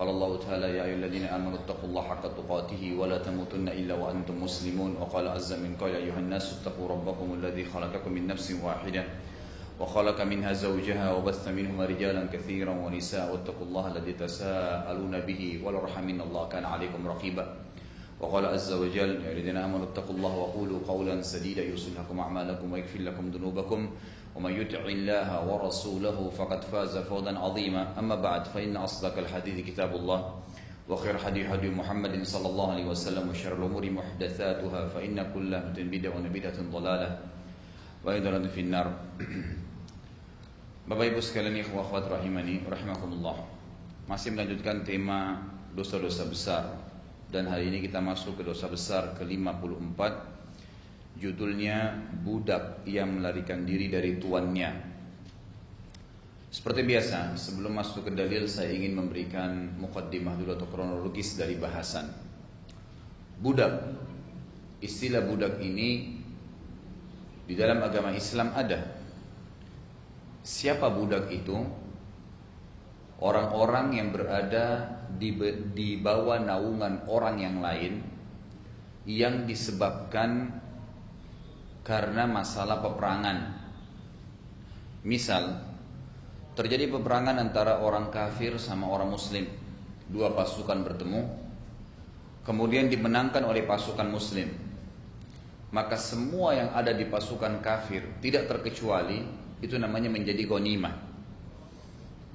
قال الله تعالى يا أيها الذين آمنوا اتقوا الله حق تقاته ولا تموتن إلا وأنتم مسلمون. وقال عز من قال أيها الناس اتقوا ربكم الذي خلقكم من نفس واحدة وخلق منها زوجها وبث منهما رجالا كثيرا ونساء واتقوا الله الذي تساءلون به والأرحم إن الله كان عليكم رقيبا. وقال عز وجل يا الذين آمنوا اتقوا الله وقولوا قولا سديدا يصلح لكم أعمالكم ويغفر لكم ذنوبكم ومن يطع الله ورسوله فقد فاز فوزا عظيما أما بعد فإن أصدق الحديث كتاب الله وخير حديث هدي محمد صلى الله عليه وسلم وشر الأمور محدثاتها فإن كل بدعة وبدعة ضلالة وأيضا في النار Bapak Ibu sekalian ikhwah akhwat rahimani rahimakumullah. Masih melanjutkan tema dosa-dosa besar dan hari ini kita masuk ke dosa besar ke-54 judulnya budak yang melarikan diri dari tuannya. Seperti biasa, sebelum masuk ke dalil saya ingin memberikan mukaddimah dulu atau kronologis dari bahasan. Budak, istilah budak ini di dalam agama Islam ada Siapa budak itu? Orang-orang yang berada di, di bawah naungan orang yang lain yang disebabkan karena masalah peperangan. Misal, terjadi peperangan antara orang kafir sama orang muslim. Dua pasukan bertemu, kemudian dimenangkan oleh pasukan muslim. Maka semua yang ada di pasukan kafir tidak terkecuali itu namanya menjadi gonima.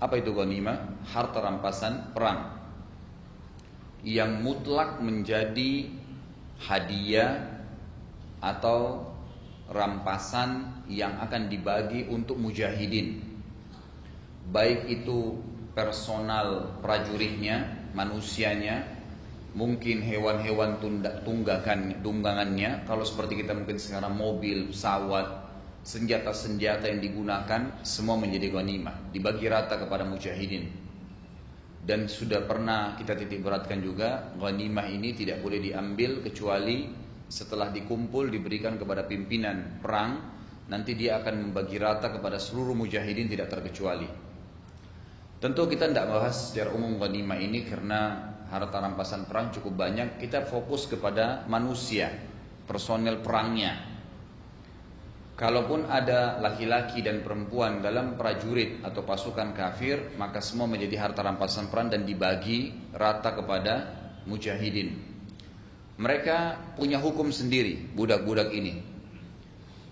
Apa itu gonima? Harta rampasan perang yang mutlak menjadi hadiah atau rampasan yang akan dibagi untuk mujahidin. Baik itu personal prajuritnya, manusianya, mungkin hewan-hewan tunggakan tunggangannya. Kalau seperti kita mungkin sekarang mobil, pesawat, senjata-senjata yang digunakan semua menjadi ghanimah, dibagi rata kepada mujahidin. Dan sudah pernah kita titik beratkan juga, ghanimah ini tidak boleh diambil kecuali setelah dikumpul diberikan kepada pimpinan perang, nanti dia akan membagi rata kepada seluruh mujahidin tidak terkecuali. Tentu kita tidak bahas secara umum ghanimah ini karena harta rampasan perang cukup banyak, kita fokus kepada manusia, personel perangnya, Kalaupun ada laki-laki dan perempuan dalam prajurit atau pasukan kafir, maka semua menjadi harta rampasan perang dan dibagi rata kepada mujahidin. Mereka punya hukum sendiri, budak-budak ini.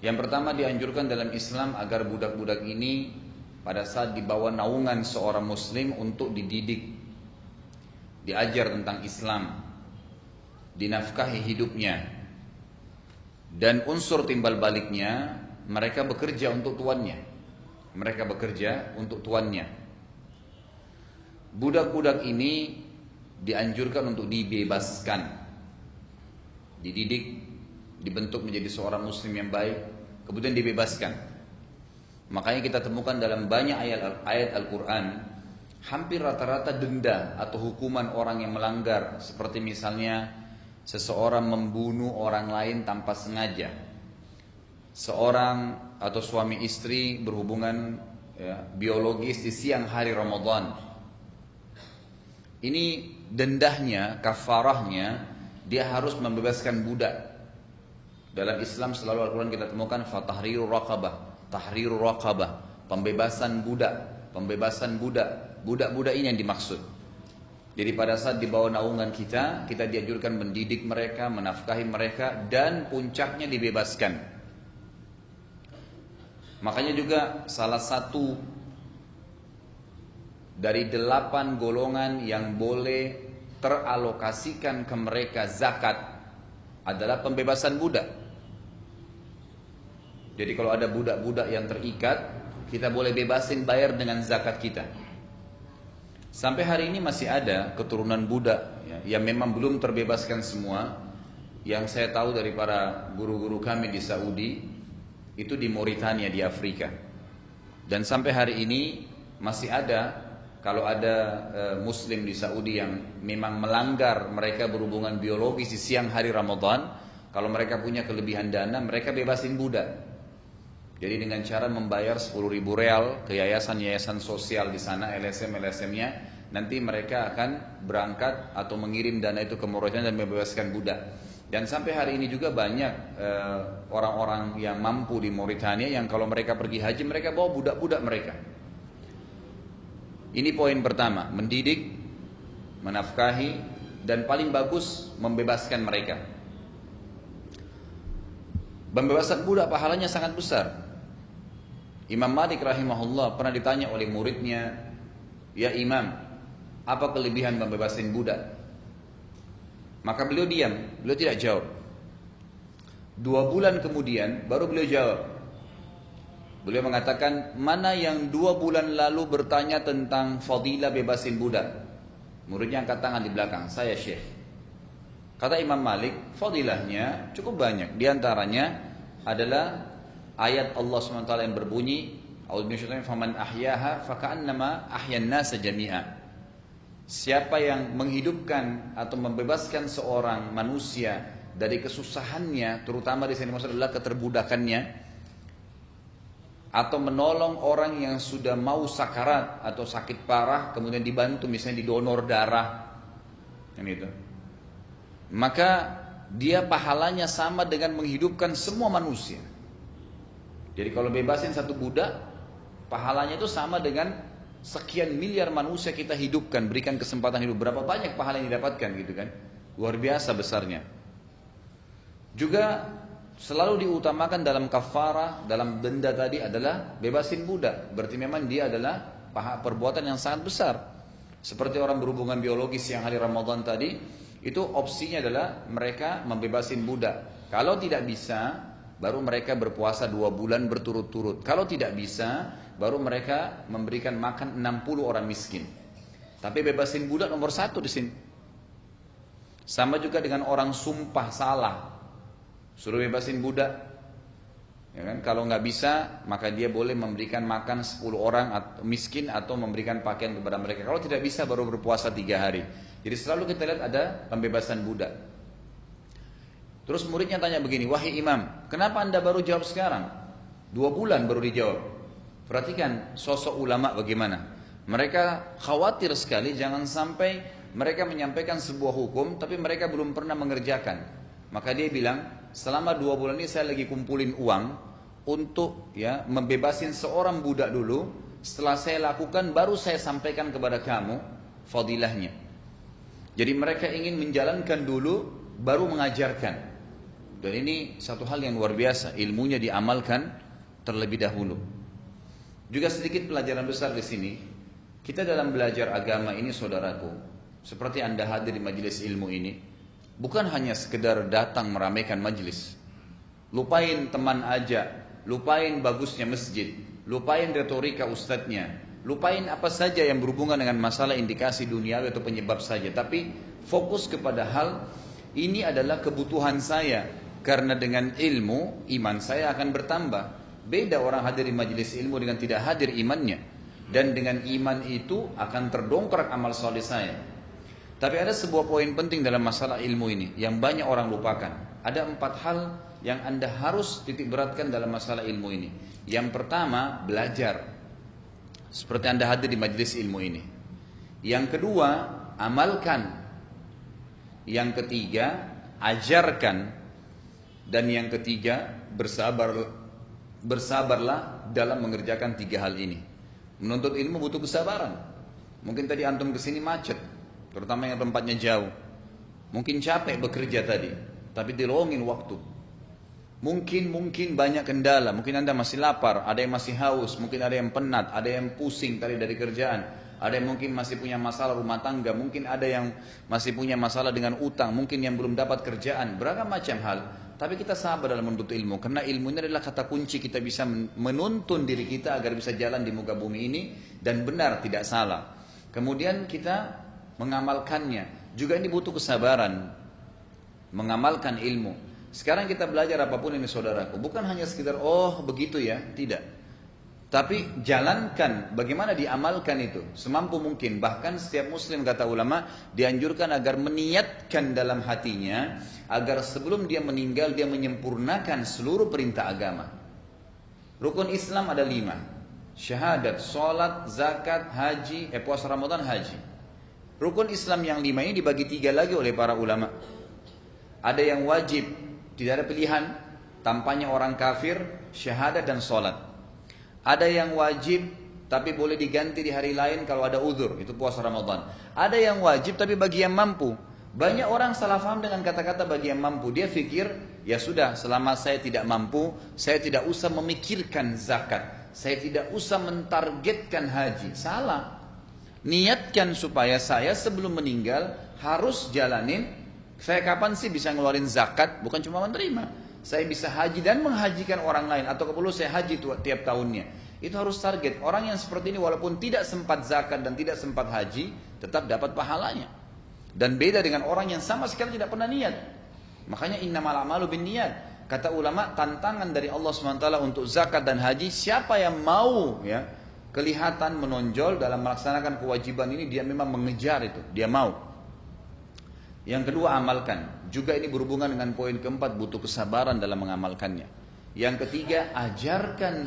Yang pertama dianjurkan dalam Islam agar budak-budak ini pada saat dibawa naungan seorang muslim untuk dididik, diajar tentang Islam, dinafkahi hidupnya, dan unsur timbal baliknya mereka bekerja untuk tuannya. Mereka bekerja untuk tuannya. Budak-budak ini dianjurkan untuk dibebaskan. Dididik, dibentuk menjadi seorang muslim yang baik, kemudian dibebaskan. Makanya kita temukan dalam banyak ayat Al-Qur'an hampir rata-rata denda atau hukuman orang yang melanggar seperti misalnya seseorang membunuh orang lain tanpa sengaja, seorang atau suami istri berhubungan ya, biologis di siang hari Ramadan. Ini dendahnya, kafarahnya, dia harus membebaskan budak. Dalam Islam selalu Al-Quran kita temukan fatahriru raqabah, tahriru raqabah, pembebasan budak, pembebasan budak. Budak-budak ini yang dimaksud. Jadi pada saat di bawah naungan kita, kita dianjurkan mendidik mereka, menafkahi mereka, dan puncaknya dibebaskan. Makanya juga salah satu dari delapan golongan yang boleh teralokasikan ke mereka zakat adalah pembebasan budak. Jadi kalau ada budak-budak yang terikat, kita boleh bebasin bayar dengan zakat kita. Sampai hari ini masih ada keturunan budak ya, yang memang belum terbebaskan semua. Yang saya tahu dari para guru-guru kami di Saudi, Itu di Mauritania di Afrika. Dan sampai hari ini masih ada kalau ada e, muslim di Saudi yang memang melanggar mereka berhubungan biologis di siang hari Ramadan, kalau mereka punya kelebihan dana, mereka bebasin budak. Jadi dengan cara membayar 10 ribu real ke yayasan-yayasan sosial di sana, LSM-LSM-nya, nanti mereka akan berangkat atau mengirim dana itu ke Mauritania dan membebaskan budak. Dan sampai hari ini juga banyak eh, orang-orang uh, yang mampu di Mauritania yang kalau mereka pergi haji mereka bawa budak-budak mereka. Ini poin pertama, mendidik, menafkahi, dan paling bagus membebaskan mereka. Pembebasan budak pahalanya sangat besar. Imam Malik rahimahullah pernah ditanya oleh muridnya, "Ya Imam, apa kelebihan membebasin budak?" Maka beliau diam, beliau tidak jawab. Dua bulan kemudian baru beliau jawab. Beliau mengatakan, mana yang dua bulan lalu bertanya tentang fadilah bebasin budak? Muridnya angkat tangan di belakang, saya syekh. Kata Imam Malik, fadilahnya cukup banyak. Di antaranya adalah ayat Allah SWT yang berbunyi faman ahyaha faka'annama Siapa yang menghidupkan atau membebaskan seorang manusia dari kesusahannya, terutama di sini maksud adalah keterbudakannya, atau menolong orang yang sudah mau sakarat atau sakit parah, kemudian dibantu misalnya di donor darah, yang itu. Maka dia pahalanya sama dengan menghidupkan semua manusia. Jadi kalau bebasin satu budak, pahalanya itu sama dengan sekian miliar manusia kita hidupkan, berikan kesempatan hidup. Berapa banyak pahala yang didapatkan gitu kan? Luar biasa besarnya. Juga selalu diutamakan dalam kafara, dalam denda tadi adalah bebasin budak. Berarti memang dia adalah perbuatan yang sangat besar. Seperti orang berhubungan biologis yang hari Ramadan tadi, itu opsinya adalah mereka membebasin budak. Kalau tidak bisa, baru mereka berpuasa dua bulan berturut-turut. Kalau tidak bisa, baru mereka memberikan makan 60 orang miskin. Tapi bebasin budak nomor satu di sini. Sama juga dengan orang sumpah salah. Suruh bebasin budak. Ya kan? Kalau nggak bisa, maka dia boleh memberikan makan 10 orang atau miskin atau memberikan pakaian kepada mereka. Kalau tidak bisa, baru berpuasa tiga hari. Jadi selalu kita lihat ada pembebasan budak. Terus muridnya tanya begini, wahai imam, kenapa anda baru jawab sekarang? Dua bulan baru dijawab. Perhatikan sosok ulama bagaimana. Mereka khawatir sekali jangan sampai mereka menyampaikan sebuah hukum tapi mereka belum pernah mengerjakan. Maka dia bilang, selama dua bulan ini saya lagi kumpulin uang untuk ya membebasin seorang budak dulu. Setelah saya lakukan baru saya sampaikan kepada kamu fadilahnya. Jadi mereka ingin menjalankan dulu baru mengajarkan. Dan ini satu hal yang luar biasa, ilmunya diamalkan terlebih dahulu. Juga sedikit pelajaran besar di sini. Kita dalam belajar agama ini saudaraku, seperti Anda hadir di majelis ilmu ini, bukan hanya sekedar datang meramaikan majelis. Lupain teman aja, lupain bagusnya masjid, lupain retorika ustadznya, lupain apa saja yang berhubungan dengan masalah indikasi dunia atau penyebab saja, tapi fokus kepada hal ini adalah kebutuhan saya, karena dengan ilmu iman saya akan bertambah. Beda orang hadir di majelis ilmu dengan tidak hadir imannya. Dan dengan iman itu akan terdongkrak amal soleh saya. Tapi ada sebuah poin penting dalam masalah ilmu ini yang banyak orang lupakan. Ada empat hal yang anda harus titik beratkan dalam masalah ilmu ini. Yang pertama belajar. Seperti anda hadir di majelis ilmu ini. Yang kedua amalkan. Yang ketiga ajarkan dan yang ketiga, bersabar bersabarlah dalam mengerjakan tiga hal ini. Menuntut ilmu butuh kesabaran. Mungkin tadi antum ke sini macet, terutama yang tempatnya jauh. Mungkin capek bekerja tadi, tapi dilongin waktu. Mungkin mungkin banyak kendala, mungkin anda masih lapar, ada yang masih haus, mungkin ada yang penat, ada yang pusing tadi dari kerjaan, ada yang mungkin masih punya masalah rumah tangga, mungkin ada yang masih punya masalah dengan utang, mungkin yang belum dapat kerjaan, beragam macam hal. Tapi kita sabar dalam menuntut ilmu karena ilmu ini adalah kata kunci kita bisa menuntun diri kita agar bisa jalan di muka bumi ini dan benar tidak salah. Kemudian kita mengamalkannya. Juga ini butuh kesabaran mengamalkan ilmu. Sekarang kita belajar apa pun ini saudaraku, bukan hanya sekedar oh begitu ya, tidak. Tapi jalankan bagaimana diamalkan itu semampu mungkin. Bahkan setiap muslim kata ulama dianjurkan agar meniatkan dalam hatinya agar sebelum dia meninggal dia menyempurnakan seluruh perintah agama. Rukun Islam ada lima. Syahadat, sholat, zakat, haji, eh puasa Ramadan, haji. Rukun Islam yang lima ini dibagi tiga lagi oleh para ulama. Ada yang wajib tidak ada pilihan. Tampaknya orang kafir, syahadat dan sholat. Ada yang wajib tapi boleh diganti di hari lain kalau ada uzur. Itu puasa Ramadan. Ada yang wajib tapi bagi yang mampu. Banyak orang salah faham dengan kata-kata bagi yang mampu. Dia pikir, ya sudah selama saya tidak mampu, saya tidak usah memikirkan zakat. Saya tidak usah mentargetkan haji. Salah. Niatkan supaya saya sebelum meninggal harus jalanin saya kapan sih bisa ngeluarin zakat? Bukan cuma menerima. Saya bisa haji dan menghajikan orang lain. Atau perlu saya haji tiap tahunnya. Itu harus target. Orang yang seperti ini walaupun tidak sempat zakat dan tidak sempat haji. Tetap dapat pahalanya. Dan beda dengan orang yang sama sekali tidak pernah niat. Makanya inna amalu bin niat. Kata ulama tantangan dari Allah SWT untuk zakat dan haji. Siapa yang mau ya kelihatan menonjol dalam melaksanakan kewajiban ini. Dia memang mengejar itu. Dia mau. Yang kedua amalkan. Juga ini berhubungan dengan poin keempat butuh kesabaran dalam mengamalkannya. Yang ketiga ajarkan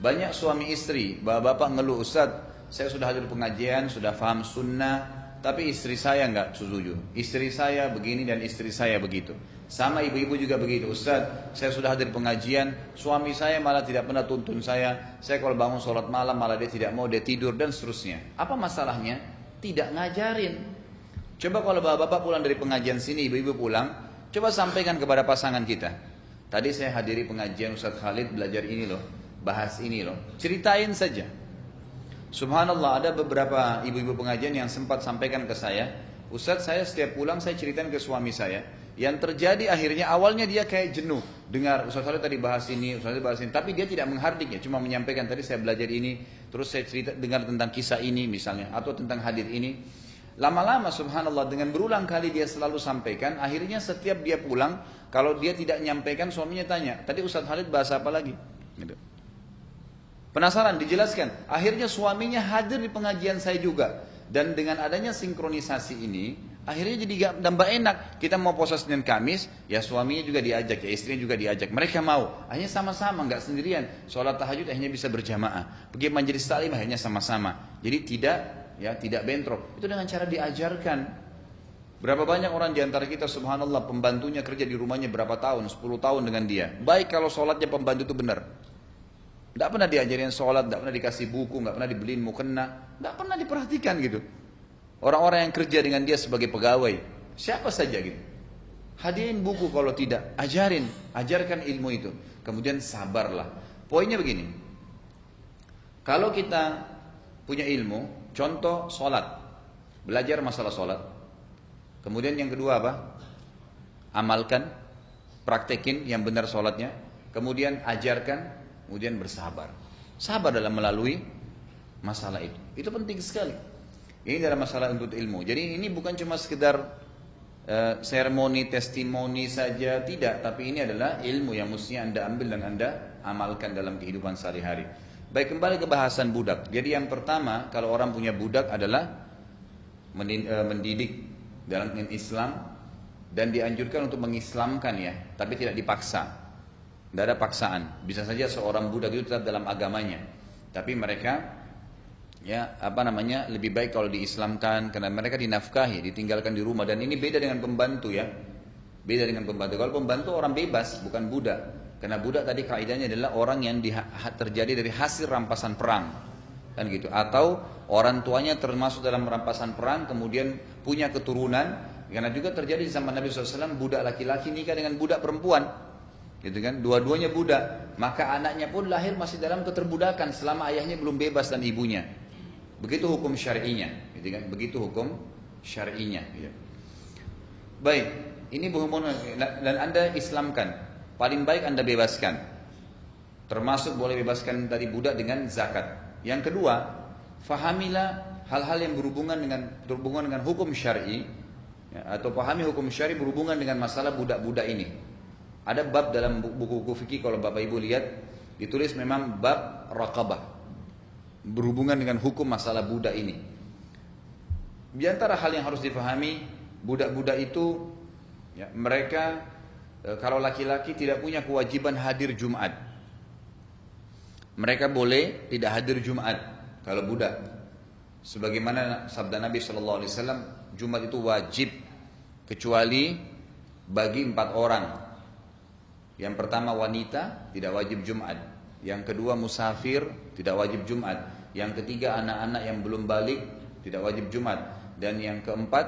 banyak suami istri, bapak-bapak ngeluh Ustaz, saya sudah hadir pengajian, sudah paham sunnah, tapi istri saya nggak setuju. Istri saya begini dan istri saya begitu. Sama ibu-ibu juga begitu. Ustaz, saya sudah hadir pengajian, suami saya malah tidak pernah tuntun saya. Saya kalau bangun sholat malam malah dia tidak mau, dia tidur dan seterusnya. Apa masalahnya? Tidak ngajarin. Coba kalau bapak-bapak pulang dari pengajian sini, ibu-ibu pulang, coba sampaikan kepada pasangan kita. Tadi saya hadiri pengajian Ustadz Khalid belajar ini loh, bahas ini loh. Ceritain saja. Subhanallah ada beberapa ibu-ibu pengajian yang sempat sampaikan ke saya, Ustadz saya setiap pulang saya ceritain ke suami saya. Yang terjadi akhirnya awalnya dia kayak jenuh dengar Ustadz Khalid tadi bahas ini, Ustadz bahas ini, tapi dia tidak menghardiknya, cuma menyampaikan tadi saya belajar ini, terus saya cerita dengar tentang kisah ini misalnya, atau tentang hadir ini. Lama-lama subhanallah dengan berulang kali dia selalu sampaikan, akhirnya setiap dia pulang, kalau dia tidak nyampaikan suaminya tanya, tadi Ustadz Khalid bahasa apa lagi? Gitu. Penasaran, dijelaskan. Akhirnya suaminya hadir di pengajian saya juga. Dan dengan adanya sinkronisasi ini, akhirnya jadi tambah enak. Kita mau puasa Senin Kamis, ya suaminya juga diajak, ya istrinya juga diajak. Mereka mau, akhirnya sama-sama, nggak sendirian. Sholat tahajud akhirnya bisa berjamaah. Pergi majelis taklim akhirnya sama-sama. Jadi tidak ya tidak bentrok. Itu dengan cara diajarkan. Berapa banyak orang di antara kita subhanallah pembantunya kerja di rumahnya berapa tahun, 10 tahun dengan dia. Baik kalau sholatnya pembantu itu benar. Tidak pernah diajarin sholat, tidak pernah dikasih buku, tidak pernah dibeliin mukena, tidak pernah diperhatikan gitu. Orang-orang yang kerja dengan dia sebagai pegawai, siapa saja gitu. Hadirin buku kalau tidak, ajarin, ajarkan ilmu itu. Kemudian sabarlah. Poinnya begini, kalau kita punya ilmu, Contoh sholat. Belajar masalah sholat. Kemudian yang kedua apa? Amalkan. Praktekin yang benar sholatnya. Kemudian ajarkan. Kemudian bersabar. Sabar dalam melalui masalah itu. Itu penting sekali. Ini dalam masalah untuk ilmu. Jadi ini bukan cuma sekedar uh, seremoni, testimoni saja. Tidak. Tapi ini adalah ilmu yang mestinya anda ambil dan anda amalkan dalam kehidupan sehari-hari. Baik kembali ke bahasan budak. Jadi yang pertama kalau orang punya budak adalah e, mendidik dalam Islam dan dianjurkan untuk mengislamkan ya, tapi tidak dipaksa. Tidak ada paksaan. Bisa saja seorang budak itu tetap dalam agamanya, tapi mereka ya apa namanya lebih baik kalau diislamkan karena mereka dinafkahi, ditinggalkan di rumah dan ini beda dengan pembantu ya. Beda dengan pembantu. Kalau pembantu orang bebas, bukan budak. Karena budak tadi kaidahnya adalah orang yang terjadi dari hasil rampasan perang. Kan gitu. Atau orang tuanya termasuk dalam rampasan perang kemudian punya keturunan karena juga terjadi di zaman Nabi SAW budak laki-laki nikah dengan budak perempuan gitu kan dua-duanya budak maka anaknya pun lahir masih dalam keterbudakan selama ayahnya belum bebas dan ibunya begitu hukum syar'inya gitu kan begitu hukum syar'inya gitu. baik ini berhubungan dan anda islamkan Paling baik anda bebaskan. Termasuk boleh bebaskan dari budak dengan zakat. Yang kedua, fahamilah hal-hal yang berhubungan dengan berhubungan dengan hukum syar'i ya, atau pahami hukum syar'i berhubungan dengan masalah budak-budak ini. Ada bab dalam buku-buku fikih kalau Bapak Ibu lihat ditulis memang bab raqabah berhubungan dengan hukum masalah budak ini. Di antara hal yang harus difahami, budak-budak itu ya, mereka e, kalau laki-laki tidak punya kewajiban hadir Jumat. Mereka boleh tidak hadir Jumat kalau budak. Sebagaimana sabda Nabi Shallallahu Alaihi Wasallam, Jumat itu wajib kecuali bagi empat orang yang pertama wanita tidak wajib Jumat. Yang kedua musafir tidak wajib Jumat. Yang ketiga anak-anak yang belum balik tidak wajib Jumat. Dan yang keempat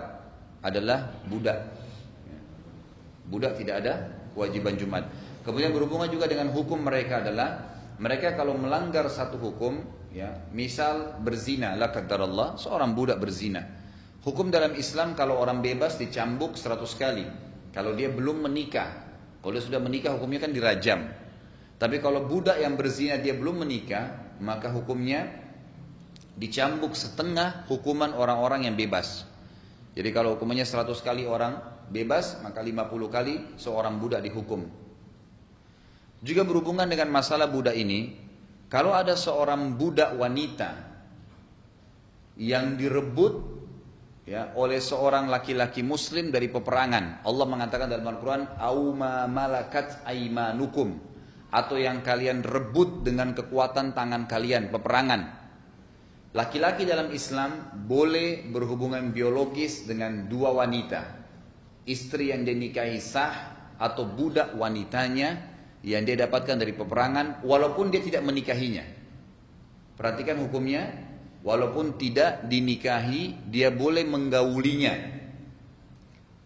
adalah budak. Budak tidak ada kewajiban Jumat. Kemudian berhubungan juga dengan hukum mereka adalah mereka kalau melanggar satu hukum, ya, misal berzina, la Allah, seorang budak berzina. Hukum dalam Islam kalau orang bebas dicambuk 100 kali. Kalau dia belum menikah, kalau sudah menikah hukumnya kan dirajam. Tapi kalau budak yang berzina dia belum menikah, maka hukumnya dicambuk setengah hukuman orang-orang yang bebas. Jadi kalau hukumannya 100 kali orang bebas, maka 50 kali seorang budak dihukum. Juga berhubungan dengan masalah budak ini, kalau ada seorang budak wanita yang direbut ya oleh seorang laki-laki muslim dari peperangan. Allah mengatakan dalam Al-Qur'an, "Auma malakat aimanukum" atau yang kalian rebut dengan kekuatan tangan kalian, peperangan. Laki-laki dalam Islam boleh berhubungan biologis dengan dua wanita. Istri yang dinikahi sah atau budak wanitanya yang dia dapatkan dari peperangan walaupun dia tidak menikahinya. Perhatikan hukumnya, walaupun tidak dinikahi dia boleh menggaulinya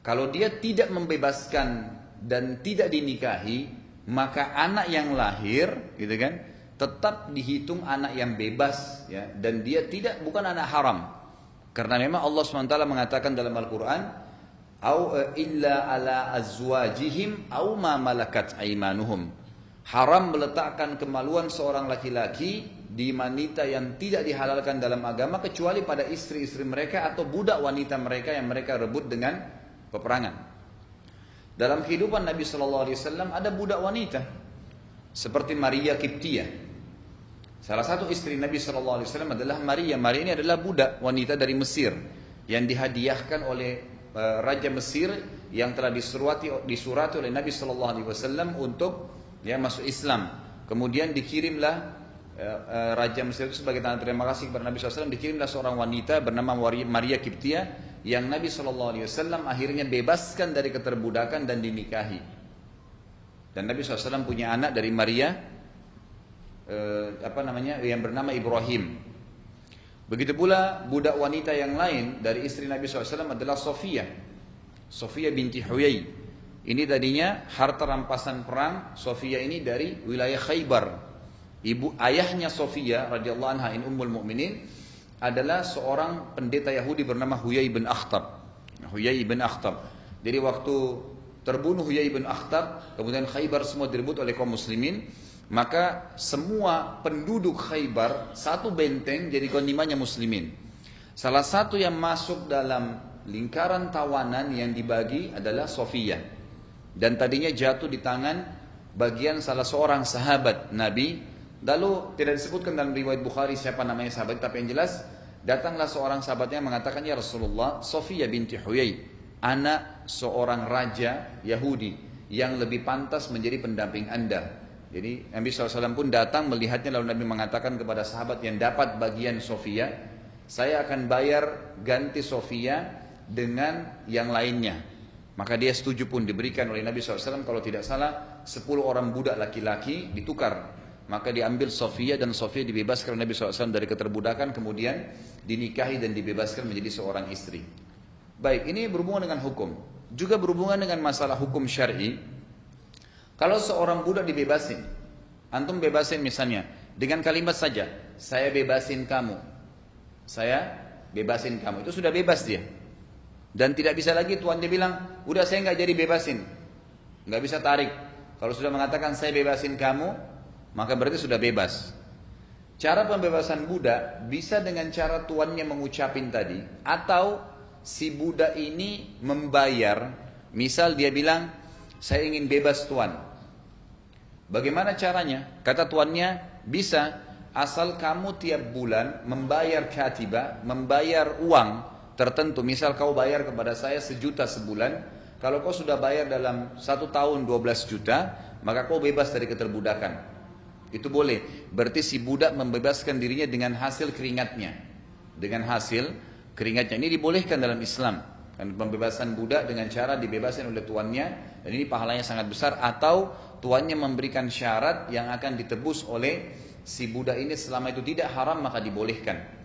kalau dia tidak membebaskan dan tidak dinikahi maka anak yang lahir gitu kan tetap dihitung anak yang bebas ya. Dan dia tidak bukan anak haram. Karena memang Allah SWT mengatakan dalam Al-Qur'an au eh, illa ala azwajihim au ma malakat aimanuhum haram meletakkan kemaluan seorang laki-laki di wanita yang tidak dihalalkan dalam agama kecuali pada istri-istri mereka atau budak wanita mereka yang mereka rebut dengan peperangan. Dalam kehidupan Nabi Shallallahu Alaihi Wasallam ada budak wanita seperti Maria Kiptia. Salah satu istri Nabi Shallallahu Alaihi Wasallam adalah Maria. Maria ini adalah budak wanita dari Mesir yang dihadiahkan oleh eh, Raja Mesir yang telah disurati, disurati oleh Nabi Shallallahu Alaihi Wasallam untuk ya masuk Islam. Kemudian dikirimlah Raja Mesir itu sebagai tanda terima kasih kepada Nabi SAW dikirimlah seorang wanita bernama Maria Kiptia yang Nabi SAW akhirnya bebaskan dari keterbudakan dan dinikahi. Dan Nabi SAW punya anak dari Maria eh, apa namanya yang bernama Ibrahim. Begitu pula budak wanita yang lain dari istri Nabi SAW adalah Sofia. Sofia binti Huyai. Ini tadinya harta rampasan perang Sofia ini dari wilayah Khaybar Ibu ayahnya Sofia radhiyallahu anha in ummul mukminin adalah seorang pendeta Yahudi bernama Huyai bin Akhtab. Huyai bin Akhtab. Jadi waktu terbunuh Huyai bin Akhtab, kemudian Khaybar semua direbut oleh kaum muslimin, maka semua penduduk Khaybar satu benteng jadi kondimannya muslimin. Salah satu yang masuk dalam lingkaran tawanan yang dibagi adalah Sofia. Dan tadinya jatuh di tangan bagian salah seorang sahabat Nabi Lalu tidak disebutkan dalam riwayat Bukhari siapa namanya sahabat, tapi yang jelas datanglah seorang sahabatnya mengatakan ya Rasulullah, Sofia binti Huyai, anak seorang raja Yahudi yang lebih pantas menjadi pendamping anda. Jadi Nabi SAW pun datang melihatnya lalu Nabi mengatakan kepada sahabat yang dapat bagian Sofia, saya akan bayar ganti Sofia dengan yang lainnya. Maka dia setuju pun diberikan oleh Nabi SAW kalau tidak salah 10 orang budak laki-laki ditukar maka diambil Sofia dan Sofia dibebaskan Nabi SAW dari keterbudakan kemudian dinikahi dan dibebaskan menjadi seorang istri. Baik, ini berhubungan dengan hukum. Juga berhubungan dengan masalah hukum syar'i. Kalau seorang budak dibebasin, antum bebasin misalnya dengan kalimat saja, saya bebasin kamu. Saya bebasin kamu. Itu sudah bebas dia. Dan tidak bisa lagi tuan dia bilang, udah saya nggak jadi bebasin. Nggak bisa tarik. Kalau sudah mengatakan saya bebasin kamu, maka berarti sudah bebas. Cara pembebasan budak bisa dengan cara tuannya mengucapin tadi atau si budak ini membayar. Misal dia bilang, Saya ingin bebas tuan. Bagaimana caranya? Kata tuannya, bisa asal kamu tiap bulan membayar katiba, membayar uang tertentu. Misal kau bayar kepada saya sejuta sebulan, kalau kau sudah bayar dalam satu tahun 12 juta, maka kau bebas dari keterbudakan. Itu boleh. Berarti si budak membebaskan dirinya dengan hasil keringatnya. Dengan hasil keringatnya. Ini dibolehkan dalam Islam. Dan pembebasan budak dengan cara dibebaskan oleh tuannya. Dan ini pahalanya sangat besar. Atau tuannya memberikan syarat yang akan ditebus oleh si budak ini selama itu tidak haram maka dibolehkan.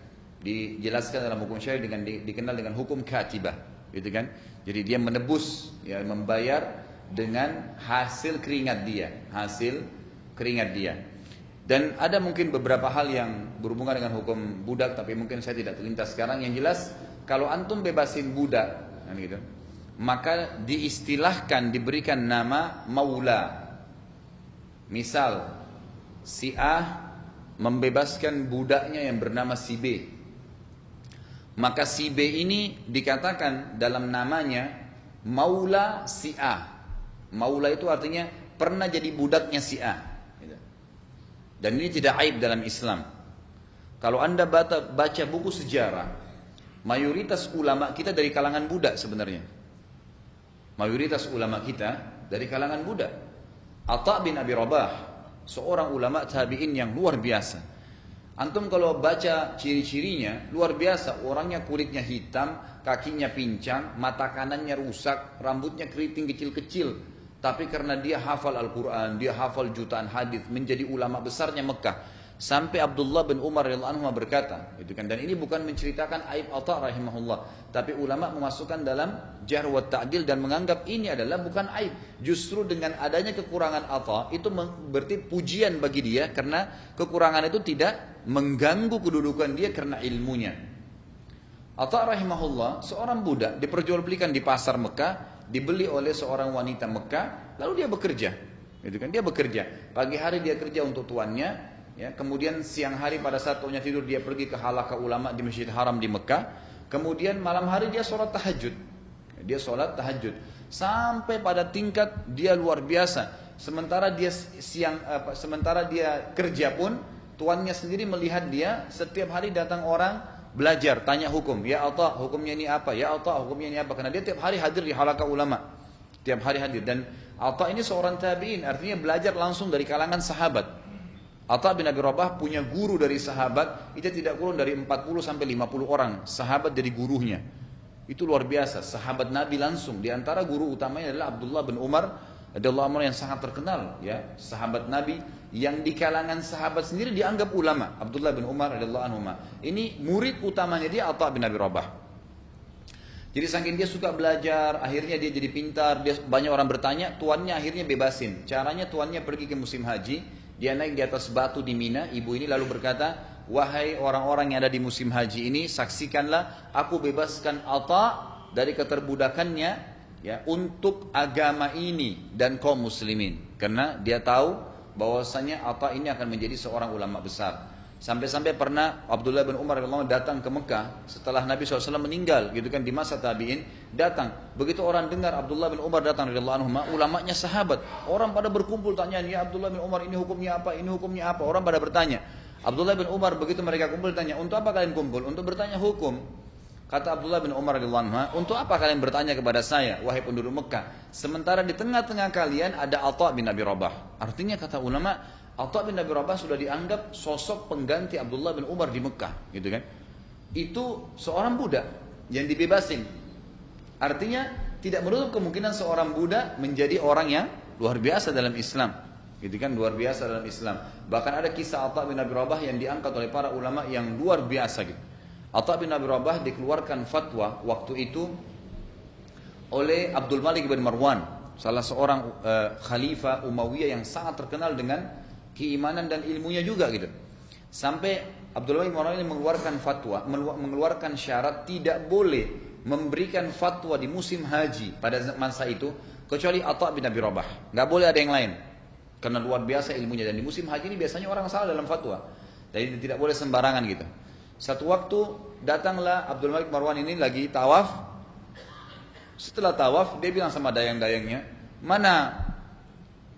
Dijelaskan dalam hukum syariat dengan dikenal dengan hukum katibah, gitu kan? Jadi dia menebus, ya membayar dengan hasil keringat dia, hasil keringat dia. Dan ada mungkin beberapa hal yang berhubungan dengan hukum budak, tapi mungkin saya tidak terlintas sekarang. Yang jelas, kalau antum bebasin budak, kan gitu, maka diistilahkan diberikan nama maula Misal si A membebaskan budaknya yang bernama si B. Maka si B ini dikatakan dalam namanya maula si A. Maula itu artinya pernah jadi budaknya si A. Dan ini tidak aib dalam Islam. Kalau anda baca, baca buku sejarah, mayoritas ulama kita dari kalangan budak sebenarnya. Mayoritas ulama kita dari kalangan budak. Atta bin Abi Rabah, seorang ulama tabi'in yang luar biasa. Antum kalau baca ciri-cirinya, luar biasa. Orangnya kulitnya hitam, kakinya pincang, mata kanannya rusak, rambutnya keriting kecil-kecil. Tapi karena dia hafal Al-Quran, dia hafal jutaan hadis, menjadi ulama besarnya Mekah. Sampai Abdullah bin Umar radhiyallahu anhu berkata, gitu kan. Dan ini bukan menceritakan aib Atha rahimahullah, tapi ulama memasukkan dalam jar wa ta'dil dan menganggap ini adalah bukan aib. Justru dengan adanya kekurangan Atha itu berarti pujian bagi dia karena kekurangan itu tidak mengganggu kedudukan dia karena ilmunya. Atha rahimahullah seorang budak diperjualbelikan di pasar Mekah, dibeli oleh seorang wanita Mekah, lalu dia bekerja. Gitu kan? Dia bekerja. Pagi hari dia kerja untuk tuannya, Ya, kemudian siang hari pada saat tuanya tidur dia pergi ke halaka ulama di Masjid Haram di Mekah. Kemudian malam hari dia sholat tahajud. Dia sholat tahajud. Sampai pada tingkat dia luar biasa. Sementara dia siang apa, sementara dia kerja pun tuannya sendiri melihat dia setiap hari datang orang belajar tanya hukum. Ya Allah hukumnya ini apa? Ya Allah hukumnya ini apa? Karena dia tiap hari hadir di halaka ulama. Tiap hari hadir. Dan Allah ini seorang tabiin. Artinya belajar langsung dari kalangan sahabat. Atta bin Abi Rabah punya guru dari sahabat, itu tidak kurang dari 40 sampai 50 orang. Sahabat jadi gurunya. Itu luar biasa, sahabat Nabi langsung. Di antara guru utamanya adalah Abdullah bin Umar adalah Umar yang sangat terkenal ya, sahabat Nabi yang di kalangan sahabat sendiri dianggap ulama. Abdullah bin Umar adalah anhu. Ini murid utamanya dia Atta bin Abi Rabah. Jadi saking dia suka belajar, akhirnya dia jadi pintar, dia banyak orang bertanya, tuannya akhirnya bebasin. Caranya tuannya pergi ke musim haji, dia naik di atas batu di Mina, ibu ini lalu berkata, Wahai orang-orang yang ada di musim haji ini, saksikanlah aku bebaskan Alta dari keterbudakannya ya untuk agama ini dan kaum muslimin. Karena dia tahu bahwasanya Alta ini akan menjadi seorang ulama besar. Sampai-sampai pernah Abdullah bin Umar radhiyallahu datang ke Mekah setelah Nabi SAW meninggal gitu kan di masa tabiin datang. Begitu orang dengar Abdullah bin Umar datang radhiyallahu anhu, ulamanya sahabat. Orang pada berkumpul tanya, "Ya Abdullah bin Umar ini hukumnya apa? Ini hukumnya apa?" Orang pada bertanya. Abdullah bin Umar begitu mereka kumpul tanya, "Untuk apa kalian kumpul?" "Untuk bertanya hukum." Kata Abdullah bin Umar radhiyallahu anhu, "Untuk apa kalian bertanya kepada saya, wahai penduduk Mekah? Sementara di tengah-tengah kalian ada Atha bin Abi Rabah." Artinya kata ulama, Atha bin Abi Rabah sudah dianggap sosok pengganti Abdullah bin Umar di Mekah, gitu kan? Itu seorang budak yang dibebasin. Artinya tidak menutup kemungkinan seorang budak menjadi orang yang luar biasa dalam Islam. Gitu kan luar biasa dalam Islam. Bahkan ada kisah Atha bin Abi Rabah yang diangkat oleh para ulama yang luar biasa gitu. Atha bin Abi Rabah dikeluarkan fatwa waktu itu oleh Abdul Malik bin Marwan, salah seorang uh, khalifah Umayyah yang sangat terkenal dengan keimanan dan ilmunya juga gitu. Sampai Abdullah bin Marwan ini mengeluarkan fatwa, mengeluarkan syarat tidak boleh memberikan fatwa di musim haji pada masa itu kecuali Atha bin Abi Rabah. Nggak boleh ada yang lain. Karena luar biasa ilmunya dan di musim haji ini biasanya orang salah dalam fatwa. Jadi tidak boleh sembarangan gitu. Satu waktu datanglah Abdul Malik Marwan ini lagi tawaf. Setelah tawaf dia bilang sama dayang-dayangnya, mana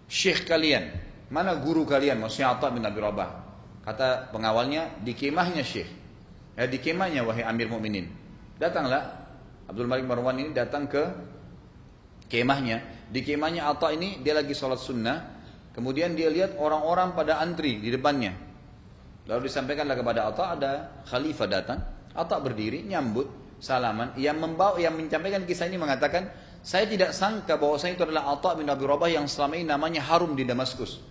syekh kalian? Mana guru kalian? Maksudnya Atta bin Abi Rabah. Kata pengawalnya, di kemahnya syekh. Ya, di kemahnya wahai Amir Mukminin. Datanglah Abdul Malik Marwan ini datang ke kemahnya. Di kemahnya Atta ini dia lagi sholat sunnah. Kemudian dia lihat orang-orang pada antri di depannya. Lalu disampaikanlah kepada Atta ada khalifah datang. Atta berdiri nyambut salaman. Yang membawa yang menyampaikan kisah ini mengatakan, saya tidak sangka bahwa saya itu adalah Atta bin Abi Rabah yang selama ini namanya harum di Damaskus.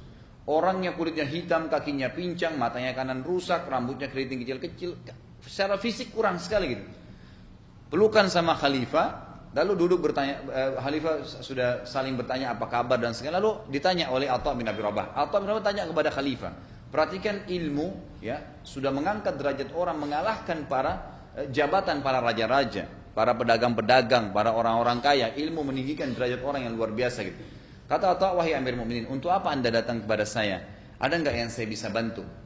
Orangnya kulitnya hitam, kakinya pincang, matanya kanan rusak, rambutnya keriting kecil-kecil. Secara fisik kurang sekali gitu. Pelukan sama khalifah, lalu duduk bertanya, eh, khalifah sudah saling bertanya apa kabar dan segala, lalu ditanya oleh Atta bin Abi Rabah. Atta bin Rabah tanya kepada khalifah, perhatikan ilmu, ya sudah mengangkat derajat orang, mengalahkan para eh, jabatan para raja-raja, para pedagang-pedagang, para orang-orang kaya, ilmu meninggikan derajat orang yang luar biasa gitu. Kata Atta, wahai Amir Mukminin, untuk apa anda datang kepada saya? Ada nggak yang saya bisa bantu?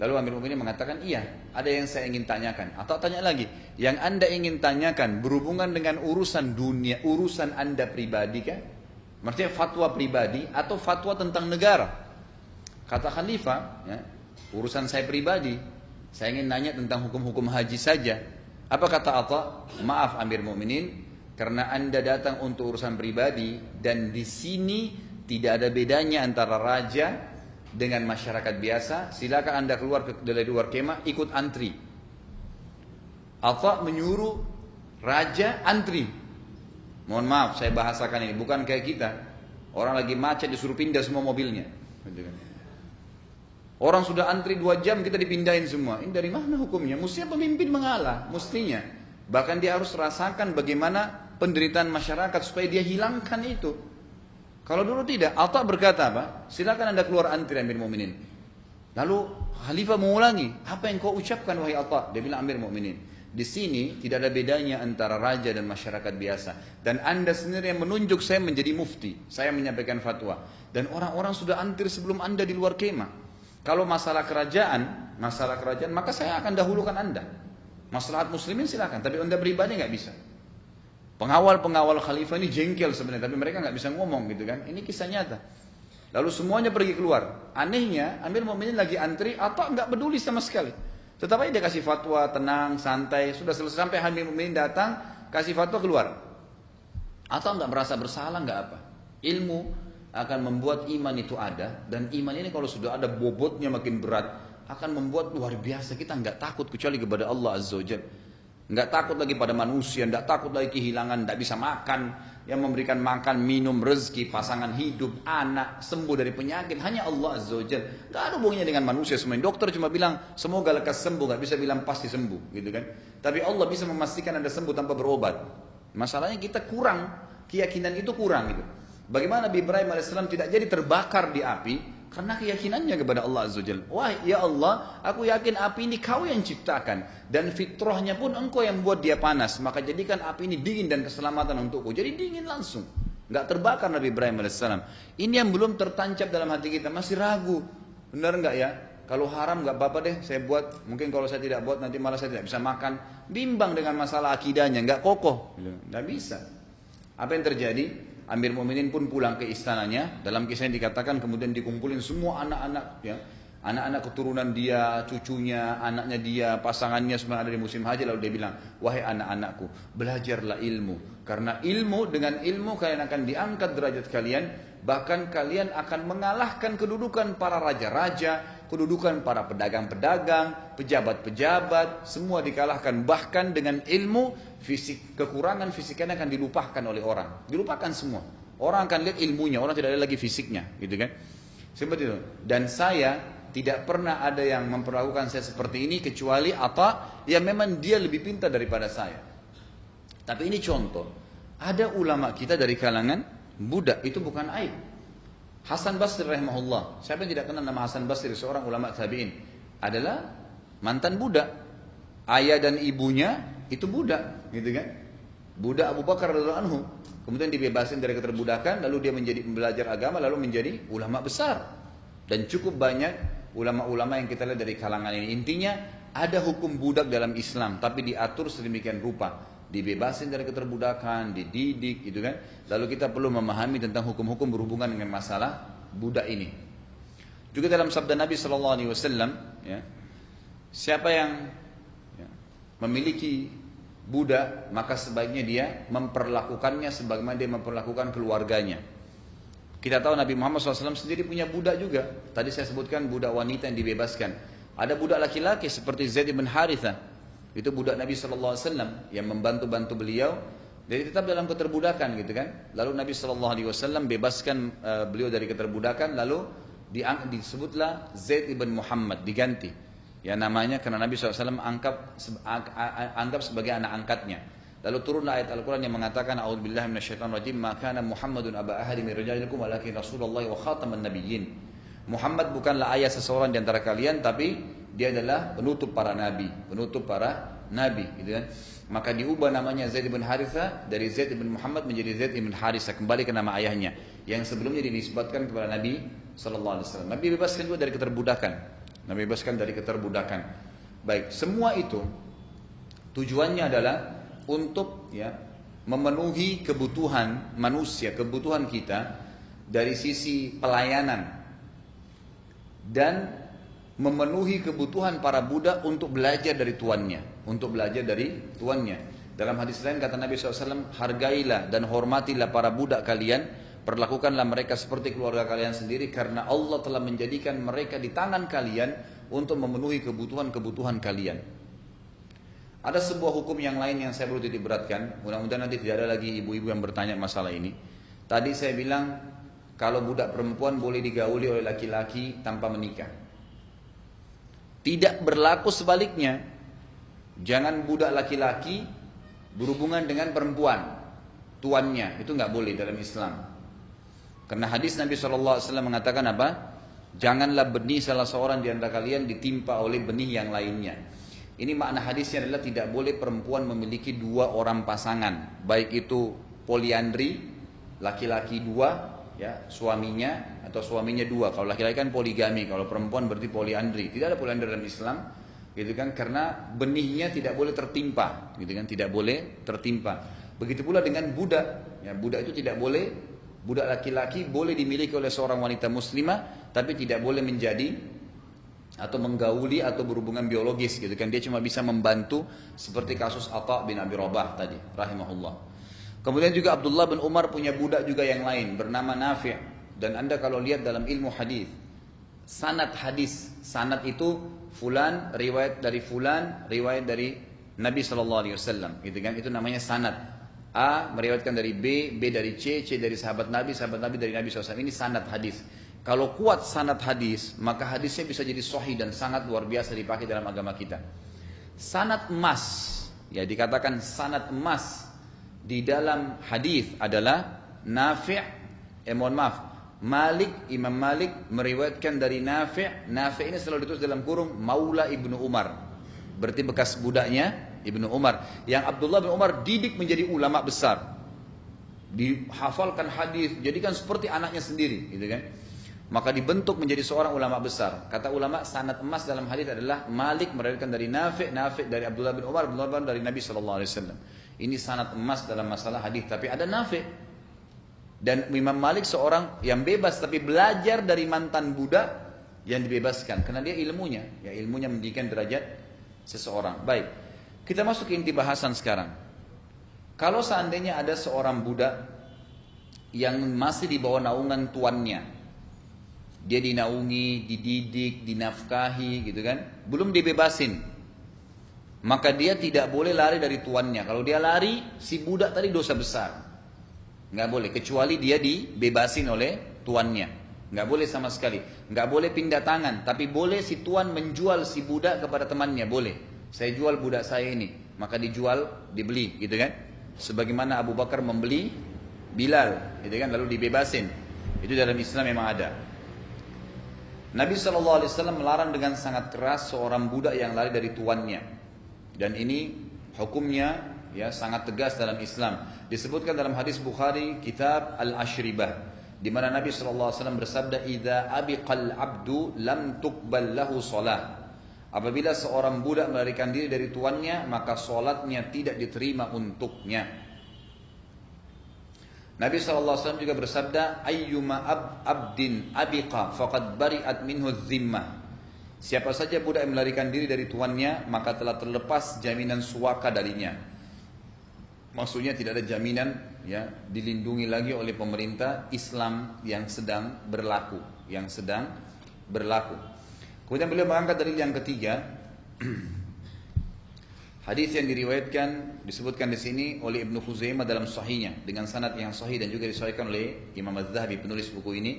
Lalu Amir Mu'minin mengatakan, iya, ada yang saya ingin tanyakan. Atau tanya lagi, yang anda ingin tanyakan berhubungan dengan urusan dunia, urusan anda pribadi kan? Maksudnya fatwa pribadi atau fatwa tentang negara. Kata Khalifah, ya, urusan saya pribadi, saya ingin nanya tentang hukum-hukum haji saja. Apa kata Atta? Maaf Amir Mu'minin, karena anda datang untuk urusan pribadi dan di sini tidak ada bedanya antara raja dengan masyarakat biasa, silakan anda keluar ke, dari luar kemah, ikut antri. Atau menyuruh raja antri. Mohon maaf, saya bahasakan ini, bukan kayak kita. Orang lagi macet disuruh pindah semua mobilnya. Orang sudah antri dua jam kita dipindahin semua. Ini dari mana hukumnya? Mestinya pemimpin mengalah, mestinya. Bahkan dia harus rasakan bagaimana penderitaan masyarakat supaya dia hilangkan itu. Kalau dulu tidak, Atta berkata apa? Silakan anda keluar antri Amir Mu'minin. Lalu Khalifah mengulangi, apa yang kau ucapkan wahai Atta? Dia bilang Amir Mu'minin. Di sini tidak ada bedanya antara raja dan masyarakat biasa. Dan anda sendiri yang menunjuk saya menjadi mufti. Saya menyampaikan fatwa. Dan orang-orang sudah antri sebelum anda di luar kemah. Kalau masalah kerajaan, masalah kerajaan, maka saya akan dahulukan anda. Masalah muslimin silakan, tapi anda pribadi nggak bisa. Pengawal-pengawal khalifah ini jengkel sebenarnya, tapi mereka nggak bisa ngomong gitu kan. Ini kisah nyata. Lalu semuanya pergi keluar. Anehnya, Amir Mu'minin lagi antri atau nggak peduli sama sekali. Tetapi dia kasih fatwa tenang, santai. Sudah selesai sampai Amir Mu'minin datang, kasih fatwa keluar. Atau nggak merasa bersalah nggak apa. Ilmu akan membuat iman itu ada dan iman ini kalau sudah ada bobotnya makin berat akan membuat luar biasa kita nggak takut kecuali kepada Allah Azza Wajalla nggak takut lagi pada manusia, nggak takut lagi kehilangan, nggak bisa makan, yang memberikan makan, minum, rezeki, pasangan hidup, anak, sembuh dari penyakit, hanya Allah Azza wa Nggak ada hubungannya dengan manusia semua. Dokter cuma bilang, semoga lekas sembuh, nggak bisa bilang pasti sembuh, gitu kan. Tapi Allah bisa memastikan Anda sembuh tanpa berobat. Masalahnya kita kurang, keyakinan itu kurang gitu. Bagaimana Nabi Ibrahim AS tidak jadi terbakar di api, karena keyakinannya kepada Allah Azza Jalla. Wah ya Allah, aku yakin api ini kau yang ciptakan. Dan fitrahnya pun engkau yang buat dia panas. Maka jadikan api ini dingin dan keselamatan untukku. Jadi dingin langsung. Nggak terbakar Nabi Ibrahim AS. Ini yang belum tertancap dalam hati kita. Masih ragu. Benar nggak ya? Kalau haram nggak apa-apa deh, saya buat. Mungkin kalau saya tidak buat nanti malah saya tidak bisa makan. Bimbang dengan masalah akidahnya, nggak kokoh, nggak bisa. Apa yang terjadi? Amir Mu'minin pun pulang ke istananya. Dalam kisah yang dikatakan kemudian dikumpulin semua anak-anak ya. Anak-anak keturunan dia, cucunya, anaknya dia, pasangannya semua ada di musim haji lalu dia bilang, "Wahai anak-anakku, belajarlah ilmu karena ilmu dengan ilmu kalian akan diangkat derajat kalian, bahkan kalian akan mengalahkan kedudukan para raja-raja, kedudukan para pedagang-pedagang, pejabat-pejabat, semua dikalahkan. Bahkan dengan ilmu fisik kekurangan fisiknya akan dilupakan oleh orang. Dilupakan semua. Orang akan lihat ilmunya orang tidak ada lagi fisiknya gitu kan? Seperti itu. Dan saya tidak pernah ada yang memperlakukan saya seperti ini kecuali apa? Yang memang dia lebih pintar daripada saya. Tapi ini contoh. Ada ulama kita dari kalangan budak itu bukan aib Hasan Basri rahimahullah siapa yang tidak kenal nama Hasan Basri seorang ulama tabi'in adalah mantan budak ayah dan ibunya itu budak, gitu kan? Budak Abu Bakar radhiyallahu anhu. Kemudian dibebasin dari keterbudakan, lalu dia menjadi belajar agama, lalu menjadi ulama besar. Dan cukup banyak ulama-ulama yang kita lihat dari kalangan ini. Intinya ada hukum budak dalam Islam, tapi diatur sedemikian rupa. Dibebasin dari keterbudakan, dididik gitu kan. Lalu kita perlu memahami tentang hukum-hukum berhubungan dengan masalah budak ini. Juga dalam sabda Nabi Shallallahu Alaihi Wasallam, ya, siapa yang ya, memiliki budak maka sebaiknya dia memperlakukannya sebagaimana dia memperlakukan keluarganya. Kita tahu Nabi Muhammad SAW sendiri punya budak juga. Tadi saya sebutkan budak wanita yang dibebaskan. Ada budak laki-laki seperti Zaid bin Haritha. Itu budak Nabi SAW yang membantu-bantu beliau. Jadi tetap dalam keterbudakan gitu kan. Lalu Nabi SAW bebaskan uh, beliau dari keterbudakan. Lalu disebutlah Zaid bin Muhammad diganti. Ya namanya karena Nabi SAW anggap, anggap sebagai anak angkatnya. Lalu turunlah ayat Al-Quran yang mengatakan A'udzubillah minasyaitonirrajim maka Muhammadun aba ahadi min rijalikum walakin Rasulullah wa khataman nabiyyin. Muhammad bukanlah ayah seseorang di antara kalian tapi dia adalah penutup para nabi, penutup para nabi gitu kan. Maka diubah namanya Zaid bin Haritha dari Zaid bin Muhammad menjadi Zaid bin Haritha kembali ke nama ayahnya yang sebelumnya dinisbatkan kepada Nabi sallallahu alaihi wasallam. Nabi bebaskan juga dari keterbudakan. Nabi bebaskan dari keterbudakan. Baik, semua itu tujuannya adalah untuk ya memenuhi kebutuhan manusia, kebutuhan kita dari sisi pelayanan dan memenuhi kebutuhan para budak untuk belajar dari tuannya, untuk belajar dari tuannya. Dalam hadis lain kata Nabi SAW, hargailah dan hormatilah para budak kalian Perlakukanlah mereka seperti keluarga kalian sendiri karena Allah telah menjadikan mereka di tangan kalian untuk memenuhi kebutuhan-kebutuhan kalian. Ada sebuah hukum yang lain yang saya perlu titik beratkan. Mudah-mudahan nanti tidak ada lagi ibu-ibu yang bertanya masalah ini. Tadi saya bilang kalau budak perempuan boleh digauli oleh laki-laki tanpa menikah. Tidak berlaku sebaliknya. Jangan budak laki-laki berhubungan dengan perempuan tuannya itu nggak boleh dalam Islam. Karena hadis Nabi SAW mengatakan apa? Janganlah benih salah seorang di antara kalian ditimpa oleh benih yang lainnya. Ini makna hadisnya adalah tidak boleh perempuan memiliki dua orang pasangan. Baik itu poliandri, laki-laki dua, ya suaminya atau suaminya dua. Kalau laki-laki kan poligami, kalau perempuan berarti poliandri. Tidak ada poliandri dalam Islam, gitu kan? Karena benihnya tidak boleh tertimpa, gitu kan? Tidak boleh tertimpa. Begitu pula dengan budak, ya budak itu tidak boleh Budak laki-laki boleh dimiliki oleh seorang wanita muslimah, tapi tidak boleh menjadi atau menggauli atau berhubungan biologis gitu kan. Dia cuma bisa membantu seperti kasus Atta bin Abi Rabah tadi, rahimahullah. Kemudian juga Abdullah bin Umar punya budak juga yang lain bernama Nafi' dan Anda kalau lihat dalam ilmu hadis sanad hadis, sanad itu fulan riwayat dari fulan, riwayat dari Nabi sallallahu alaihi wasallam, gitu kan? Itu namanya sanad. A meriwayatkan dari B, B dari C, C dari sahabat Nabi, sahabat Nabi dari Nabi SAW. Ini sanad hadis. Kalau kuat sanad hadis, maka hadisnya bisa jadi sahih dan sangat luar biasa dipakai dalam agama kita. Sanad emas, ya dikatakan sanad emas di dalam hadis adalah Nafi' eh mohon maaf, Malik, Imam Malik meriwayatkan dari Nafi' Nafi' ini selalu ditulis dalam kurung Maula Ibnu Umar. Berarti bekas budaknya Ibnu Umar. Yang Abdullah bin Umar didik menjadi ulama besar. Dihafalkan hadis jadikan seperti anaknya sendiri gitu kan? Maka dibentuk menjadi seorang ulama besar. Kata ulama sanad emas dalam hadis adalah Malik meriwayatkan dari Nafi Nafi dari Abdullah bin Umar Abdullah bin dari Nabi Shallallahu Alaihi Wasallam ini sanad emas dalam masalah hadis tapi ada Nafi dan Imam Malik seorang yang bebas tapi belajar dari mantan budak yang dibebaskan karena dia ilmunya ya ilmunya mendidikan derajat seseorang baik kita masuk ke inti bahasan sekarang. Kalau seandainya ada seorang budak yang masih di bawah naungan tuannya, dia dinaungi, dididik, dinafkahi gitu kan, belum dibebasin. Maka dia tidak boleh lari dari tuannya. Kalau dia lari, si budak tadi dosa besar. Nggak boleh, kecuali dia dibebasin oleh tuannya. Nggak boleh sama sekali. Nggak boleh pindah tangan, tapi boleh si tuan menjual si budak kepada temannya, boleh. Saya jual budak saya ini, maka dijual, dibeli, gitu kan? Sebagaimana Abu Bakar membeli Bilal, gitu kan? Lalu dibebasin. Itu dalam Islam memang ada. Nabi SAW melarang dengan sangat keras seorang budak yang lari dari tuannya. Dan ini hukumnya ya sangat tegas dalam Islam. Disebutkan dalam hadis Bukhari kitab Al-Ashribah di mana Nabi SAW bersabda, "Idza abiqal abdu lam tuqbal lahu salah." Apabila seorang budak melarikan diri dari tuannya, maka sholatnya tidak diterima untuknya. Nabi SAW juga bersabda, Ayyuma ab abdin abiqa faqad bari'at minhu zimmah. Siapa saja budak yang melarikan diri dari tuannya, maka telah terlepas jaminan suaka darinya. Maksudnya tidak ada jaminan ya dilindungi lagi oleh pemerintah Islam yang sedang berlaku, yang sedang berlaku. Kemudian beliau mengangkat dari yang ketiga, hadis yang diriwayatkan disebutkan di sini oleh Ibnu Khuzaimah dalam sahihnya dengan sanad yang sahih dan juga disahihkan oleh Imam Az-Zahabi penulis buku ini.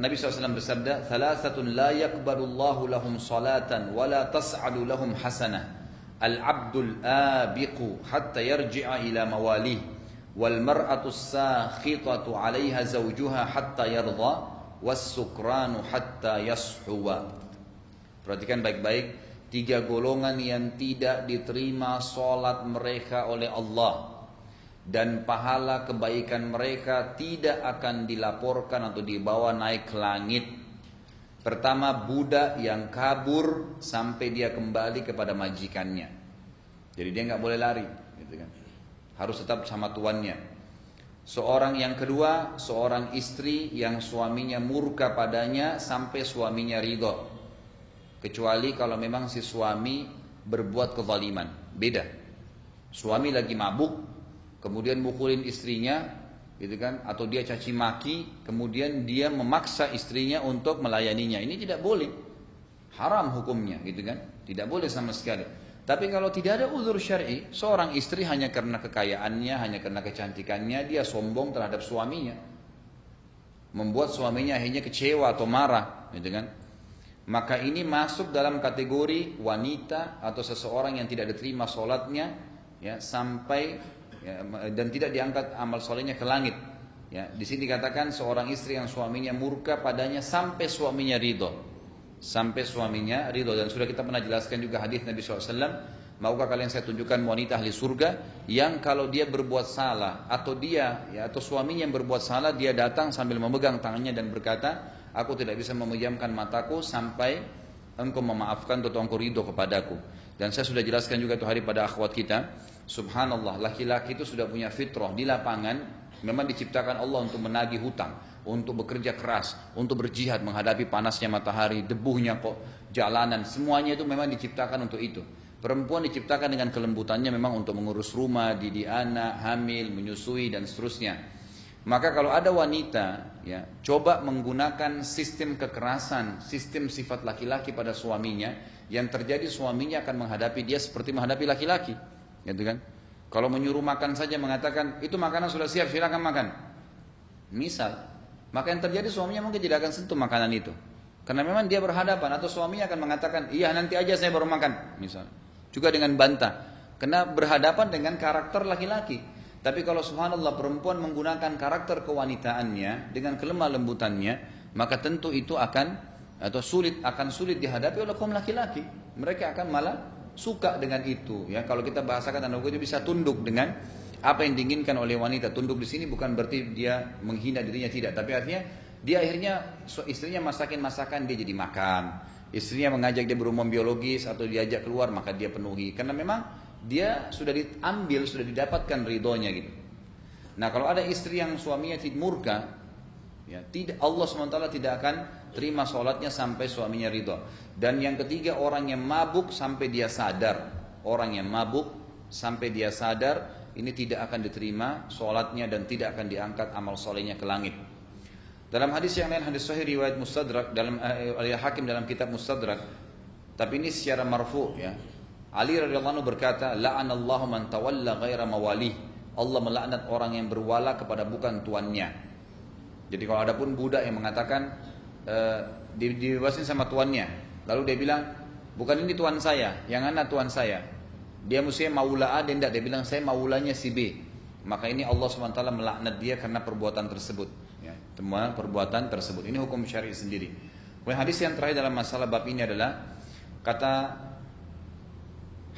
Nabi SAW bersabda, "Thalathatun la yakbalullahu lahum salatan wa la tas'adu lahum hasanah. Al-'abdul abiqu hatta yarji'a ila mawalih wal mar'atu sakhitatu 'alayha zawjuha hatta yardha." wasukranu hatta yashuwa. Perhatikan baik-baik, tiga golongan yang tidak diterima solat mereka oleh Allah dan pahala kebaikan mereka tidak akan dilaporkan atau dibawa naik ke langit. Pertama budak yang kabur sampai dia kembali kepada majikannya. Jadi dia nggak boleh lari, gitu kan. Harus tetap sama tuannya. Seorang yang kedua, seorang istri yang suaminya murka padanya sampai suaminya ridho. Kecuali kalau memang si suami berbuat kezaliman. Beda. Suami lagi mabuk, kemudian mukulin istrinya, gitu kan? Atau dia caci maki, kemudian dia memaksa istrinya untuk melayaninya. Ini tidak boleh. Haram hukumnya, gitu kan? Tidak boleh sama sekali. Tapi kalau tidak ada uzur syar'i, seorang istri hanya karena kekayaannya, hanya karena kecantikannya, dia sombong terhadap suaminya. Membuat suaminya akhirnya kecewa atau marah, gitu kan? Maka ini masuk dalam kategori wanita atau seseorang yang tidak diterima sholatnya, ya sampai ya, dan tidak diangkat amal sholatnya ke langit. Ya, di sini dikatakan seorang istri yang suaminya murka padanya sampai suaminya ridho. Sampai suaminya ridho. Dan sudah kita pernah jelaskan juga hadis Nabi SAW maukah kalian saya tunjukkan wanita ahli surga yang kalau dia berbuat salah atau dia ya atau suaminya yang berbuat salah dia datang sambil memegang tangannya dan berkata aku tidak bisa memejamkan mataku sampai engkau memaafkan atau engkau ridho kepadaku dan saya sudah jelaskan juga itu hari pada akhwat kita subhanallah laki-laki itu sudah punya fitrah di lapangan memang diciptakan Allah untuk menagih hutang untuk bekerja keras, untuk berjihad menghadapi panasnya matahari, debuhnya kok jalanan, semuanya itu memang diciptakan untuk itu. Perempuan diciptakan dengan kelembutannya memang untuk mengurus rumah, didik anak, hamil, menyusui dan seterusnya. Maka kalau ada wanita ya coba menggunakan sistem kekerasan, sistem sifat laki-laki pada suaminya, yang terjadi suaminya akan menghadapi dia seperti menghadapi laki-laki, gitu kan? Kalau menyuruh makan saja mengatakan itu makanan sudah siap silakan makan. Misal maka yang terjadi suaminya mungkin tidak akan sentuh makanan itu. Karena memang dia berhadapan atau suaminya akan mengatakan, iya nanti aja saya baru makan. Misalnya. Juga dengan bantah. Karena berhadapan dengan karakter laki-laki. Tapi kalau subhanallah perempuan menggunakan karakter kewanitaannya dengan kelemah lembutannya, maka tentu itu akan atau sulit akan sulit dihadapi oleh kaum laki-laki. Mereka akan malah suka dengan itu ya. Kalau kita bahasakan dan itu bisa tunduk dengan apa yang diinginkan oleh wanita tunduk di sini bukan berarti dia menghina dirinya tidak, tapi artinya dia akhirnya istrinya masakin masakan dia jadi makan. Istrinya mengajak dia berumum biologis atau diajak keluar maka dia penuhi karena memang dia sudah diambil sudah didapatkan ridhonya gitu. Nah kalau ada istri yang suaminya tidak murka, ya tidak Allah swt tidak akan terima sholatnya sampai suaminya ridho. Dan yang ketiga orang yang mabuk sampai dia sadar, orang yang mabuk sampai dia sadar ini tidak akan diterima sholatnya dan tidak akan diangkat amal solehnya ke langit. Dalam hadis yang lain hadis sahih riwayat Mustadrak dalam uh, Hakim dalam kitab Mustadrak tapi ini secara marfu ya. Ali radhiyallahu anhu berkata, "La'anallahu man tawalla ghaira mawalih." Allah melaknat orang yang berwala kepada bukan tuannya. Jadi kalau ada pun budak yang mengatakan uh, dibebasin sama tuannya, lalu dia bilang, "Bukan ini tuan saya, yang anak tuan saya." Dia mesti maula A, dia tidak. Dia bilang saya maulanya si B. Maka ini Allah SWT melaknat dia karena perbuatan tersebut. Ya, temuan perbuatan tersebut. Ini hukum syari sendiri. Kemudian hadis yang terakhir dalam masalah bab ini adalah kata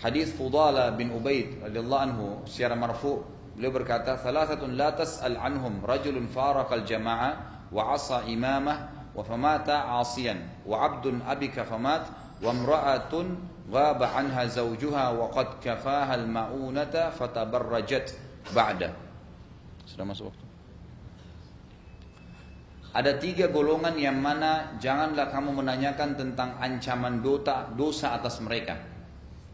hadis Fudala bin Ubaid radhiyallahu anhu secara marfu beliau berkata thalathatun la tas'al anhum rajulun faraqal jamaah wa asa imamah wa famata 'asiyan wa 'abdun abika famat wa imra'atun ghaba 'anha zawjuha wa qad kafaha al-ma'unata fatabarrajat ba'da. Sudah masuk waktu. Ada tiga golongan yang mana janganlah kamu menanyakan tentang ancaman dota dosa atas mereka.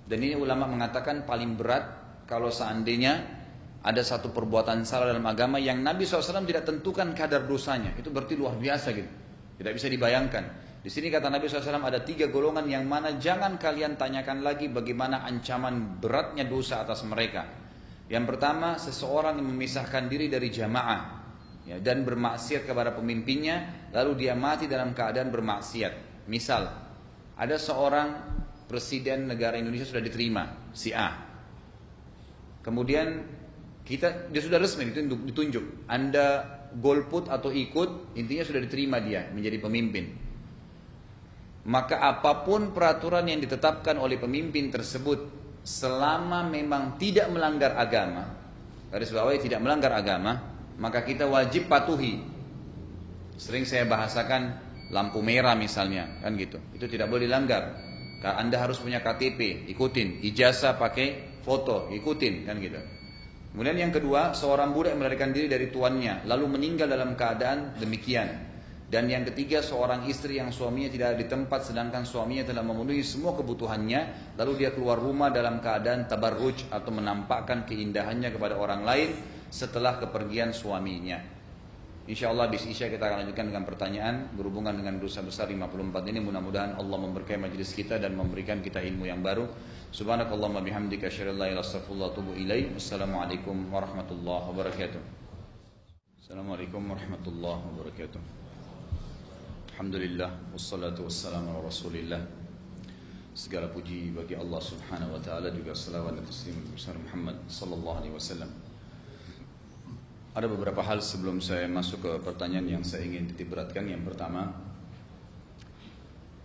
Dan ini ulama mengatakan paling berat kalau seandainya ada satu perbuatan salah dalam agama yang Nabi SAW tidak tentukan kadar dosanya. Itu berarti luar biasa gitu. Tidak bisa dibayangkan. Di sini kata Nabi SAW ada tiga golongan yang mana jangan kalian tanyakan lagi bagaimana ancaman beratnya dosa atas mereka. Yang pertama, seseorang yang memisahkan diri dari jamaah ya, dan bermaksiat kepada pemimpinnya lalu dia mati dalam keadaan bermaksiat misal ada seorang presiden negara Indonesia sudah diterima si A kemudian kita dia sudah resmi ditunjuk, ditunjuk anda golput atau ikut intinya sudah diterima dia menjadi pemimpin maka apa pun peraturan yang ditetapkan oleh pemimpin tersebut selama memang tidak melanggar agama garis bawahi tidak melanggar agama maka kita wajib patuhi. Sering saya bahasakan lampu merah misalnya, kan gitu. Itu tidak boleh dilanggar. Anda harus punya KTP, ikutin. Ijazah pakai foto, ikutin, kan gitu. Kemudian yang kedua, seorang budak melarikan diri dari tuannya, lalu meninggal dalam keadaan demikian. Dan yang ketiga, seorang istri yang suaminya tidak ada di tempat, sedangkan suaminya telah memenuhi semua kebutuhannya, lalu dia keluar rumah dalam keadaan tabarruj atau menampakkan keindahannya kepada orang lain, setelah kepergian suaminya. Insya Allah di Isya kita akan lanjutkan dengan pertanyaan berhubungan dengan dosa besar 54 ini. Mudah-mudahan Allah memberkahi majelis kita dan memberikan kita ilmu yang baru. Subhanakallahumma bihamdika asyhadu an la ilaha anta Wassalamualaikum warahmatullahi wabarakatuh. Assalamualaikum warahmatullahi wabarakatuh. Alhamdulillah wassalatu wassalamu ala Rasulillah. Segala puji bagi Allah Subhanahu wa taala juga salawat dan taslim besar Muhammad sallallahu alaihi wasallam. Ada beberapa hal sebelum saya masuk ke pertanyaan yang saya ingin titip beratkan. Yang pertama,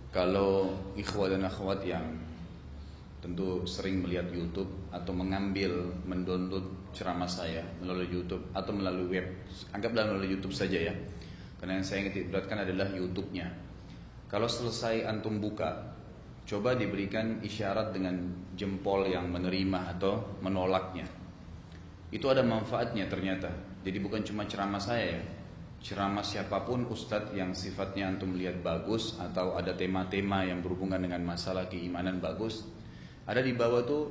kalau ikhwat dan akhwat yang tentu sering melihat YouTube atau mengambil mendownload ceramah saya melalui YouTube atau melalui web, anggaplah melalui YouTube saja ya. Karena yang saya ingin titip beratkan adalah YouTube-nya. Kalau selesai antum buka, coba diberikan isyarat dengan jempol yang menerima atau menolaknya. Itu ada manfaatnya ternyata jadi bukan cuma ceramah saya ya. Ceramah siapa pun ustadz yang sifatnya antum melihat bagus atau ada tema-tema yang berhubungan dengan masalah keimanan bagus, ada di bawah tuh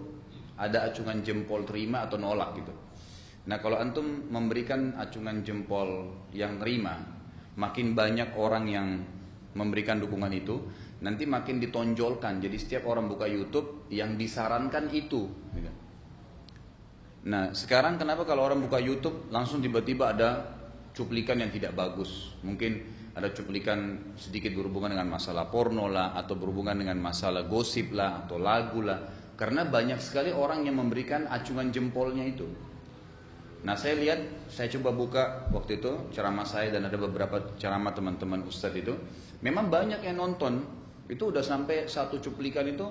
ada acungan jempol terima atau nolak gitu. Nah kalau antum memberikan acungan jempol yang terima, makin banyak orang yang memberikan dukungan itu, nanti makin ditonjolkan. Jadi setiap orang buka YouTube yang disarankan itu. Gitu. Nah sekarang kenapa kalau orang buka YouTube langsung tiba-tiba ada cuplikan yang tidak bagus. Mungkin ada cuplikan sedikit berhubungan dengan masalah porno lah atau berhubungan dengan masalah gosip lah atau lagu lah. Karena banyak sekali orang yang memberikan acungan jempolnya itu. Nah saya lihat, saya coba buka waktu itu ceramah saya dan ada beberapa ceramah teman-teman ustadz itu. Memang banyak yang nonton, itu udah sampai satu cuplikan itu,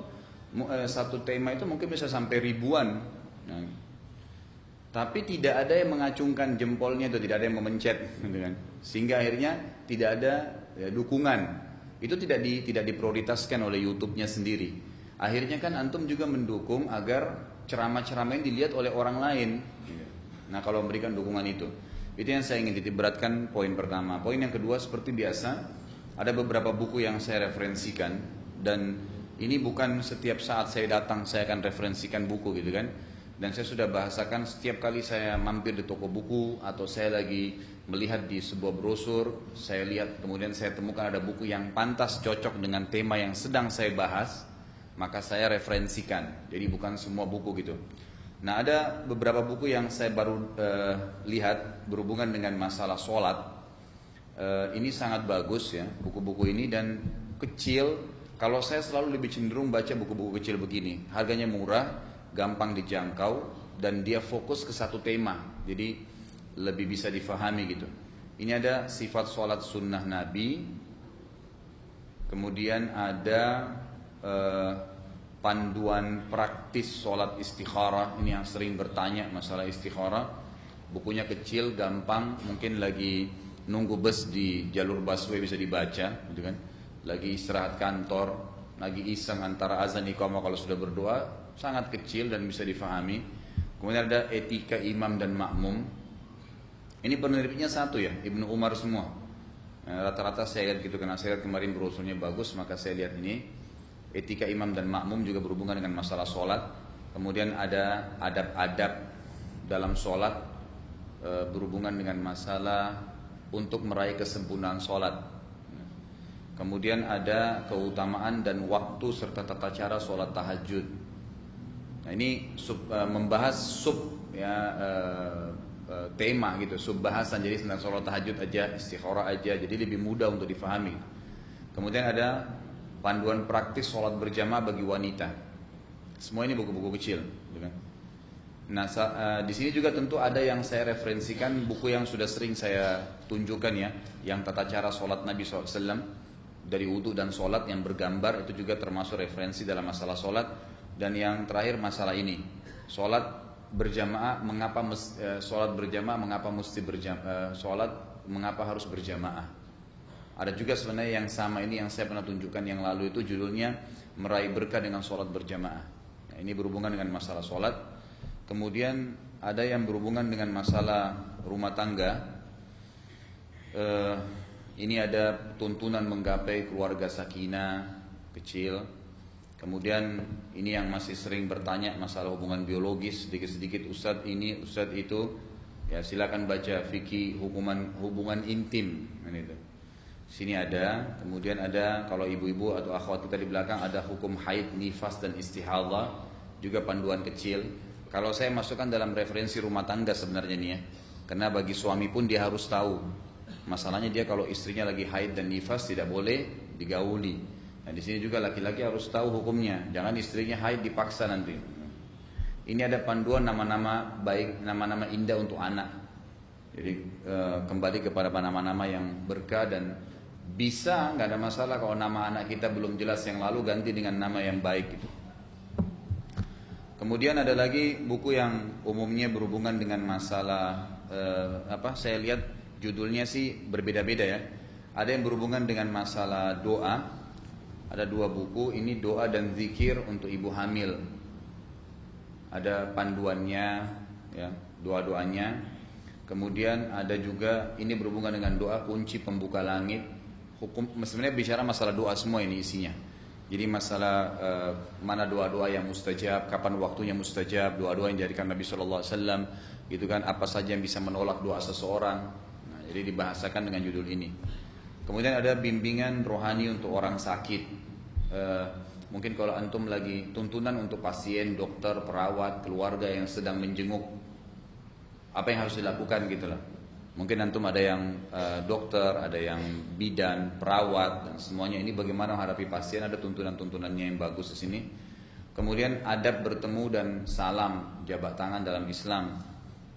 eh, satu tema itu mungkin bisa sampai ribuan. Nah, tapi tidak ada yang mengacungkan jempolnya atau tidak ada yang memencet gitu kan. sehingga akhirnya tidak ada ya, dukungan. Itu tidak di, tidak diprioritaskan oleh YouTube-nya sendiri. Akhirnya kan antum juga mendukung agar ceramah-ceramah yang dilihat oleh orang lain. Nah kalau memberikan dukungan itu. Itu yang saya ingin titip beratkan poin pertama. Poin yang kedua seperti biasa ada beberapa buku yang saya referensikan. Dan ini bukan setiap saat saya datang saya akan referensikan buku gitu kan dan saya sudah bahasakan setiap kali saya mampir di toko buku atau saya lagi melihat di sebuah brosur, saya lihat kemudian saya temukan ada buku yang pantas cocok dengan tema yang sedang saya bahas, maka saya referensikan. Jadi bukan semua buku gitu. Nah ada beberapa buku yang saya baru uh, lihat berhubungan dengan masalah sholat. Uh, ini sangat bagus ya buku-buku ini dan kecil. Kalau saya selalu lebih cenderung baca buku-buku kecil begini, harganya murah, gampang dijangkau dan dia fokus ke satu tema. Jadi lebih bisa difahami gitu. Ini ada sifat sholat sunnah nabi kemudian ada eh, panduan praktis sholat istikharah. Ini yang sering bertanya masalah istikharah. Bukunya kecil gampang mungkin lagi nunggu bus di jalur busway bisa dibaca gitu kan. Lagi istirahat kantor lagi iseng antara azan iqamah kalau sudah berdoa sangat kecil dan bisa difahami. Kemudian ada etika imam dan makmum. Ini penerbitnya satu ya, Ibnu Umar semua. Nah, rata-rata saya lihat gitu karena saya lihat kemarin berusulnya bagus, maka saya lihat ini etika imam dan makmum juga berhubungan dengan masalah sholat. Kemudian ada adab-adab dalam sholat e, berhubungan dengan masalah untuk meraih kesempurnaan sholat. Kemudian ada keutamaan dan waktu serta tata cara sholat tahajud. Nah ini sub, e, membahas sub ya e, e, tema gitu, sub bahasan jadi tentang sholat tahajud aja, istikharah aja, jadi lebih mudah untuk difahami. Kemudian ada panduan praktis sholat berjamaah bagi wanita. Semua ini buku-buku kecil. Gitu kan? Nah, uh, di sini juga tentu ada yang saya referensikan buku yang sudah sering saya tunjukkan ya, yang tata cara sholat Nabi SAW dari wudhu dan sholat yang bergambar itu juga termasuk referensi dalam masalah sholat dan yang terakhir masalah ini sholat berjamaah mengapa uh, sholat berjamaah mengapa mesti berjamaah uh, sholat mengapa harus berjamaah ada juga sebenarnya yang sama ini yang saya pernah tunjukkan yang lalu itu judulnya meraih berkah dengan sholat berjamaah nah, ini berhubungan dengan masalah sholat Kemudian ada yang berhubungan dengan masalah rumah tangga. Uh, ini ada tuntunan menggapai keluarga sakinah kecil. Kemudian ini yang masih sering bertanya masalah hubungan biologis sedikit-sedikit Ustadz ini Ustadz itu ya silakan baca fikih hubungan hubungan intim ini itu. Sini ada, kemudian ada kalau ibu-ibu atau akhwat kita di belakang ada hukum haid, nifas dan istihadah juga panduan kecil. Kalau saya masukkan dalam referensi rumah tangga sebenarnya nih ya. Karena bagi suami pun dia harus tahu. Masalahnya dia kalau istrinya lagi haid dan nifas tidak boleh digauli. Nah di sini juga laki-laki harus tahu hukumnya. Jangan istrinya haid dipaksa nanti. Ini ada panduan nama-nama baik, nama-nama indah untuk anak. Jadi e, kembali kepada nama-nama yang berkah dan bisa nggak ada masalah kalau nama anak kita belum jelas yang lalu ganti dengan nama yang baik gitu. Kemudian ada lagi buku yang umumnya berhubungan dengan masalah eh, apa? Saya lihat judulnya sih berbeda-beda ya. Ada yang berhubungan dengan masalah doa. Ada dua buku, ini doa dan zikir untuk ibu hamil. Ada panduannya, ya, doa-doanya. Kemudian ada juga ini berhubungan dengan doa kunci pembuka langit. Hukum sebenarnya bicara masalah doa semua ini isinya jadi masalah uh, mana doa-doa yang mustajab, kapan waktunya mustajab, doa-doa yang dijadikan Nabi Shallallahu Alaihi gitu kan? Apa saja yang bisa menolak doa seseorang. Nah, jadi dibahasakan dengan judul ini. Kemudian ada bimbingan rohani untuk orang sakit. Uh, mungkin kalau antum lagi tuntunan untuk pasien, dokter, perawat, keluarga yang sedang menjenguk, apa yang harus dilakukan gitulah. Mungkin antum ada yang uh, dokter, ada yang bidan, perawat dan semuanya ini bagaimana menghadapi pasien ada tuntunan-tuntunannya yang bagus di sini. Kemudian adab bertemu dan salam jabat tangan dalam Islam.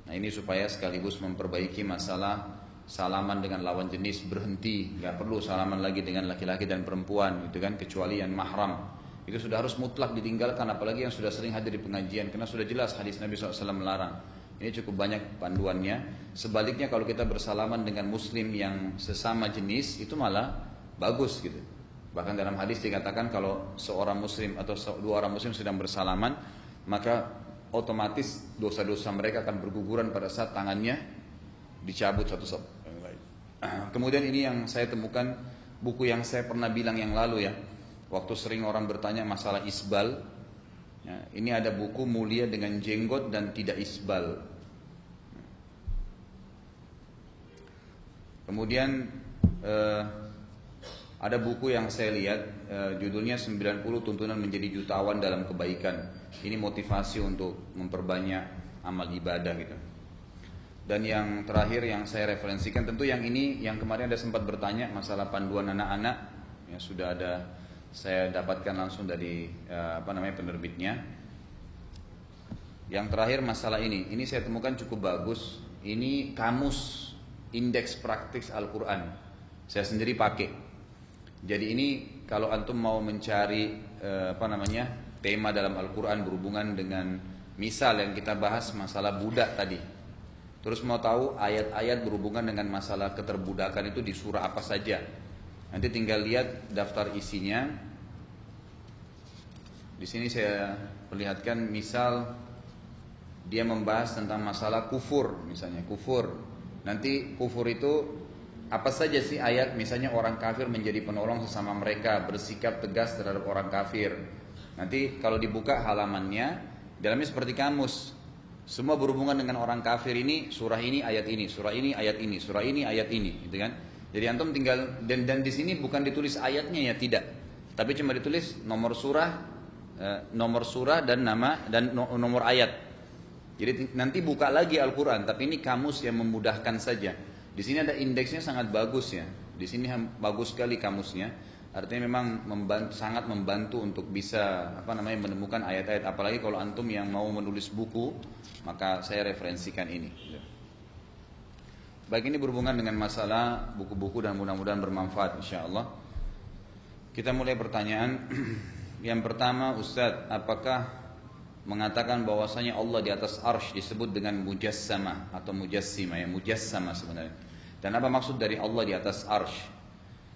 Nah ini supaya sekaligus memperbaiki masalah salaman dengan lawan jenis berhenti, nggak perlu salaman lagi dengan laki-laki dan perempuan, gitu kan kecuali yang mahram. Itu sudah harus mutlak ditinggalkan, apalagi yang sudah sering hadir di pengajian, karena sudah jelas hadis Nabi SAW melarang. Ini cukup banyak panduannya. Sebaliknya kalau kita bersalaman dengan muslim yang sesama jenis itu malah bagus gitu. Bahkan dalam hadis dikatakan kalau seorang muslim atau dua orang muslim sedang bersalaman, maka otomatis dosa-dosa mereka akan berguguran pada saat tangannya dicabut satu. Kemudian ini yang saya temukan buku yang saya pernah bilang yang lalu ya. Waktu sering orang bertanya masalah isbal, Ya, ini ada buku mulia dengan jenggot dan tidak isbal. Kemudian eh, ada buku yang saya lihat eh, judulnya 90 tuntunan menjadi jutawan dalam kebaikan. Ini motivasi untuk memperbanyak amal ibadah gitu. Dan yang terakhir yang saya referensikan tentu yang ini yang kemarin ada sempat bertanya masalah panduan anak-anak ya sudah ada saya dapatkan langsung dari uh, apa namanya penerbitnya. Yang terakhir masalah ini, ini saya temukan cukup bagus. Ini kamus indeks praktis Al-Quran. Saya sendiri pakai. Jadi ini kalau antum mau mencari uh, apa namanya tema dalam Al-Quran berhubungan dengan misal yang kita bahas masalah budak tadi. Terus mau tahu ayat-ayat berhubungan dengan masalah keterbudakan itu di surah apa saja Nanti tinggal lihat daftar isinya. Di sini saya perlihatkan misal dia membahas tentang masalah kufur misalnya kufur. Nanti kufur itu apa saja sih ayat misalnya orang kafir menjadi penolong sesama mereka bersikap tegas terhadap orang kafir. Nanti kalau dibuka halamannya dalamnya seperti kamus. Semua berhubungan dengan orang kafir ini surah ini ayat ini, surah ini ayat ini, surah ini ayat ini, gitu kan? Jadi antum tinggal dan dan di sini bukan ditulis ayatnya ya tidak, tapi cuma ditulis nomor surah Eh, nomor surah dan nama dan nomor ayat. Jadi nanti buka lagi Al-Quran, tapi ini kamus yang memudahkan saja. Di sini ada indeksnya sangat bagus ya. Di sini bagus sekali kamusnya. Artinya memang membantu, sangat membantu untuk bisa apa namanya menemukan ayat-ayat. Apalagi kalau antum yang mau menulis buku, maka saya referensikan ini. Baik ini berhubungan dengan masalah buku-buku dan mudah-mudahan bermanfaat insya Allah. Kita mulai pertanyaan. Yang pertama Ustadz, apakah mengatakan bahwasanya Allah di atas arsh disebut dengan mujassama atau mujassima ya mujassama sebenarnya. Dan apa maksud dari Allah di atas arsh?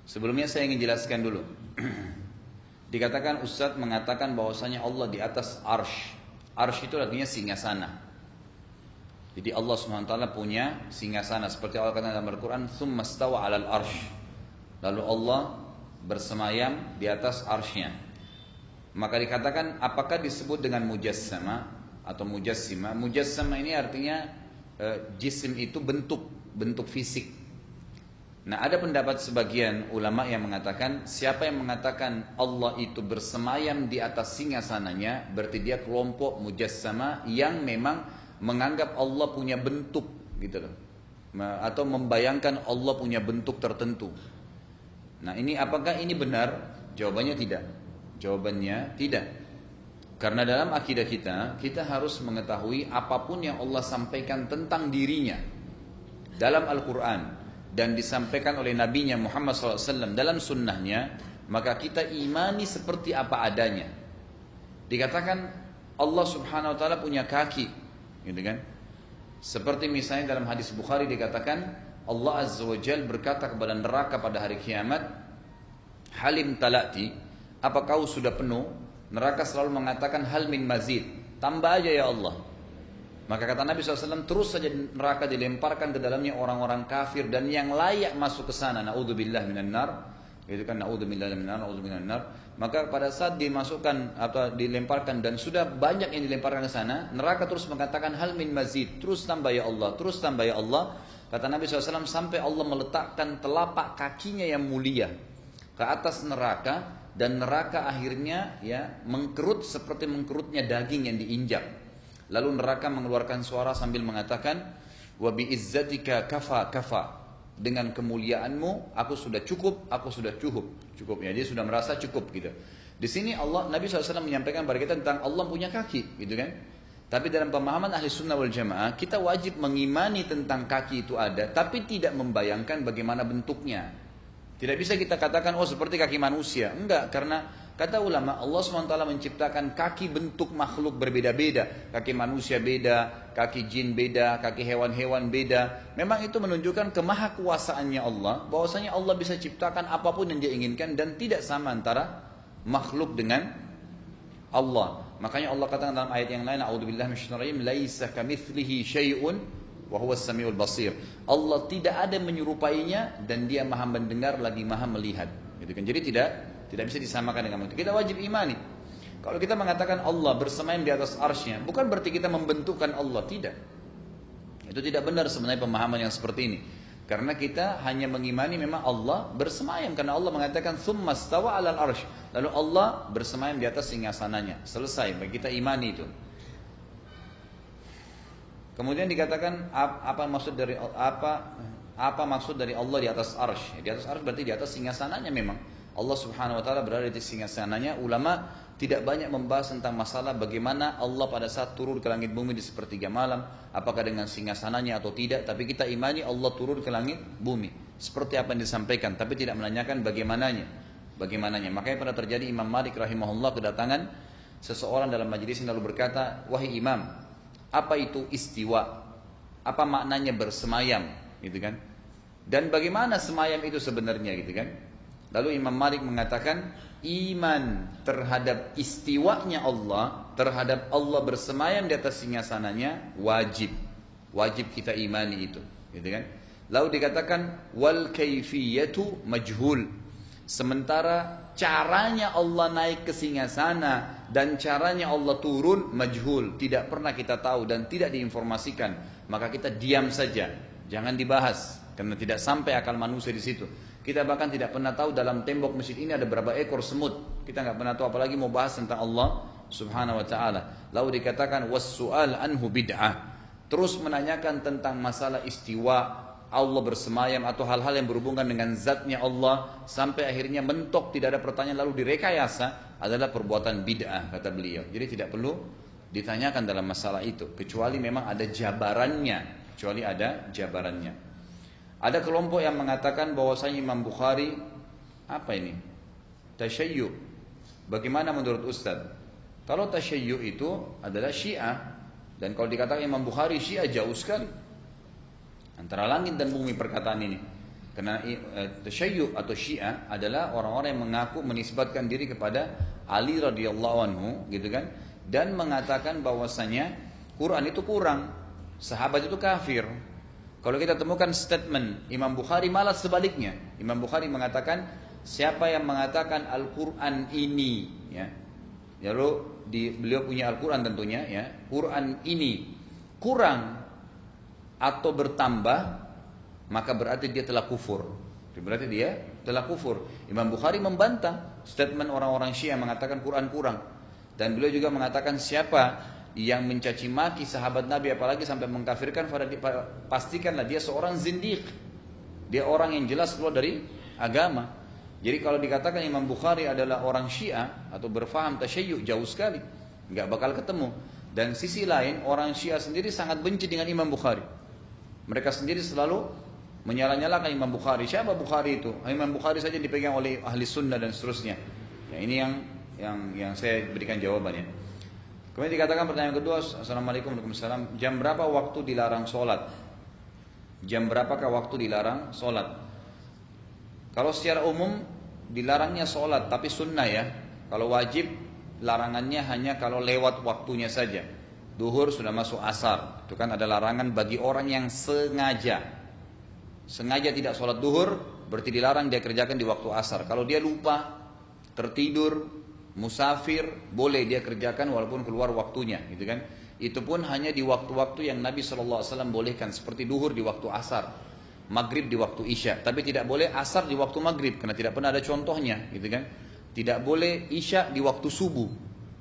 Sebelumnya saya ingin jelaskan dulu. Dikatakan Ustadz mengatakan bahwasanya Allah di atas arsh. Arsh itu artinya singgasana. Jadi Allah SWT punya singgasana seperti Allah kata dalam Al-Quran, "Tsumma 'alal arsh." Lalu Allah bersemayam di atas arshnya. Maka dikatakan apakah disebut dengan mujassama atau mujassima? Mujassama ini artinya e, jisim itu bentuk, bentuk fisik. Nah ada pendapat sebagian ulama yang mengatakan siapa yang mengatakan Allah itu bersemayam di atas singgasananya berarti dia kelompok mujassama yang memang menganggap Allah punya bentuk gitu loh atau membayangkan Allah punya bentuk tertentu. Nah ini apakah ini benar? Jawabannya tidak. Jawabannya tidak. Karena dalam akidah kita, kita harus mengetahui apa pun yang Allah sampaikan tentang dirinya dalam Al-Quran dan disampaikan oleh nabinya Muhammad SAW dalam sunnahnya, maka kita imani seperti apa adanya. Dikatakan Allah Subhanahu Wa Taala punya kaki, gitu kan? Seperti misalnya dalam hadis Bukhari dikatakan Allah Azza wa Jal berkata kepada neraka pada hari kiamat, Halim talati, apa kau sudah penuh? Neraka selalu mengatakan hal min mazid. Tambah aja ya Allah. Maka kata Nabi SAW terus saja neraka dilemparkan ke dalamnya orang-orang kafir dan yang layak masuk ke sana. Naudzubillah minan nar. Itu kan naudzubillah minan naudzubillah. Maka pada saat dimasukkan atau dilemparkan dan sudah banyak yang dilemparkan ke sana, neraka terus mengatakan hal min mazid. Terus tambah ya Allah, terus tambah ya Allah. Kata Nabi SAW sampai Allah meletakkan telapak kakinya yang mulia ke atas neraka dan neraka akhirnya ya mengkerut seperti mengkerutnya daging yang diinjak. Lalu neraka mengeluarkan suara sambil mengatakan, "Wa bi izzatika kafa kafa." Dengan kemuliaanmu aku sudah cukup, aku sudah cukup. Cukup ya, dia sudah merasa cukup gitu. Di sini Allah Nabi SAW menyampaikan kepada kita tentang Allah punya kaki, gitu kan? Tapi dalam pemahaman ahli sunnah wal jamaah, kita wajib mengimani tentang kaki itu ada, tapi tidak membayangkan bagaimana bentuknya. Tidak bisa kita katakan oh seperti kaki manusia. Enggak, karena kata ulama Allah SWT menciptakan kaki bentuk makhluk berbeda-beda. Kaki manusia beda, kaki jin beda, kaki hewan-hewan beda. Memang itu menunjukkan kemahakuasaannya Allah. Bahwasanya Allah bisa ciptakan apa pun yang dia inginkan dan tidak sama antara makhluk dengan Allah. Makanya Allah katakan dalam ayat yang lain, A'udzubillahi minasyaitonir laisa kamitslihi syai'un Wahwa samiul basir. Allah tidak ada menyerupainya dan dia maha mendengar lagi maha melihat. Gitu kan. Jadi tidak tidak bisa disamakan dengan itu. Kita wajib imani. Kalau kita mengatakan Allah bersemayam di atas arsnya, bukan berarti kita membentukkan Allah, tidak. Itu tidak benar sebenarnya pemahaman yang seperti ini. Karena kita hanya mengimani memang Allah bersemayam karena Allah mengatakan summa stawa alal arsh. Lalu Allah bersemayam di atas singgasananya. Selesai, bagi kita imani itu. Kemudian dikatakan apa maksud dari apa apa maksud dari Allah di atas arsh? Di atas arsh berarti di atas singgasananya memang. Allah Subhanahu wa taala berada di singgasananya. Ulama tidak banyak membahas tentang masalah bagaimana Allah pada saat turun ke langit bumi di sepertiga malam, apakah dengan singgasananya atau tidak, tapi kita imani Allah turun ke langit bumi. Seperti apa yang disampaikan, tapi tidak menanyakan bagaimananya. Bagaimananya. Makanya pada terjadi Imam Malik rahimahullah kedatangan seseorang dalam majelis lalu berkata, "Wahai Imam, apa itu istiwa? Apa maknanya bersemayam, gitu kan? Dan bagaimana semayam itu sebenarnya, gitu kan? Lalu Imam Malik mengatakan iman terhadap istiwanya Allah, terhadap Allah bersemayam di atas singgasananya wajib. Wajib kita imani itu, gitu kan? Lalu dikatakan wal kaifiyatu majhul. Sementara caranya Allah naik ke singgasana dan caranya Allah turun majhul, tidak pernah kita tahu dan tidak diinformasikan. Maka kita diam saja, jangan dibahas karena tidak sampai akal manusia di situ. Kita bahkan tidak pernah tahu dalam tembok masjid ini ada berapa ekor semut. Kita nggak pernah tahu apalagi mau bahas tentang Allah Subhanahu wa taala. Lalu dikatakan was-su'al anhu bid'ah. Terus menanyakan tentang masalah istiwa Allah bersemayam atau hal-hal yang berhubungan dengan zatnya Allah sampai akhirnya mentok tidak ada pertanyaan lalu direkayasa adalah perbuatan bid'ah kata beliau. Jadi tidak perlu ditanyakan dalam masalah itu kecuali memang ada jabarannya, kecuali ada jabarannya. Ada kelompok yang mengatakan bahwasanya Imam Bukhari apa ini? Tasyayyu. Bagaimana menurut Ustaz? Kalau tasyayyu itu adalah Syiah dan kalau dikatakan Imam Bukhari Syiah jauh sekali antara langit dan bumi perkataan ini. Karena eh, tasyayyu atau Syiah adalah orang-orang yang mengaku menisbatkan diri kepada Ali radhiyallahu anhu gitu kan dan mengatakan bahwasanya Quran itu kurang, sahabat itu kafir, kalau kita temukan statement Imam Bukhari malah sebaliknya. Imam Bukhari mengatakan siapa yang mengatakan Al-Qur'an ini ya. Lalu di, beliau punya Al-Qur'an tentunya ya. Quran ini kurang atau bertambah maka berarti dia telah kufur. Berarti dia telah kufur. Imam Bukhari membantah statement orang-orang Syiah mengatakan Quran kurang. Dan beliau juga mengatakan siapa yang mencaci maki sahabat Nabi apalagi sampai mengkafirkan pastikanlah dia seorang zindiq. Dia orang yang jelas keluar dari agama. Jadi kalau dikatakan Imam Bukhari adalah orang Syiah atau berfaham tasyayyu jauh sekali, nggak bakal ketemu. Dan sisi lain orang Syiah sendiri sangat benci dengan Imam Bukhari. Mereka sendiri selalu menyala-nyalakan Imam Bukhari. Siapa Bukhari itu? Imam Bukhari saja dipegang oleh ahli sunnah dan seterusnya. Ya, ini yang yang yang saya berikan jawabannya. Kemudian dikatakan pertanyaan kedua, Assalamualaikum warahmatullahi Jam berapa waktu dilarang sholat? Jam berapakah waktu dilarang sholat? Kalau secara umum dilarangnya sholat, tapi sunnah ya. Kalau wajib, larangannya hanya kalau lewat waktunya saja. Duhur sudah masuk asar. Itu kan ada larangan bagi orang yang sengaja. Sengaja tidak sholat duhur, berarti dilarang dia kerjakan di waktu asar. Kalau dia lupa, tertidur, musafir boleh dia kerjakan walaupun keluar waktunya gitu kan? Itu pun hanya di waktu-waktu yang Nabi SAW bolehkan seperti duhur di waktu asar maghrib di waktu isya. Tapi tidak boleh asar di waktu maghrib karena tidak pernah ada contohnya gitu kan? Tidak boleh isya di waktu subuh.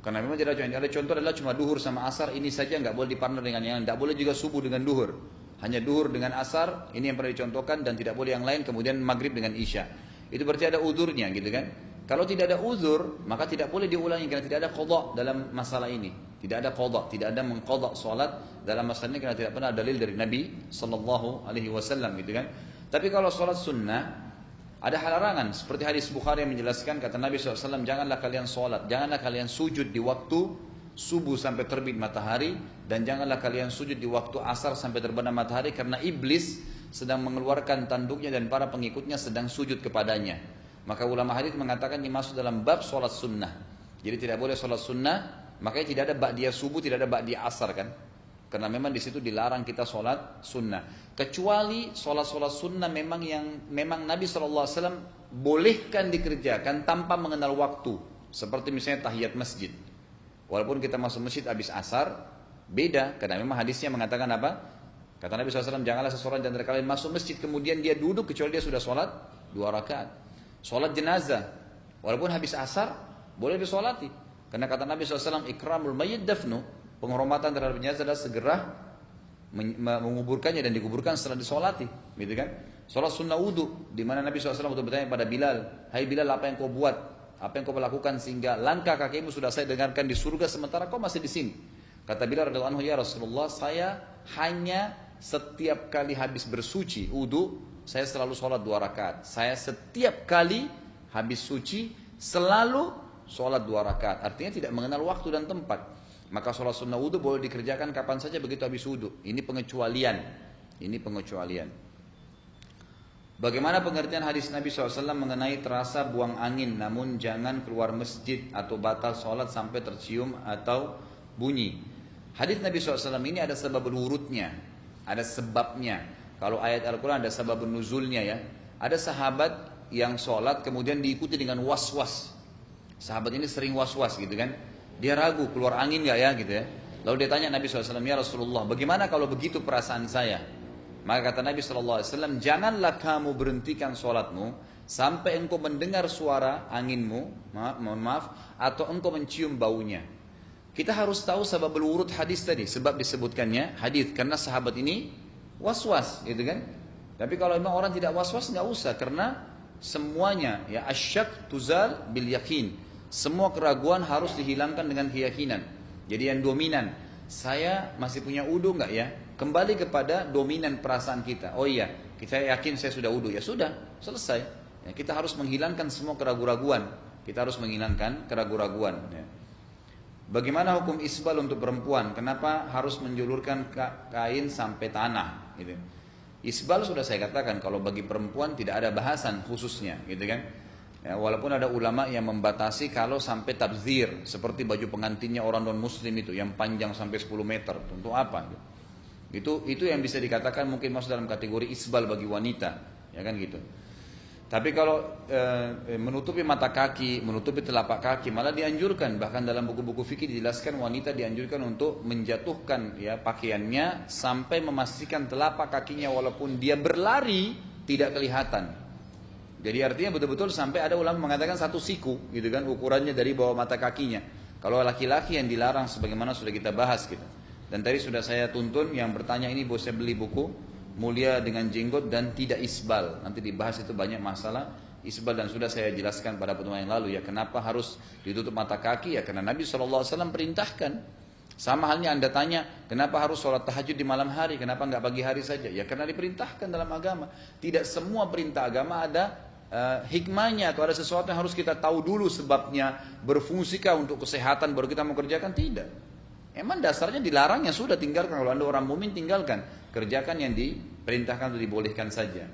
Karena memang tidak ada, ada contoh adalah cuma duhur sama asar ini saja nggak boleh dipartner dengan yang tidak boleh juga subuh dengan duhur. Hanya duhur dengan asar ini yang pernah dicontohkan dan tidak boleh yang lain kemudian maghrib dengan isya. Itu berarti ada udurnya gitu kan kalau tidak ada uzur, maka tidak boleh diulangi karena tidak ada kodok dalam masalah ini. Tidak ada kodok, tidak ada mengkodok sholat dalam masalah ini karena tidak pernah dalil dari Nabi Sallallahu Alaihi Wasallam gitu kan. Tapi kalau sholat sunnah ada hal larangan seperti hadis Bukhari yang menjelaskan kata Nabi SAW janganlah kalian sholat, janganlah kalian sujud di waktu subuh sampai terbit matahari dan janganlah kalian sujud di waktu asar sampai terbenam matahari karena iblis sedang mengeluarkan tanduknya dan para pengikutnya sedang sujud kepadanya. Maka ulama hadis mengatakan ini masuk dalam bab sholat sunnah. Jadi tidak boleh sholat sunnah, makanya tidak ada ba'diyah subuh, tidak ada ba'diyah asar kan. Karena memang di situ dilarang kita sholat sunnah. Kecuali sholat-sholat sunnah memang yang memang Nabi SAW bolehkan dikerjakan tanpa mengenal waktu. Seperti misalnya tahiyat masjid. Walaupun kita masuk masjid habis asar, beda. Karena memang hadisnya mengatakan apa? Kata Nabi SAW, janganlah seseorang dan kalian masuk masjid kemudian dia duduk kecuali dia sudah sholat dua rakaat. Sholat jenazah. Walaupun habis asar, boleh disolati. Karena kata Nabi SAW, ikramul mayyid dafnu. Penghormatan terhadap jenazah adalah segera menguburkannya dan dikuburkan setelah disolati. Gitu kan? Sholat sunnah wudhu. Di mana Nabi SAW waktu bertanya pada Bilal, Hai Bilal apa yang kau buat? Apa yang kau lakukan sehingga langkah kakimu sudah saya dengarkan di surga sementara kau masih di sini. Kata Bilal anhu ya Rasulullah, saya hanya setiap kali habis bersuci wudhu saya selalu sholat dua rakaat. Saya setiap kali habis suci selalu sholat dua rakaat. Artinya tidak mengenal waktu dan tempat. Maka sholat sunnah wudhu boleh dikerjakan kapan saja begitu habis wudhu. Ini pengecualian. Ini pengecualian. Bagaimana pengertian hadis Nabi SAW mengenai terasa buang angin namun jangan keluar masjid atau batal sholat sampai tercium atau bunyi. Hadis Nabi SAW ini ada sebab urutnya, ada sebabnya. Kalau ayat Al-Quran ada sebab nuzulnya ya. Ada sahabat yang sholat kemudian diikuti dengan was-was. Sahabat ini sering was-was gitu kan. Dia ragu keluar angin gak ya gitu ya. Lalu dia tanya Nabi SAW, ya Rasulullah, bagaimana kalau begitu perasaan saya? Maka kata Nabi SAW, janganlah kamu berhentikan sholatmu sampai engkau mendengar suara anginmu, maaf, mohon maaf, atau engkau mencium baunya. Kita harus tahu sebab berurut hadis tadi, sebab disebutkannya hadis karena sahabat ini was-was, gitu kan? Tapi kalau memang orang tidak was-was nggak usah karena semuanya ya asyak tuzal bil yakin. Semua keraguan harus dihilangkan dengan keyakinan. Jadi yang dominan, saya masih punya udu nggak ya? Kembali kepada dominan perasaan kita. Oh iya, kita yakin saya sudah wudhu. Ya sudah, selesai. Ya, kita harus menghilangkan semua keraguan-raguan. Kita harus menghilangkan keraguan-raguan. Ya. Bagaimana hukum isbal untuk perempuan? Kenapa harus menjulurkan kain sampai tanah? Gitu. Isbal sudah saya katakan kalau bagi perempuan tidak ada bahasan khususnya, gitu kan? Ya, walaupun ada ulama yang membatasi kalau sampai tabzir seperti baju pengantinnya orang non muslim itu yang panjang sampai 10 meter, tentu apa? Gitu. Itu itu yang bisa dikatakan mungkin masuk dalam kategori isbal bagi wanita, ya kan gitu. Tapi kalau e, menutupi mata kaki, menutupi telapak kaki, malah dianjurkan. Bahkan dalam buku-buku fikih dijelaskan wanita dianjurkan untuk menjatuhkan ya pakaiannya sampai memastikan telapak kakinya walaupun dia berlari tidak kelihatan. Jadi artinya betul-betul sampai ada ulama mengatakan satu siku, gitu kan, ukurannya dari bawah mata kakinya. Kalau laki-laki yang dilarang, sebagaimana sudah kita bahas gitu. Dan tadi sudah saya tuntun yang bertanya ini boleh beli buku mulia dengan jenggot dan tidak isbal. Nanti dibahas itu banyak masalah isbal dan sudah saya jelaskan pada pertemuan yang lalu ya kenapa harus ditutup mata kaki ya karena Nabi SAW perintahkan. Sama halnya anda tanya kenapa harus sholat tahajud di malam hari, kenapa nggak pagi hari saja? Ya karena diperintahkan dalam agama. Tidak semua perintah agama ada uh, hikmahnya atau ada sesuatu yang harus kita tahu dulu sebabnya berfungsikah untuk kesehatan baru kita mau kerjakan tidak. Emang dasarnya dilarang ya sudah tinggalkan. Kalau anda orang mumin tinggalkan. Kerjakan yang diperintahkan atau dibolehkan saja.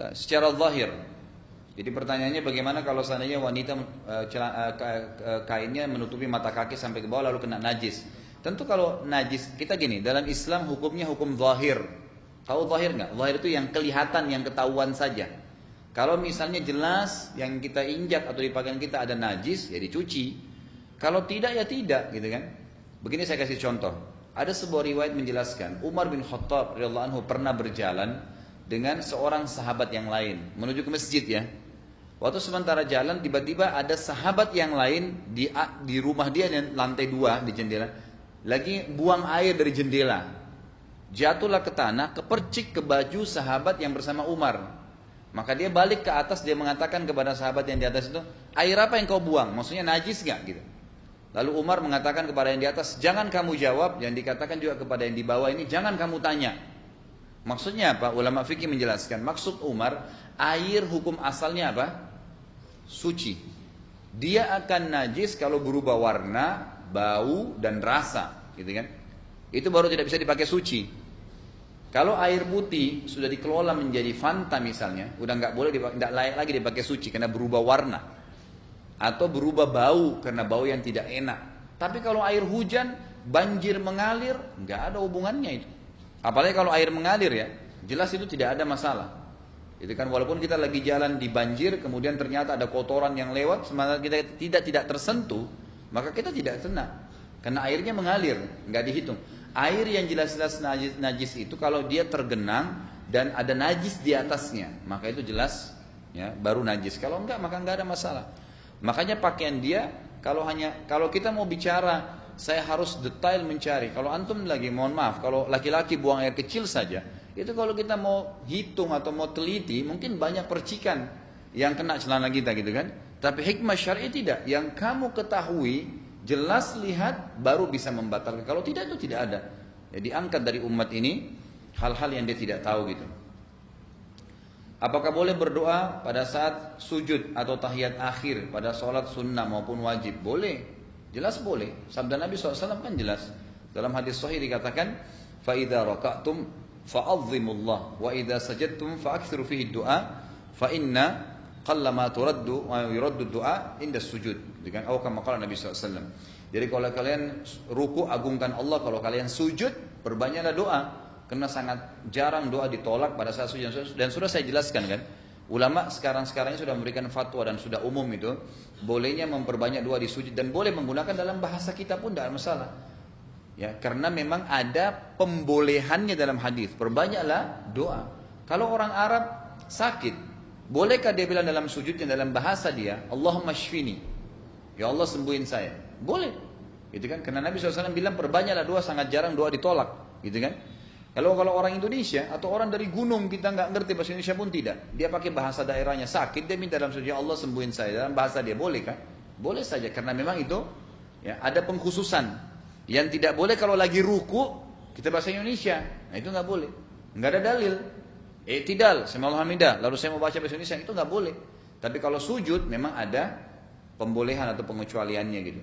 Nah, secara zahir. Jadi pertanyaannya bagaimana kalau seandainya wanita uh, kainnya menutupi mata kaki sampai ke bawah lalu kena najis. Tentu kalau najis, kita gini, dalam Islam hukumnya hukum zahir. Tahu zahir nggak? Zahir itu yang kelihatan, yang ketahuan saja. Kalau misalnya jelas yang kita injak atau di pakaian kita ada najis, ya dicuci. Kalau tidak ya tidak, gitu kan? Begini saya kasih contoh. Ada sebuah riwayat menjelaskan Umar bin Khattab radhiyallahu anhu pernah berjalan dengan seorang sahabat yang lain menuju ke masjid ya. Waktu sementara jalan tiba-tiba ada sahabat yang lain di di rumah dia di lantai dua di jendela lagi buang air dari jendela. Jatuhlah ke tanah, kepercik ke baju sahabat yang bersama Umar. Maka dia balik ke atas dia mengatakan kepada sahabat yang di atas itu, air apa yang kau buang? Maksudnya najis gak gitu? Lalu Umar mengatakan kepada yang di atas, jangan kamu jawab. Yang dikatakan juga kepada yang di bawah ini, jangan kamu tanya. Maksudnya apa? Ulama fikih menjelaskan. Maksud Umar, air hukum asalnya apa? Suci. Dia akan najis kalau berubah warna, bau, dan rasa. Gitu kan? Itu baru tidak bisa dipakai suci. Kalau air putih sudah dikelola menjadi Fanta misalnya, udah nggak boleh tidak layak lagi dipakai suci karena berubah warna atau berubah bau karena bau yang tidak enak. Tapi kalau air hujan banjir mengalir, nggak ada hubungannya itu. Apalagi kalau air mengalir ya, jelas itu tidak ada masalah. Itu kan walaupun kita lagi jalan di banjir, kemudian ternyata ada kotoran yang lewat, semangat kita tidak tidak tersentuh, maka kita tidak tenang. Karena airnya mengalir, nggak dihitung. Air yang jelas-jelas najis, najis itu kalau dia tergenang dan ada najis di atasnya, maka itu jelas ya baru najis. Kalau enggak maka enggak ada masalah. Makanya pakaian dia kalau hanya kalau kita mau bicara saya harus detail mencari. Kalau antum lagi mohon maaf, kalau laki-laki buang air kecil saja, itu kalau kita mau hitung atau mau teliti mungkin banyak percikan yang kena celana kita gitu kan. Tapi hikmah syar'i tidak. Yang kamu ketahui Jelas lihat baru bisa membatalkan. Kalau tidak itu tidak ada. Jadi angkat dari umat ini hal-hal yang dia tidak tahu gitu. Apakah boleh berdoa pada saat sujud atau tahiyat akhir pada sholat sunnah maupun wajib? Boleh. Jelas boleh. Sabda Nabi SAW kan jelas. Dalam hadis sahih dikatakan, "Fa idza raka'tum fa'azzimullah wa idza sajadtum fa'aktsiru fihi du'a fa inna qallama turaddu wa yuraddu du'a inda sujud." Dengan atau kama Nabi SAW. Jadi kalau kalian ruku agungkan Allah, kalau kalian sujud perbanyaklah doa. Karena sangat jarang doa ditolak pada saat sujud. Dan sudah saya jelaskan kan, ulama sekarang-sekarang sudah memberikan fatwa dan sudah umum itu, bolehnya memperbanyak doa di sujud dan boleh menggunakan dalam bahasa kita pun tidak masalah. Ya, karena memang ada pembolehannya dalam hadis. Perbanyaklah doa. Kalau orang Arab sakit, bolehkah dia bilang dalam sujudnya dalam bahasa dia, Allahumma shfini. Ya Allah sembuhin saya. Boleh. Gitu kan? Karena Nabi SAW bilang perbanyaklah doa sangat jarang doa ditolak. Gitu kan? Kalau kalau orang Indonesia atau orang dari gunung kita nggak ngerti bahasa Indonesia pun tidak, dia pakai bahasa daerahnya sakit dia minta dalam sujud Allah sembuhin saya dalam bahasa dia boleh kan? Boleh saja karena memang itu ya ada pengkhususan yang tidak boleh kalau lagi ruku kita bahasa Indonesia, nah itu nggak boleh, nggak ada dalil. Eh tidak, semua hamidah. Lalu saya mau baca bahasa Indonesia itu nggak boleh. Tapi kalau sujud memang ada pembolehan atau pengecualiannya gitu.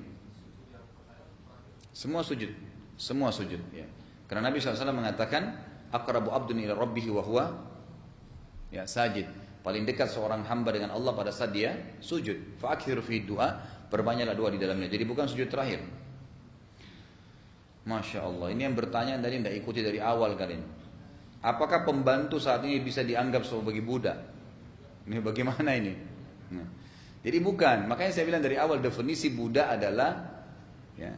Semua sujud, semua sujud. Ya. Karena Nabi SAW mengatakan, akrabu abdun ila rabbihi wa huwa ya sajid. Paling dekat seorang hamba dengan Allah pada saat dia sujud. Fa'akhir fi doa, perbanyaklah doa di dalamnya. Jadi bukan sujud terakhir. Masya Allah, ini yang bertanya tadi tidak ikuti dari awal kalian. Apakah pembantu saat ini bisa dianggap sebagai budak? Ini bagaimana ini? Nah. Jadi bukan, makanya saya bilang dari awal definisi budak adalah ya,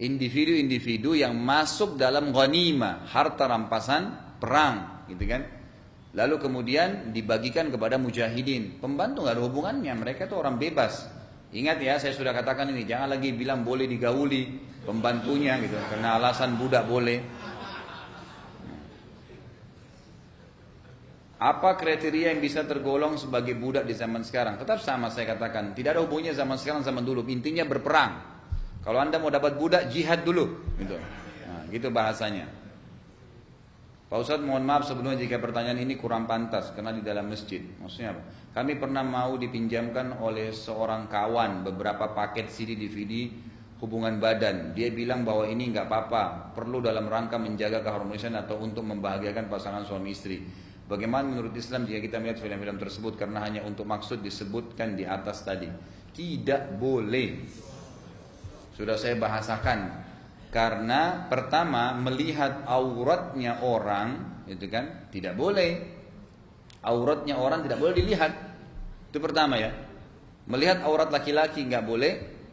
individu-individu yang masuk dalam ghanima, harta rampasan perang, gitu kan? Lalu kemudian dibagikan kepada mujahidin. Pembantu nggak ada hubungannya, mereka itu orang bebas. Ingat ya, saya sudah katakan ini, jangan lagi bilang boleh digauli pembantunya gitu, karena alasan budak boleh. Apa kriteria yang bisa tergolong sebagai budak di zaman sekarang? Tetap sama saya katakan, tidak ada hubungannya zaman sekarang zaman dulu. Intinya berperang. Kalau anda mau dapat budak, jihad dulu. Gitu, nah, gitu bahasanya. Pak Ustadz mohon maaf sebelumnya jika pertanyaan ini kurang pantas karena di dalam masjid. Maksudnya apa? Kami pernah mau dipinjamkan oleh seorang kawan beberapa paket CD DVD hubungan badan. Dia bilang bahwa ini nggak apa-apa, perlu dalam rangka menjaga keharmonisan atau untuk membahagiakan pasangan suami istri. Bagaimana menurut Islam jika kita melihat film-film tersebut karena hanya untuk maksud disebutkan di atas tadi? Tidak boleh. Sudah saya bahasakan. Karena pertama melihat auratnya orang, itu kan tidak boleh. Auratnya orang tidak boleh dilihat. Itu pertama ya. Melihat aurat laki-laki nggak boleh.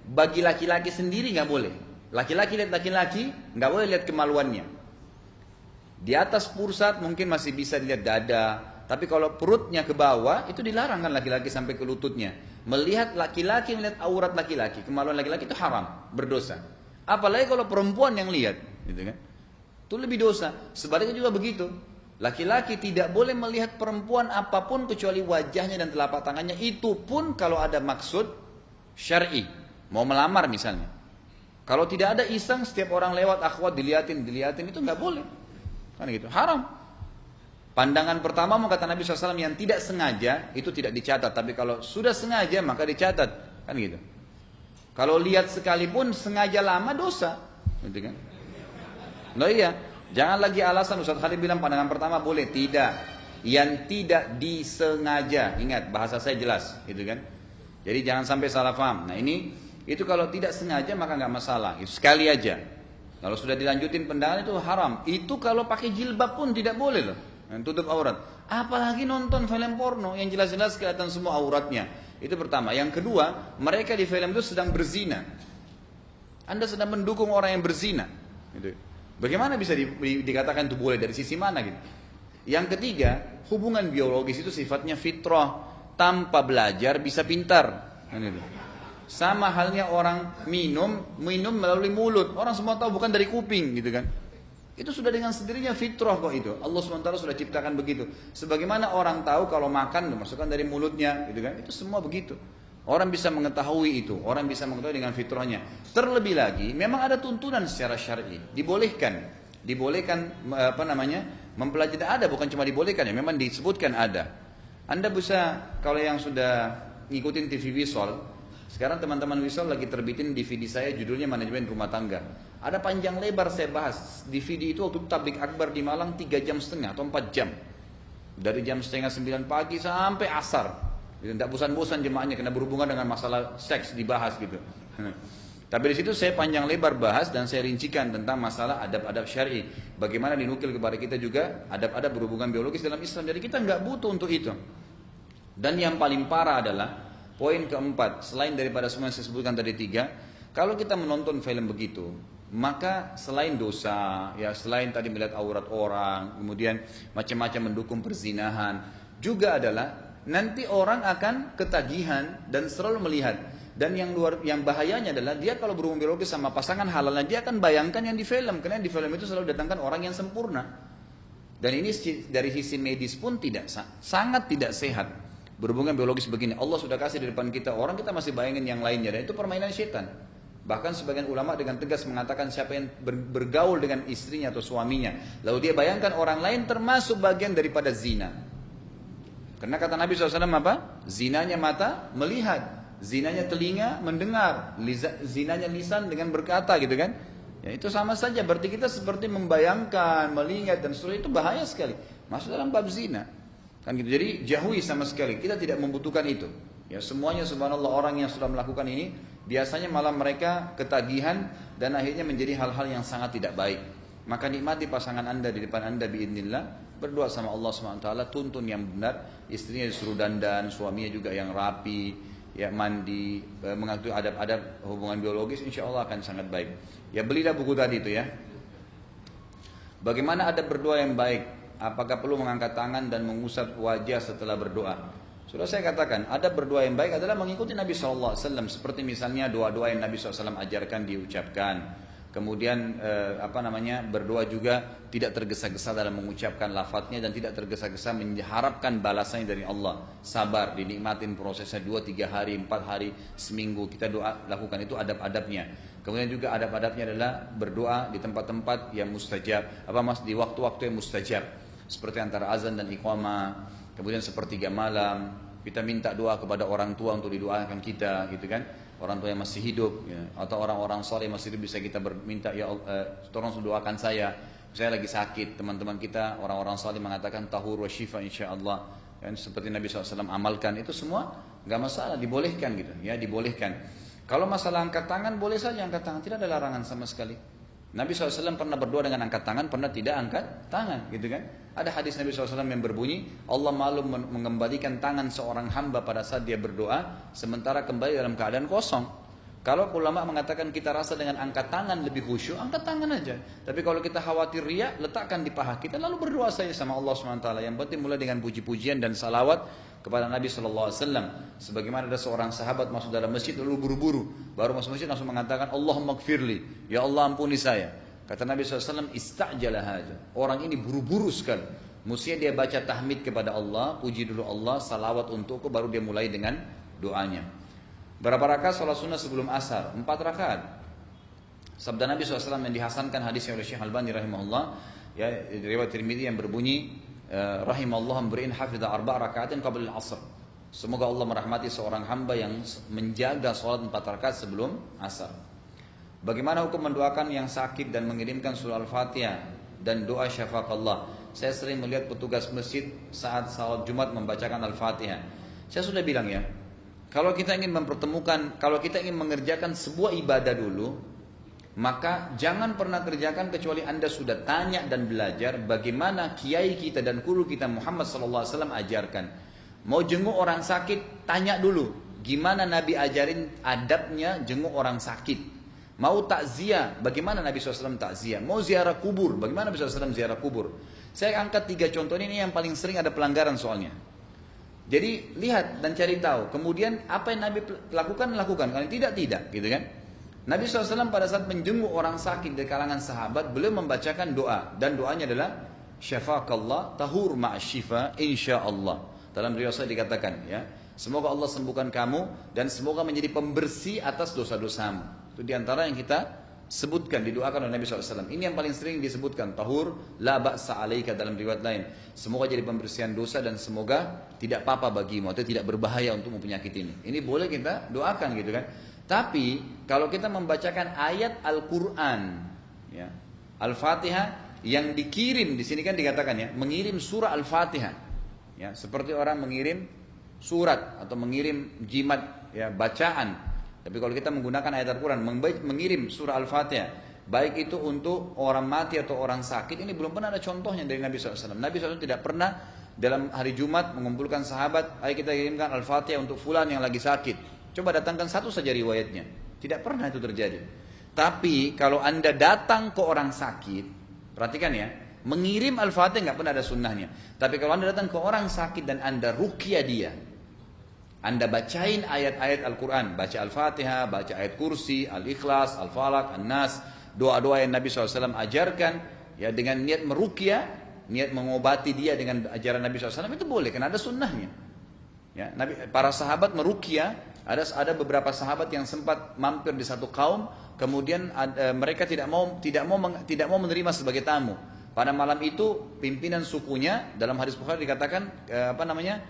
Bagi laki-laki sendiri nggak boleh. Laki-laki lihat laki-laki nggak boleh lihat kemaluannya. Di atas pusat mungkin masih bisa dilihat dada, tapi kalau perutnya ke bawah itu dilarang kan laki-laki sampai ke lututnya. Melihat laki-laki melihat aurat laki-laki, kemaluan laki-laki itu haram, berdosa. Apalagi kalau perempuan yang lihat, gitu kan? Itu lebih dosa. Sebaliknya juga begitu. Laki-laki tidak boleh melihat perempuan apa pun kecuali wajahnya dan telapak tangannya. Itu pun kalau ada maksud syar'i, mau melamar misalnya. Kalau tidak ada iseng setiap orang lewat akhwat diliatin, diliatin itu nggak boleh. Kan gitu, haram. Pandangan pertama mau kata Nabi SAW yang tidak sengaja itu tidak dicatat, tapi kalau sudah sengaja maka dicatat, kan gitu. Kalau lihat sekalipun sengaja lama dosa, gitu kan? Nah iya, jangan lagi alasan Ustaz Khalid bilang pandangan pertama boleh, tidak. Yang tidak disengaja, ingat bahasa saya jelas, gitu kan? Jadi jangan sampai salah paham. Nah ini itu kalau tidak sengaja maka nggak masalah, sekali aja. Kalau sudah dilanjutin pendangan itu haram. Itu kalau pakai jilbab pun tidak boleh loh yang tutup aurat. Apalagi nonton film porno yang jelas-jelas kelihatan semua auratnya. Itu pertama. Yang kedua, mereka di film itu sedang berzina. Anda sedang mendukung orang yang berzina. Gitu. Bagaimana bisa di, di, dikatakan itu boleh dari sisi mana gitu? Yang ketiga, hubungan biologis itu sifatnya fitrah. Tanpa belajar bisa pintar. Gitu. Sama halnya orang minum, minum melalui mulut. Orang semua tahu bukan dari kuping gitu kan. Itu sudah dengan sendirinya fitrah kok itu. Allah SWT sudah ciptakan begitu. Sebagaimana orang tahu kalau makan dimasukkan dari mulutnya, gitu kan? Itu semua begitu. Orang bisa mengetahui itu, orang bisa mengetahui dengan fitrahnya. Terlebih lagi, memang ada tuntunan secara syar'i, dibolehkan, dibolehkan apa namanya, mempelajari ada, bukan cuma dibolehkan ya, memang disebutkan ada. Anda bisa kalau yang sudah ngikutin TV visual, sekarang teman-teman visual lagi terbitin DVD saya judulnya manajemen rumah tangga. Ada panjang lebar saya bahas. Video itu waktu tablik akbar di Malang 3 jam setengah atau 4 jam. Dari jam setengah 9 pagi sampai asar. Tidak bosan-bosan jemaahnya karena berhubungan dengan masalah seks dibahas gitu. Tapi di situ saya panjang lebar bahas dan saya rincikan tentang masalah adab-adab syari. Bagaimana dinukil kepada kita juga adab-adab berhubungan biologis dalam Islam. Jadi kita nggak butuh untuk itu. Dan yang paling parah adalah poin keempat, selain daripada semua yang saya sebutkan tadi tiga, kalau kita menonton film begitu, maka selain dosa, ya selain tadi melihat aurat orang, kemudian macam-macam mendukung perzinahan, juga adalah nanti orang akan ketagihan dan selalu melihat. Dan yang luar yang bahayanya adalah dia kalau berhubungan biologis sama pasangan halalnya dia akan bayangkan yang di film karena di film itu selalu datangkan orang yang sempurna. Dan ini dari sisi medis pun tidak sangat tidak sehat. Berhubungan biologis begini, Allah sudah kasih di depan kita orang kita masih bayangin yang lainnya dan itu permainan setan. Bahkan sebagian ulama dengan tegas mengatakan siapa yang bergaul dengan istrinya atau suaminya. Lalu dia bayangkan orang lain termasuk bagian daripada zina. Karena kata Nabi SAW apa? Zinanya mata melihat. Zinanya telinga mendengar. Zinanya lisan dengan berkata gitu kan. Ya itu sama saja. Berarti kita seperti membayangkan, melihat dan seterusnya itu bahaya sekali. Masuk dalam bab zina. Kan gitu. Jadi jauhi sama sekali. Kita tidak membutuhkan itu. Ya semuanya subhanallah orang yang sudah melakukan ini biasanya malah mereka ketagihan dan akhirnya menjadi hal-hal yang sangat tidak baik. Maka nikmati pasangan anda di depan anda biidnillah. Berdoa sama Allah SWT, tuntun yang benar. Istrinya disuruh dandan, suaminya juga yang rapi, ya mandi, e, mengatur adab-adab hubungan biologis, insya Allah akan sangat baik. Ya belilah buku tadi itu ya. Bagaimana adab berdoa yang baik? Apakah perlu mengangkat tangan dan mengusap wajah setelah berdoa? Sudah saya katakan, ada berdoa yang baik adalah mengikuti Nabi SAW. Seperti misalnya doa-doa yang Nabi SAW ajarkan diucapkan. Kemudian eh, apa namanya berdoa juga tidak tergesa-gesa dalam mengucapkan lafadznya dan tidak tergesa-gesa mengharapkan balasannya dari Allah. Sabar, dinikmatin prosesnya 2, 3 hari, 4 hari, seminggu. Kita doa lakukan itu adab-adabnya. Kemudian juga adab-adabnya adalah berdoa di tempat-tempat yang mustajab. Apa mas di waktu-waktu yang mustajab. Seperti antara azan dan iqamah kemudian sepertiga malam kita minta doa kepada orang tua untuk didoakan kita gitu kan? Orang tua yang masih hidup ya. atau orang-orang soleh masih hidup bisa kita berminta ya uh, tolong doakan saya. Saya lagi sakit teman-teman kita orang-orang soleh mengatakan tahur wa syifa insyaallah kan seperti Nabi SAW amalkan. Itu semua nggak masalah dibolehkan gitu. Ya dibolehkan. Kalau masalah angkat tangan boleh saja angkat tangan. Tidak ada larangan sama sekali Nabi SAW pernah berdoa dengan angkat tangan, pernah tidak angkat tangan, gitu kan? Ada hadis Nabi SAW yang berbunyi, Allah malu mengembalikan tangan seorang hamba pada saat dia berdoa, sementara kembali dalam keadaan kosong. Kalau ulama mengatakan kita rasa dengan angkat tangan lebih khusyuk, angkat tangan aja. Tapi kalau kita khawatir ria, letakkan di paha kita, lalu berdoa saja sama Allah SWT. Yang penting mulai dengan puji-pujian dan salawat, kepada Nabi Wasallam. Sebagaimana ada seorang sahabat masuk dalam masjid lalu buru-buru, baru masuk masjid langsung mengatakan Allahumma gfirli, ya Allah ampuni saya. Kata Nabi SAW, istajalah aja. Orang ini buru-buru sekali. Mestinya dia baca tahmid kepada Allah, puji dulu Allah, salawat untukku, baru dia mulai dengan doanya. Berapa rakaat sholat sunnah sebelum asar? Empat rakaat. Sabda Nabi SAW yang dihasankan hadisnya oleh Syekh Albani rahimahullah, ya riwayat Tirmidzi yang berbunyi Eh, rahimallahu memberiin hafidha arba rakaatin qabla al-asr. Semoga Allah merahmati seorang hamba yang menjaga sholat empat rakaat sebelum asar. Bagaimana hukum mendoakan yang sakit dan mengirimkan surah Al-Fatihah dan doa syafaat Allah? Saya sering melihat petugas masjid saat salat Jumat membacakan Al-Fatihah. Saya sudah bilang ya, kalau kita ingin mempertemukan, kalau kita ingin mengerjakan sebuah ibadah dulu, maka jangan pernah kerjakan kecuali Anda sudah tanya dan belajar bagaimana kiai kita dan guru kita Muhammad SAW ajarkan. Mau jenguk orang sakit, tanya dulu. Gimana Nabi ajarin adabnya jenguk orang sakit. Mau takziah, bagaimana Nabi SAW takziah. Mau ziarah kubur, bagaimana Nabi SAW ziarah kubur. Saya angkat tiga contoh ini yang paling sering ada pelanggaran soalnya. Jadi lihat dan cari tahu. Kemudian apa yang Nabi lakukan, lakukan. Kalau tidak, tidak. Gitu kan. Nabi SAW pada saat menjenguk orang sakit di kalangan sahabat, beliau membacakan doa. Dan doanya adalah, Syafakallah tahur ma'asyifa insyaallah. Dalam riwayat dikatakan, ya, semoga Allah sembuhkan kamu dan semoga menjadi pembersih atas dosa-dosamu. Itu di antara yang kita sebutkan didoakan oleh Nabi SAW. Ini yang paling sering disebutkan tahur la ba'sa alaika dalam riwayat lain. Semoga jadi pembersihan dosa dan semoga tidak apa-apa bagimu atau tidak berbahaya untuk penyakit ini. Ini boleh kita doakan gitu kan. Tapi kalau kita membacakan ayat Al-Quran Ya. Al-Fatihah yang dikirim di sini kan dikatakan ya, mengirim surah Al-Fatihah. Ya, seperti orang mengirim surat atau mengirim jimat ya bacaan. Tapi kalau kita menggunakan ayat Al-Qur'an mengirim surah Al-Fatihah, baik itu untuk orang mati atau orang sakit, ini belum pernah ada contohnya dari Nabi SAW. Nabi SAW tidak pernah dalam hari Jumat mengumpulkan sahabat, ayo kita kirimkan Al-Fatihah untuk fulan yang lagi sakit. Coba datangkan satu saja riwayatnya. Tidak pernah itu terjadi. Tapi kalau anda datang ke orang sakit, perhatikan ya, mengirim Al-Fatihah nggak pernah ada sunnahnya. Tapi kalau anda datang ke orang sakit dan anda rukia dia, anda bacain ayat-ayat Al-Quran, baca Al-Fatihah, baca ayat kursi, Al-Ikhlas, Al-Falak, An-Nas, doa-doa yang Nabi SAW ajarkan, ya dengan niat merukia, niat mengobati dia dengan ajaran Nabi SAW itu boleh, karena ada sunnahnya. Ya, Nabi, para sahabat merukia, ada ada beberapa sahabat yang sempat mampir di satu kaum, kemudian ada, mereka tidak mau tidak mau tidak mau menerima sebagai tamu. Pada malam itu pimpinan sukunya dalam hadis Bukhari dikatakan eh, apa namanya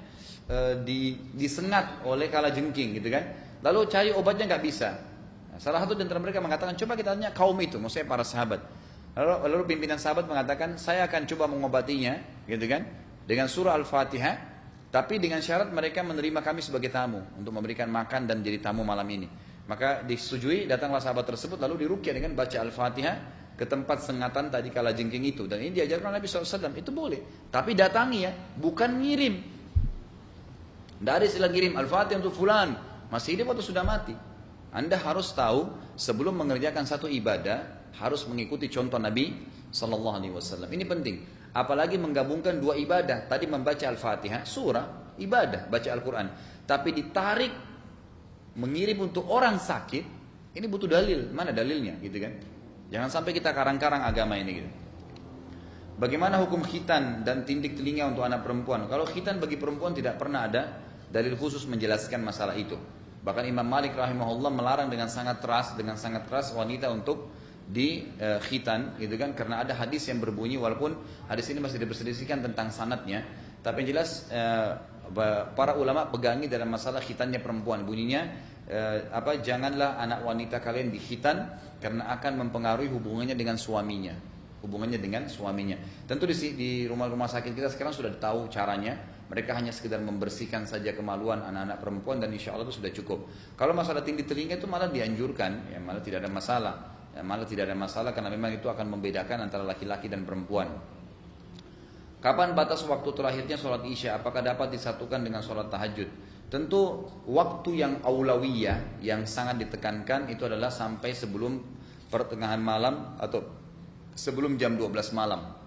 eh, di, disengat oleh kala jengking gitu kan. Lalu cari obatnya nggak bisa. Nah, salah satu antara mereka mengatakan coba kita tanya kaum itu, maksudnya para sahabat. Lalu, lalu pimpinan sahabat mengatakan saya akan coba mengobatinya gitu kan dengan surah Al-Fatihah tapi dengan syarat mereka menerima kami sebagai tamu untuk memberikan makan dan jadi tamu malam ini. Maka disetujui datanglah sahabat tersebut lalu dirukyah dengan baca Al-Fatihah ke tempat sengatan tadi kala jengking itu. Dan ini diajarkan Nabi SAW, itu boleh. Tapi datangi ya, bukan ngirim. Tidak ada istilah ngirim, Al-Fatihah untuk fulan. Masih hidup atau sudah mati. Anda harus tahu sebelum mengerjakan satu ibadah harus mengikuti contoh Nabi Sallallahu Alaihi Wasallam. Ini penting. Apalagi menggabungkan dua ibadah. Tadi membaca Al-Fatihah, surah, ibadah, baca Al-Quran. Tapi ditarik mengirim untuk orang sakit, ini butuh dalil. Mana dalilnya gitu kan? Jangan sampai kita karang-karang agama ini gitu. Bagaimana hukum khitan dan tindik telinga untuk anak perempuan? Kalau khitan bagi perempuan tidak pernah ada dalil khusus menjelaskan masalah itu. Bahkan Imam Malik rahimahullah melarang dengan sangat keras dengan sangat keras wanita untuk di e, khitan gitu kan? Karena ada hadis yang berbunyi walaupun hadis ini masih diperselisihkan tentang sanatnya tapi yang jelas e, para ulama pegangi dalam masalah khitannya perempuan. Bunyinya eh, apa janganlah anak wanita kalian dikhitan karena akan mempengaruhi hubungannya dengan suaminya hubungannya dengan suaminya. Tentu di, di rumah-rumah sakit kita sekarang sudah tahu caranya. Mereka hanya sekedar membersihkan saja kemaluan anak-anak perempuan dan insya Allah itu sudah cukup. Kalau masalah tinggi telinga itu malah dianjurkan ya malah tidak ada masalah. Ya, malah tidak ada masalah karena memang itu akan membedakan antara laki-laki dan perempuan. Kapan batas waktu terakhirnya sholat isya? Apakah dapat disatukan dengan sholat tahajud? Tentu waktu yang aulawiyah yang sangat ditekankan itu adalah sampai sebelum pertengahan malam atau sebelum jam 12 malam.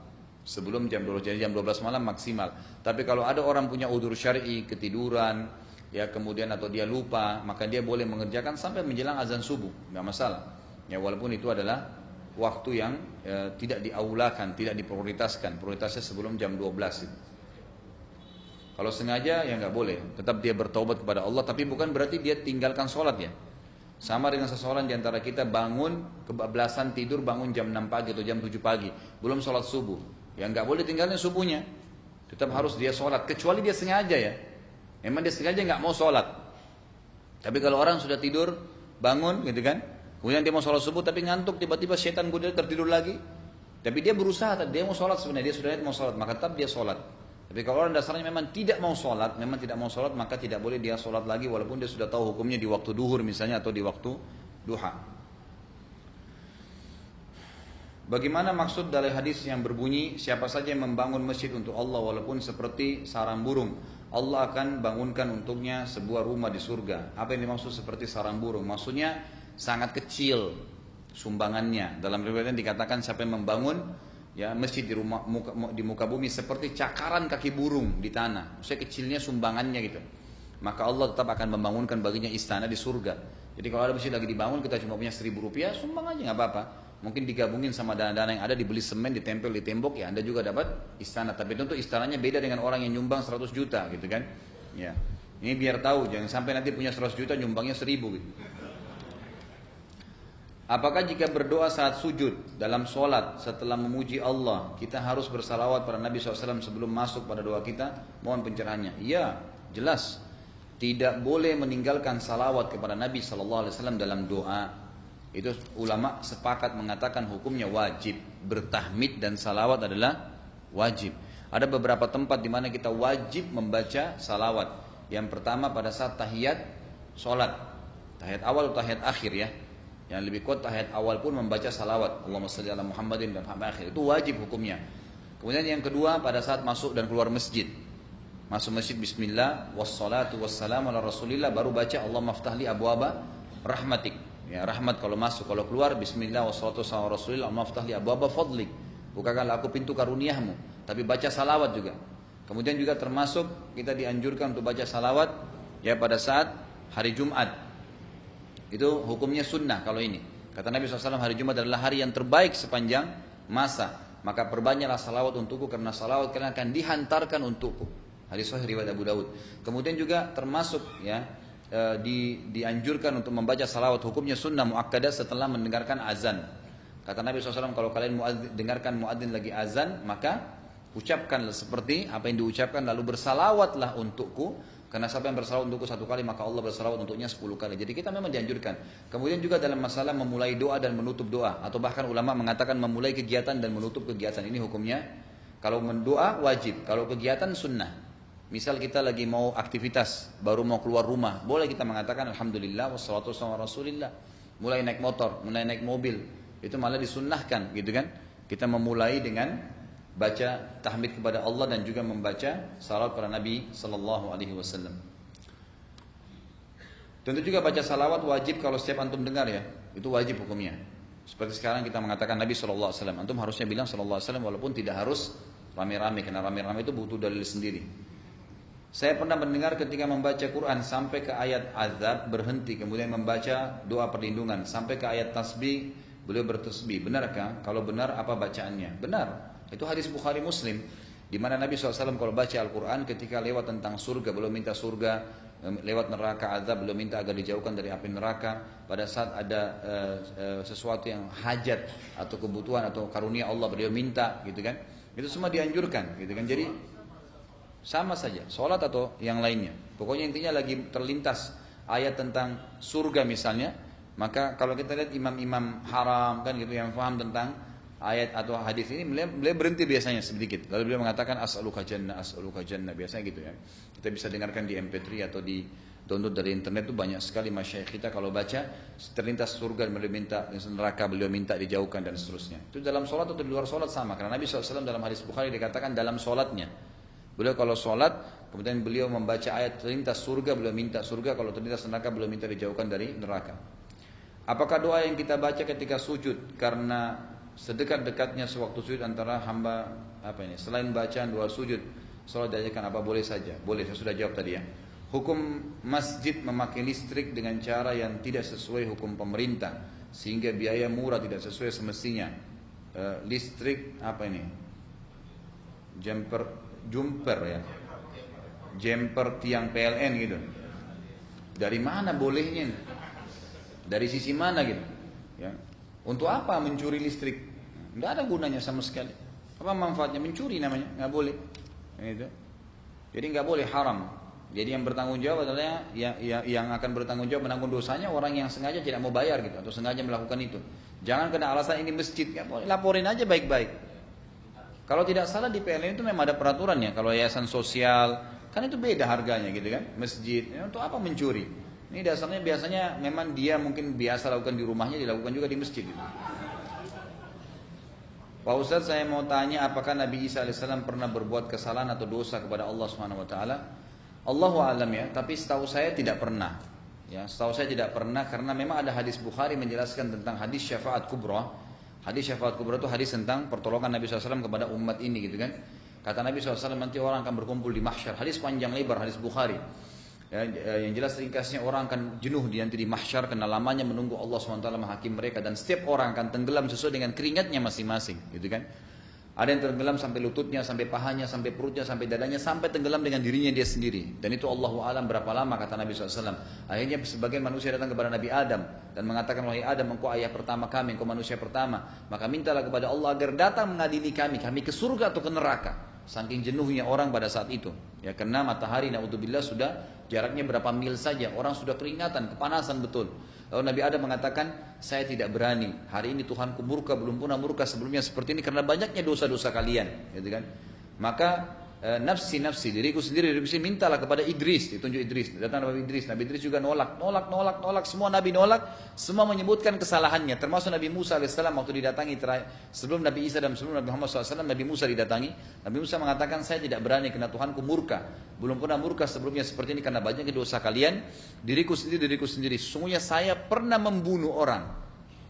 Sebelum jam 12, jadi jam 12 malam maksimal. Tapi kalau ada orang punya udur syar'i, ketiduran, ya kemudian atau dia lupa, maka dia boleh mengerjakan sampai menjelang azan subuh, nggak masalah. Ya walaupun itu adalah waktu yang e, tidak diaulakan, tidak diprioritaskan. Prioritasnya sebelum jam 12 itu. Kalau sengaja ya nggak boleh. Tetap dia bertobat kepada Allah, tapi bukan berarti dia tinggalkan sholat ya. Sama dengan seseorang di antara kita bangun kebablasan tidur bangun jam 6 pagi atau jam 7 pagi, belum sholat subuh. Ya nggak boleh tinggalnya subuhnya. Tetap harus dia sholat, kecuali dia sengaja ya. Memang dia sengaja nggak mau sholat. Tapi kalau orang sudah tidur, bangun gitu kan, Kemudian dia mau sholat subuh tapi ngantuk, tiba-tiba setan goda tertidur lagi. Tapi dia berusaha, dia mau sholat sebenarnya, dia sudah mau sholat, maka tetap dia sholat. Tapi kalau orang dasarnya memang tidak mau sholat, memang tidak mau sholat, maka tidak boleh dia sholat lagi walaupun dia sudah tahu hukumnya di waktu duhur misalnya atau di waktu duha. Bagaimana maksud dari hadis yang berbunyi siapa saja yang membangun masjid untuk Allah walaupun seperti sarang burung Allah akan bangunkan untuknya sebuah rumah di surga. Apa yang dimaksud seperti sarang burung? Maksudnya sangat kecil sumbangannya. Dalam riwayatnya dikatakan siapa yang membangun ya masjid di rumah muka, di muka bumi seperti cakaran kaki burung di tanah. Maksudnya kecilnya sumbangannya gitu. Maka Allah tetap akan membangunkan baginya istana di surga. Jadi kalau ada masjid lagi dibangun kita cuma punya seribu rupiah, sumbang aja nggak apa-apa. Mungkin digabungin sama dana-dana yang ada dibeli semen, ditempel di tembok ya Anda juga dapat istana. Tapi tentu istananya beda dengan orang yang nyumbang 100 juta gitu kan. Ya. Ini biar tahu jangan sampai nanti punya 100 juta nyumbangnya 1000 gitu. Apakah jika berdoa saat sujud dalam sholat setelah memuji Allah kita harus bersalawat pada Nabi SAW sebelum masuk pada doa kita? Mohon pencerahannya. Iya, jelas. Tidak boleh meninggalkan salawat kepada Nabi SAW dalam doa. Itu ulama sepakat mengatakan hukumnya wajib. Bertahmid dan salawat adalah wajib. Ada beberapa tempat di mana kita wajib membaca salawat. Yang pertama pada saat tahiyat sholat. Tahiyat awal atau tahiyat akhir ya. Yang lebih kuat tahiyat awal pun membaca salawat. Allahumma salli ala Muhammadin dan akhir. Itu wajib hukumnya. Kemudian yang kedua pada saat masuk dan keluar masjid. Masuk masjid bismillah wassalatu wassalamu ala rasulillah baru baca Allah maftahli abu abba rahmatik. Ya, rahmat kalau masuk, kalau keluar bismillah wassalatu wassalamu ala rasulillah Allah maftahli abu abba fadlik. Bukakanlah aku pintu karuniamu, tapi baca salawat juga. Kemudian juga termasuk kita dianjurkan untuk baca salawat ya pada saat hari Jumat. Itu hukumnya sunnah kalau ini. Kata Nabi SAW hari Jumat adalah hari yang terbaik sepanjang masa. Maka perbanyaklah salawat untukku karena salawat karena akan dihantarkan untukku. Hadis sahih riwayat Abu Daud. Kemudian juga termasuk ya e, di, dianjurkan untuk membaca salawat hukumnya sunnah muakkadah setelah mendengarkan azan. Kata Nabi SAW kalau kalian muadzin, dengarkan muadzin lagi azan maka ucapkanlah seperti apa yang diucapkan lalu bersalawatlah untukku karena siapa yang bersalawat untukku satu kali maka Allah bersalawat untuknya sepuluh kali. Jadi kita memang dianjurkan. Kemudian juga dalam masalah memulai doa dan menutup doa atau bahkan ulama mengatakan memulai kegiatan dan menutup kegiatan ini hukumnya kalau mendoa wajib, kalau kegiatan sunnah. Misal kita lagi mau aktivitas, baru mau keluar rumah, boleh kita mengatakan Alhamdulillah wassalatu wassalamu rasulillah. Mulai naik motor, mulai naik mobil, itu malah disunnahkan gitu kan. Kita memulai dengan baca tahmid kepada Allah dan juga membaca salawat para Nabi Sallallahu Alaihi Wasallam. Tentu juga baca salawat wajib kalau setiap antum dengar ya, itu wajib hukumnya. Seperti sekarang kita mengatakan Nabi Sallallahu Alaihi Wasallam, antum harusnya bilang Sallallahu Alaihi Wasallam walaupun tidak harus rame-rame karena rame-rame itu butuh dalil sendiri. Saya pernah mendengar ketika membaca Quran sampai ke ayat azab berhenti kemudian membaca doa perlindungan sampai ke ayat tasbih beliau bertasbih. Benarkah? Kalau benar apa bacaannya? Benar. Itu hadis Bukhari Muslim di mana Nabi SAW kalau baca Al-Quran ketika lewat tentang surga belum minta surga lewat neraka azab belum minta agar dijauhkan dari api neraka. Pada saat ada uh, uh, sesuatu yang hajat atau kebutuhan atau karunia Allah beliau minta gitu kan. Itu semua dianjurkan gitu kan. Jadi sama saja, sholat atau yang lainnya. Pokoknya intinya lagi terlintas ayat tentang surga misalnya, maka kalau kita lihat imam-imam haram kan gitu yang paham tentang ayat atau hadis ini beliau, berhenti biasanya sedikit. Lalu beliau mengatakan as'aluka jannah, as'aluka jannah. Biasanya gitu ya. Kita bisa dengarkan di MP3 atau di download dari internet itu banyak sekali masyayikh kita kalau baca terlintas surga beliau minta neraka beliau minta dijauhkan dan seterusnya itu dalam sholat atau di luar sholat sama karena Nabi SAW dalam hadis Bukhari dikatakan dalam sholatnya Beliau kalau sholat, kemudian beliau membaca ayat terlintas surga, beliau minta surga. Kalau terlintas neraka, beliau minta dijauhkan dari neraka. Apakah doa yang kita baca ketika sujud karena sedekat-dekatnya sewaktu sujud antara hamba apa ini selain bacaan doa sujud sholat diajarkan apa boleh saja. Boleh saya sudah jawab tadi ya. Hukum masjid memakai listrik dengan cara yang tidak sesuai hukum pemerintah sehingga biaya murah tidak sesuai semestinya. E, listrik apa ini? Jumper jumper ya. Jumper tiang PLN gitu. Dari mana bolehnya? Dari sisi mana gitu? Ya untuk apa mencuri listrik? Tidak ada gunanya sama sekali. Apa manfaatnya? Mencuri namanya. Nggak boleh. Gitu. Jadi nggak boleh haram. Jadi yang bertanggung jawab adalah yang, yang, yang akan bertanggung jawab menanggung dosanya orang yang sengaja tidak mau bayar gitu atau sengaja melakukan itu. Jangan kena alasan ini masjid. Nggak boleh. Laporin aja baik-baik. Kalau tidak salah di PLN itu memang ada peraturannya. Kalau yayasan sosial, kan itu beda harganya gitu kan. Masjid, ya, untuk apa mencuri? Ini dasarnya biasanya memang dia mungkin biasa lakukan di rumahnya, dilakukan juga di masjid. Gitu. Pak Ustadz saya mau tanya apakah Nabi Isa AS pernah berbuat kesalahan atau dosa kepada Allah Taala? Allahu alam ya, tapi setahu saya tidak pernah. Ya, setahu saya tidak pernah karena memang ada hadis Bukhari menjelaskan tentang hadis syafaat kubra Hadis syafaat kubra itu hadis tentang pertolongan Nabi SAW kepada umat ini gitu kan. Kata Nabi SAW nanti orang akan berkumpul di mahsyar. Hadis panjang lebar, hadis Bukhari. Ya, yang jelas ringkasnya orang akan jenuh di nanti di mahsyar karena lamanya menunggu Allah SWT menghakim mereka dan setiap orang akan tenggelam sesuai dengan keringatnya masing-masing gitu kan. Ada yang tenggelam sampai lututnya, sampai pahanya, sampai perutnya, sampai dadanya, sampai tenggelam dengan dirinya dia sendiri. Dan itu Allah alam berapa lama kata Nabi SAW. Akhirnya sebagian manusia datang kepada Nabi Adam dan mengatakan wahai Adam engkau ayah pertama kami, engkau manusia pertama. Maka mintalah kepada Allah agar datang mengadili kami, kami ke surga atau ke neraka. Saking jenuhnya orang pada saat itu. Ya karena matahari naudzubillah sudah jaraknya berapa mil saja, orang sudah keringatan, kepanasan betul. Lalu Nabi Adam mengatakan, saya tidak berani. Hari ini Tuhanku murka, belum pernah murka sebelumnya seperti ini karena banyaknya dosa-dosa kalian. Gitu kan? Maka Eh, nafsi nafsi. Diriku sendiri diriku sendiri mintalah kepada Idris ditunjuk Idris. Datang Nabi Idris. Nabi Idris juga nolak nolak nolak nolak. Semua Nabi nolak. Semua menyebutkan kesalahannya. Termasuk Nabi Musa alaihissalam waktu didatangi sebelum Nabi Isa dan sebelum Nabi Muhammad SAW Nabi Musa didatangi. Nabi Musa mengatakan saya tidak berani karena Tuhanku murka. Belum pernah murka sebelumnya seperti ini karena banyak dosa kalian. Diriku sendiri diriku sendiri. Sungguhnya saya pernah membunuh orang.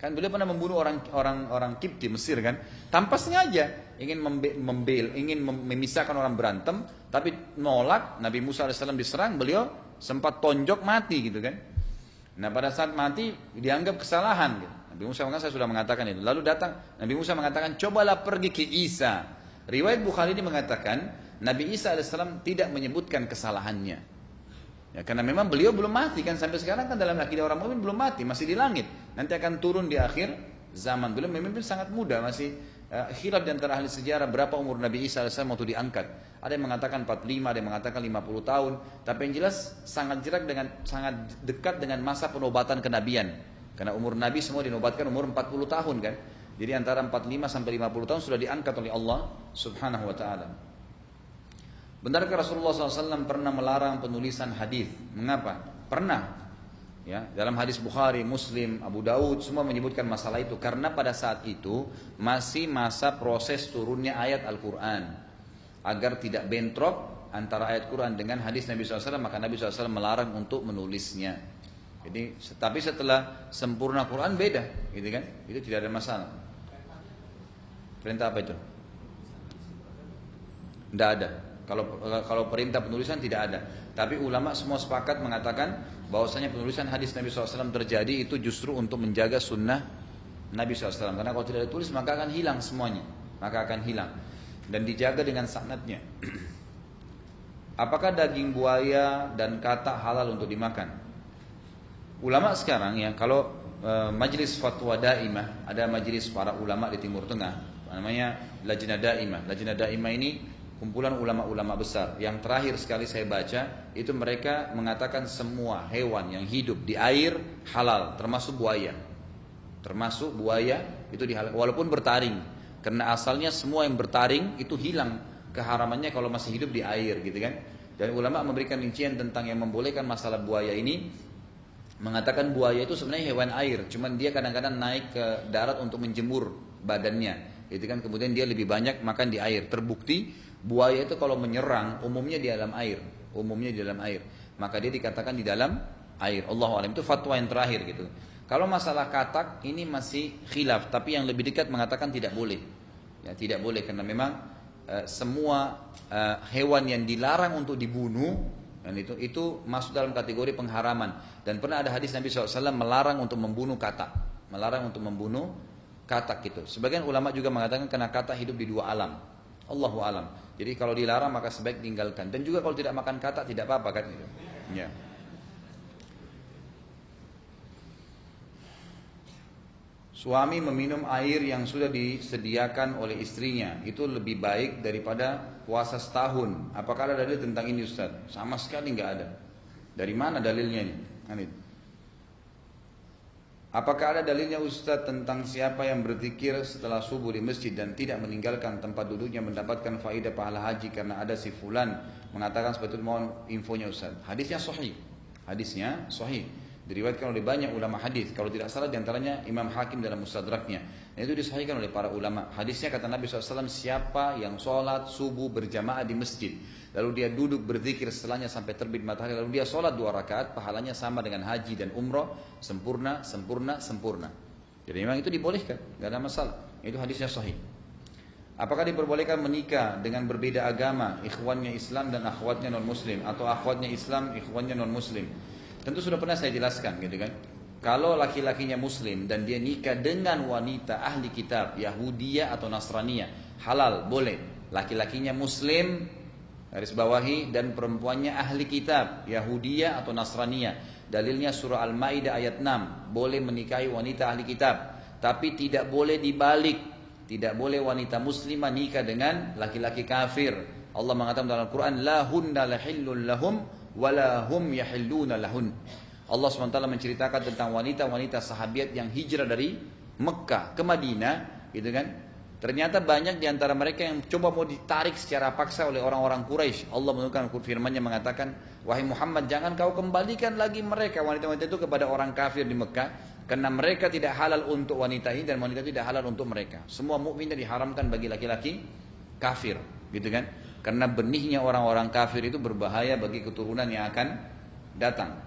Kan beliau pernah membunuh orang orang orang Kipti Mesir kan, tanpa sengaja ingin membel, ingin memisahkan orang berantem, tapi nolak. Nabi Musa AS diserang, beliau sempat tonjok mati gitu kan. Nah pada saat mati dianggap kesalahan. Gitu. Nabi Musa mengatakan saya sudah mengatakan itu. Lalu datang Nabi Musa mengatakan cobalah pergi ke Isa. Riwayat Bukhari ini mengatakan Nabi Isa AS tidak menyebutkan kesalahannya. Ya, karena memang beliau belum mati kan sampai sekarang kan dalam akidah orang mukmin belum mati, masih di langit. Nanti akan turun di akhir zaman. Beliau memimpin sangat muda, masih uh, khilaf di antara ahli sejarah berapa umur Nabi Isa AS waktu diangkat. Ada yang mengatakan 45, ada yang mengatakan 50 tahun, tapi yang jelas sangat jerak dengan sangat dekat dengan masa penobatan kenabian. Karena umur Nabi semua dinobatkan umur 40 tahun kan. Jadi antara 45 sampai 50 tahun sudah diangkat oleh Allah Subhanahu wa taala. Benarkah Rasulullah SAW pernah melarang penulisan hadis? Mengapa? Pernah. Ya, dalam hadis Bukhari, Muslim, Abu Daud semua menyebutkan masalah itu karena pada saat itu masih masa proses turunnya ayat Al-Qur'an. Agar tidak bentrok antara ayat Quran dengan hadis Nabi SAW maka Nabi SAW melarang untuk menulisnya. Jadi tapi setelah sempurna Quran beda, gitu kan? Itu tidak ada masalah. Perintah apa itu? Tidak ada. Kalau kalau perintah penulisan tidak ada. Tapi ulama semua sepakat mengatakan bahwasanya penulisan hadis Nabi SAW terjadi itu justru untuk menjaga sunnah Nabi SAW. Karena kalau tidak ditulis maka akan hilang semuanya. Maka akan hilang. Dan dijaga dengan sanatnya. Apakah daging buaya dan kata halal untuk dimakan? Ulama sekarang ya kalau e, majelis fatwa daimah ada majelis para ulama di Timur Tengah namanya Lajnah Daimah. Lajnah Daimah ini kumpulan ulama-ulama besar. Yang terakhir sekali saya baca itu mereka mengatakan semua hewan yang hidup di air halal, termasuk buaya. Termasuk buaya itu dihalal, walaupun bertaring. Karena asalnya semua yang bertaring itu hilang keharamannya kalau masih hidup di air gitu kan. Dan ulama memberikan rincian tentang yang membolehkan masalah buaya ini mengatakan buaya itu sebenarnya hewan air, cuman dia kadang-kadang naik ke darat untuk menjemur badannya. Itu kan kemudian dia lebih banyak makan di air. Terbukti Buaya itu kalau menyerang umumnya di dalam air, umumnya di dalam air. Maka dia dikatakan di dalam air. Allah alam itu fatwa yang terakhir gitu. Kalau masalah katak ini masih khilaf, tapi yang lebih dekat mengatakan tidak boleh. Ya, tidak boleh karena memang uh, semua uh, hewan yang dilarang untuk dibunuh dan itu itu masuk dalam kategori pengharaman dan pernah ada hadis Nabi SAW melarang untuk membunuh katak, melarang untuk membunuh katak gitu. Sebagian ulama juga mengatakan karena katak hidup di dua alam. Allahu alam. Jadi kalau dilarang maka sebaik tinggalkan. Dan juga kalau tidak makan kata tidak apa-apa kan itu. Ya. Suami meminum air yang sudah disediakan oleh istrinya itu lebih baik daripada puasa setahun. Apakah ada dalil tentang ini Ustaz? Sama sekali nggak ada. Dari mana dalilnya ini? Kan Apakah ada dalilnya Ustaz tentang siapa yang berzikir setelah subuh di masjid dan tidak meninggalkan tempat duduknya mendapatkan faidah pahala haji karena ada si fulan mengatakan seperti itu mohon infonya Ustaz. Hadisnya sahih. Hadisnya sahih. Diriwayatkan oleh banyak ulama hadis. Kalau tidak salah di antaranya Imam Hakim dalam Mustadraknya. Dan itu disahihkan oleh para ulama. Hadisnya kata Nabi SAW, siapa yang sholat subuh berjamaah di masjid lalu dia duduk berzikir setelahnya sampai terbit matahari, lalu dia sholat dua rakaat, pahalanya sama dengan haji dan umroh, sempurna, sempurna, sempurna. Jadi memang itu dibolehkan, nggak ada masalah. Itu hadisnya sahih. Apakah diperbolehkan menikah dengan berbeda agama, ikhwannya Islam dan akhwatnya non Muslim, atau akhwatnya Islam, ikhwannya non Muslim? Tentu sudah pernah saya jelaskan, gitu kan? Kalau laki-lakinya Muslim dan dia nikah dengan wanita ahli kitab, Yahudiyah atau Nasraniyah, halal, boleh. Laki-lakinya Muslim, Garis bawahi dan perempuannya ahli kitab, Yahudiyah atau Nasraniyah. Dalilnya surah Al-Maidah ayat 6, boleh menikahi wanita ahli kitab, tapi tidak boleh dibalik. tidak boleh wanita muslimah nikah dengan laki-laki kafir. Allah mengatakan dalam Al-Quran, La hunna lahum, wala hum yahilluna lahun. Allah SWT menceritakan tentang wanita-wanita sahabat yang hijrah dari Mekah ke Madinah, gitu kan? Ternyata banyak di antara mereka yang coba mau ditarik secara paksa oleh orang-orang Quraisy. Allah menurunkan firman-Nya mengatakan, "Wahai Muhammad, jangan kau kembalikan lagi mereka wanita-wanita itu kepada orang kafir di Mekah, karena mereka tidak halal untuk wanita ini dan wanita tidak halal untuk mereka. Semua mukmin diharamkan bagi laki-laki kafir, gitu kan? Karena benihnya orang-orang kafir itu berbahaya bagi keturunan yang akan datang.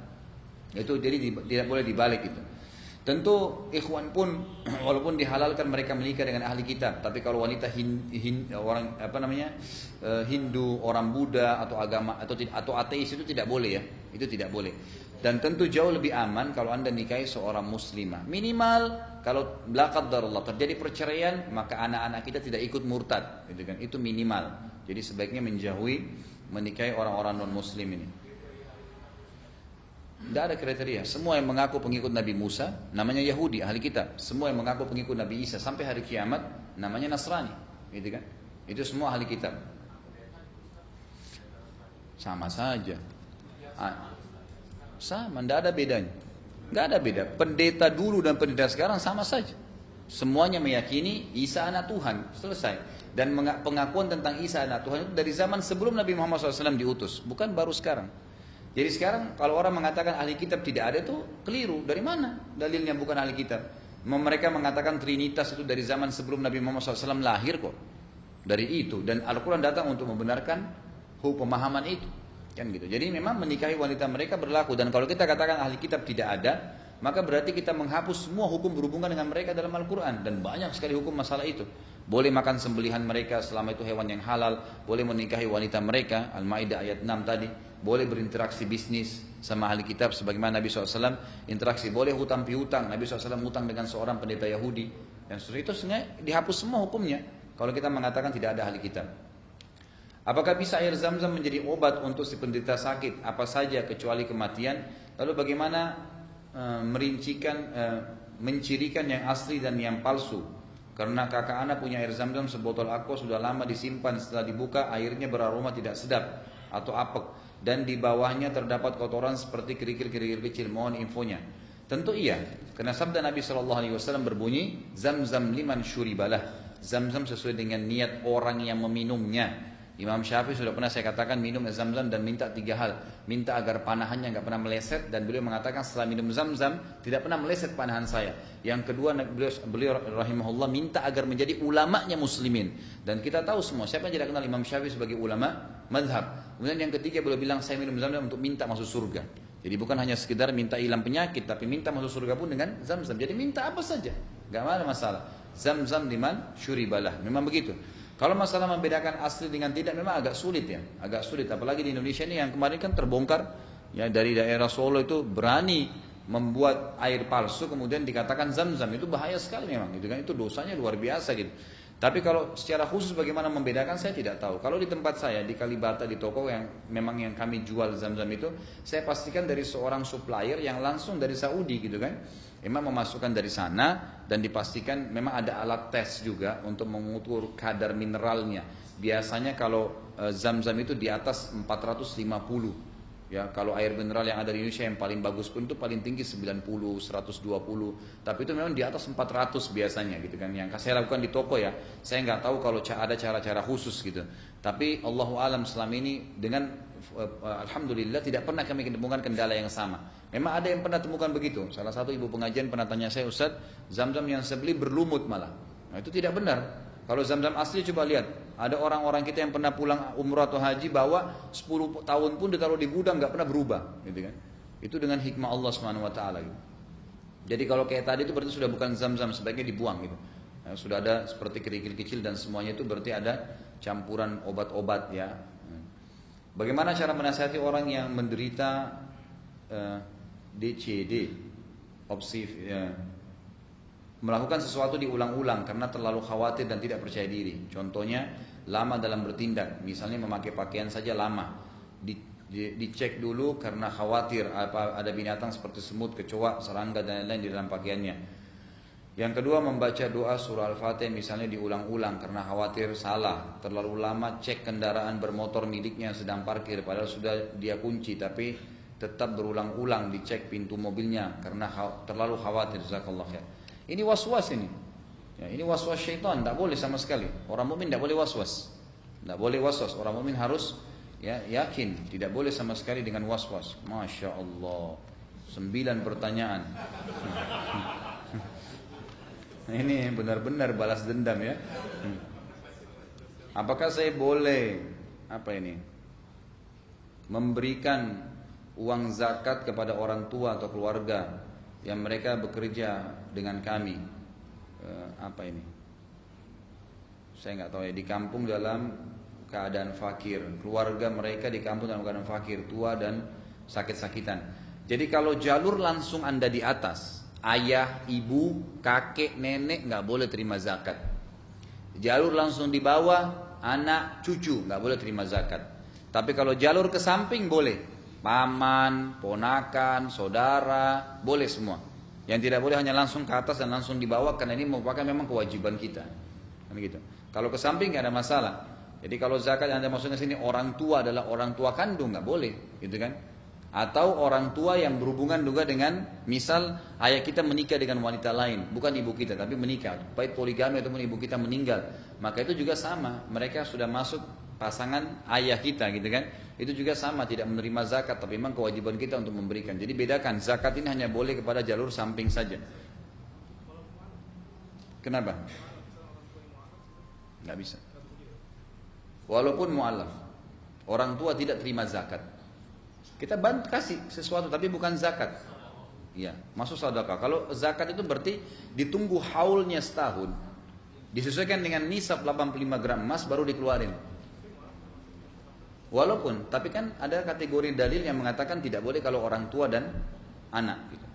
Itu jadi tidak boleh dibalik itu. Tentu ikhwan pun walaupun dihalalkan mereka menikah dengan ahli kitab, tapi kalau wanita hin, hin, orang apa namanya eh, Hindu, orang Buddha atau agama atau atau ateis itu tidak boleh ya, itu tidak boleh. Dan tentu jauh lebih aman kalau anda nikahi seorang muslimah. Minimal kalau belakang darullah terjadi perceraian maka anak-anak kita tidak ikut murtad, gitu kan? Itu minimal. Jadi sebaiknya menjauhi menikahi orang-orang non muslim ini. Tidak ada kriteria. Semua yang mengaku pengikut Nabi Musa namanya Yahudi, ahli kitab. Semua yang mengaku pengikut Nabi Isa sampai hari kiamat namanya Nasrani. Gitu kan? Itu semua ahli kitab. Sama saja. Ah, sama, tidak ada bedanya. Tidak ada beda. Pendeta dulu dan pendeta sekarang sama saja. Semuanya meyakini Isa anak Tuhan. Selesai. Dan pengakuan tentang Isa anak Tuhan itu dari zaman sebelum Nabi Muhammad SAW diutus. Bukan baru sekarang. Jadi sekarang kalau orang mengatakan ahli kitab tidak ada itu keliru. Dari mana dalilnya bukan ahli kitab? Mereka mengatakan Trinitas itu dari zaman sebelum Nabi Muhammad SAW lahir kok. Dari itu dan Al-Quran datang untuk membenarkan pemahaman itu. Kan gitu. Jadi memang menikahi wanita mereka berlaku dan kalau kita katakan ahli kitab tidak ada, maka berarti kita menghapus semua hukum berhubungan dengan mereka dalam Al-Quran. Dan banyak sekali hukum masalah itu. Boleh makan sembelihan mereka selama itu hewan yang halal, boleh menikahi wanita mereka, Al-Maidah ayat 6 tadi, boleh berinteraksi bisnis sama ahli kitab sebagaimana Nabi SAW. Interaksi boleh hutang piutang. Nabi SAW hutang dengan seorang pendeta Yahudi. Dan seterusnya itu dihapus semua hukumnya. Kalau kita mengatakan tidak ada ahli kitab. Apakah bisa air zam-zam menjadi obat untuk si pendeta sakit? Apa saja kecuali kematian? Lalu bagaimana merincikan e, mencirikan yang asli dan yang palsu karena kakak anak punya air zam-zam sebotol aqua sudah lama disimpan setelah dibuka airnya beraroma tidak sedap atau apek dan di bawahnya terdapat kotoran seperti kerikil-kerikil kecil. Mohon infonya. Tentu iya, karena sabda Nabi Shallallahu Alaihi Wasallam berbunyi, zam-zam liman syuribalah. Zam-zam sesuai dengan niat orang yang meminumnya. Imam Syafi'i sudah pernah saya katakan minum zam-zam dan minta tiga hal. Minta agar panahannya nggak pernah meleset dan beliau mengatakan setelah minum zam-zam tidak pernah meleset panahan saya. Yang kedua beliau, beliau rahimahullah minta agar menjadi ulamanya muslimin. Dan kita tahu semua siapa yang tidak kenal Imam Syafi'i sebagai ulama madhab. Kemudian yang ketiga beliau bilang saya minum zam-zam untuk minta masuk surga. Jadi bukan hanya sekedar minta hilang penyakit tapi minta masuk surga pun dengan zam-zam. Jadi minta apa saja. Gak ada masalah. Zam-zam diman syuribalah. Memang begitu. Kalau masalah membedakan asli dengan tidak memang agak sulit ya, agak sulit. Apalagi di Indonesia ini yang kemarin kan terbongkar ya dari daerah Solo itu berani membuat air palsu kemudian dikatakan zam-zam itu bahaya sekali memang gitu kan itu dosanya luar biasa gitu. Tapi kalau secara khusus bagaimana membedakan saya tidak tahu. Kalau di tempat saya di Kalibata di toko yang memang yang kami jual zam-zam itu, saya pastikan dari seorang supplier yang langsung dari Saudi gitu kan. Memang memasukkan dari sana dan dipastikan memang ada alat tes juga untuk mengukur kadar mineralnya. Biasanya kalau eh, zam-zam itu di atas 450 Ya, kalau air mineral yang ada di Indonesia yang paling bagus pun itu paling tinggi 90, 120. Tapi itu memang di atas 400 biasanya gitu kan. Yang saya lakukan di toko ya, saya nggak tahu kalau ada cara-cara khusus gitu. Tapi Allah alam selama ini dengan alhamdulillah tidak pernah kami menemukan kendala yang sama. Memang ada yang pernah temukan begitu. Salah satu ibu pengajian pernah tanya saya, Ustaz, zam-zam yang saya beli berlumut malah. Nah, itu tidak benar. Kalau zam-zam asli coba lihat, ada orang-orang kita yang pernah pulang umrah atau haji bawa 10 tahun pun ditaruh di gudang nggak pernah berubah, gitu kan? Itu dengan hikmah Allah Subhanahu wa gitu. Jadi kalau kayak tadi itu berarti sudah bukan zam-zam sebaiknya dibuang gitu. Nah, sudah ada seperti kerikil kecil dan semuanya itu berarti ada campuran obat-obat ya. Bagaimana cara menasihati orang yang menderita uh, eh, DCD, obsesif ya, melakukan sesuatu diulang-ulang karena terlalu khawatir dan tidak percaya diri. Contohnya lama dalam bertindak, misalnya memakai pakaian saja lama. Di, di, dicek dulu karena khawatir apa ada binatang seperti semut, kecoa, serangga dan lain-lain di dalam pakaiannya. Yang kedua membaca doa surah Al-Fatih misalnya diulang-ulang karena khawatir salah. Terlalu lama cek kendaraan bermotor miliknya sedang parkir padahal sudah dia kunci tapi tetap berulang-ulang dicek pintu mobilnya karena terlalu khawatir. Jazakallah ya. Ini was-was ini. Ya, ini was-was syaitan, tidak boleh sama sekali. Orang mukmin tidak boleh was-was. Tidak boleh was-was. Orang mukmin harus ya yakin, tidak boleh sama sekali dengan was-was. Masya Allah. Sembilan pertanyaan. Ini benar-benar balas dendam ya. Apakah saya boleh apa ini? Memberikan uang zakat kepada orang tua atau keluarga yang mereka bekerja dengan kami. Eh, apa ini? Saya nggak tahu ya di kampung dalam keadaan fakir, keluarga mereka di kampung dalam keadaan fakir, tua dan sakit-sakitan. Jadi kalau jalur langsung Anda di atas, ayah, ibu, kakek, nenek nggak boleh terima zakat. Jalur langsung di bawah, anak, cucu nggak boleh terima zakat. Tapi kalau jalur ke samping boleh. Paman, ponakan, saudara, boleh semua. Yang tidak boleh hanya langsung ke atas dan langsung di bawah karena ini merupakan memang kewajiban kita. Kan gitu. Kalau ke samping nggak ada masalah. Jadi kalau zakat yang anda maksudnya sini orang tua adalah orang tua kandung nggak boleh, gitu kan? Atau orang tua yang berhubungan juga dengan misal ayah kita menikah dengan wanita lain. Bukan ibu kita tapi menikah. Baik poligami ataupun ibu kita meninggal. Maka itu juga sama. Mereka sudah masuk pasangan ayah kita gitu kan? Itu juga sama tidak menerima zakat tapi memang kewajiban kita untuk memberikan. Jadi bedakan zakat ini hanya boleh kepada jalur samping saja. Kenapa? Nggak bisa. Walaupun mualaf orang tua tidak terima zakat kita bantu kasih sesuatu tapi bukan zakat. Iya, masuk sedekah. Kalau zakat itu berarti ditunggu haulnya setahun. Disesuaikan dengan nisab 85 gram emas baru dikeluarin. Walaupun, tapi kan ada kategori dalil yang mengatakan tidak boleh kalau orang tua dan anak. Gitu.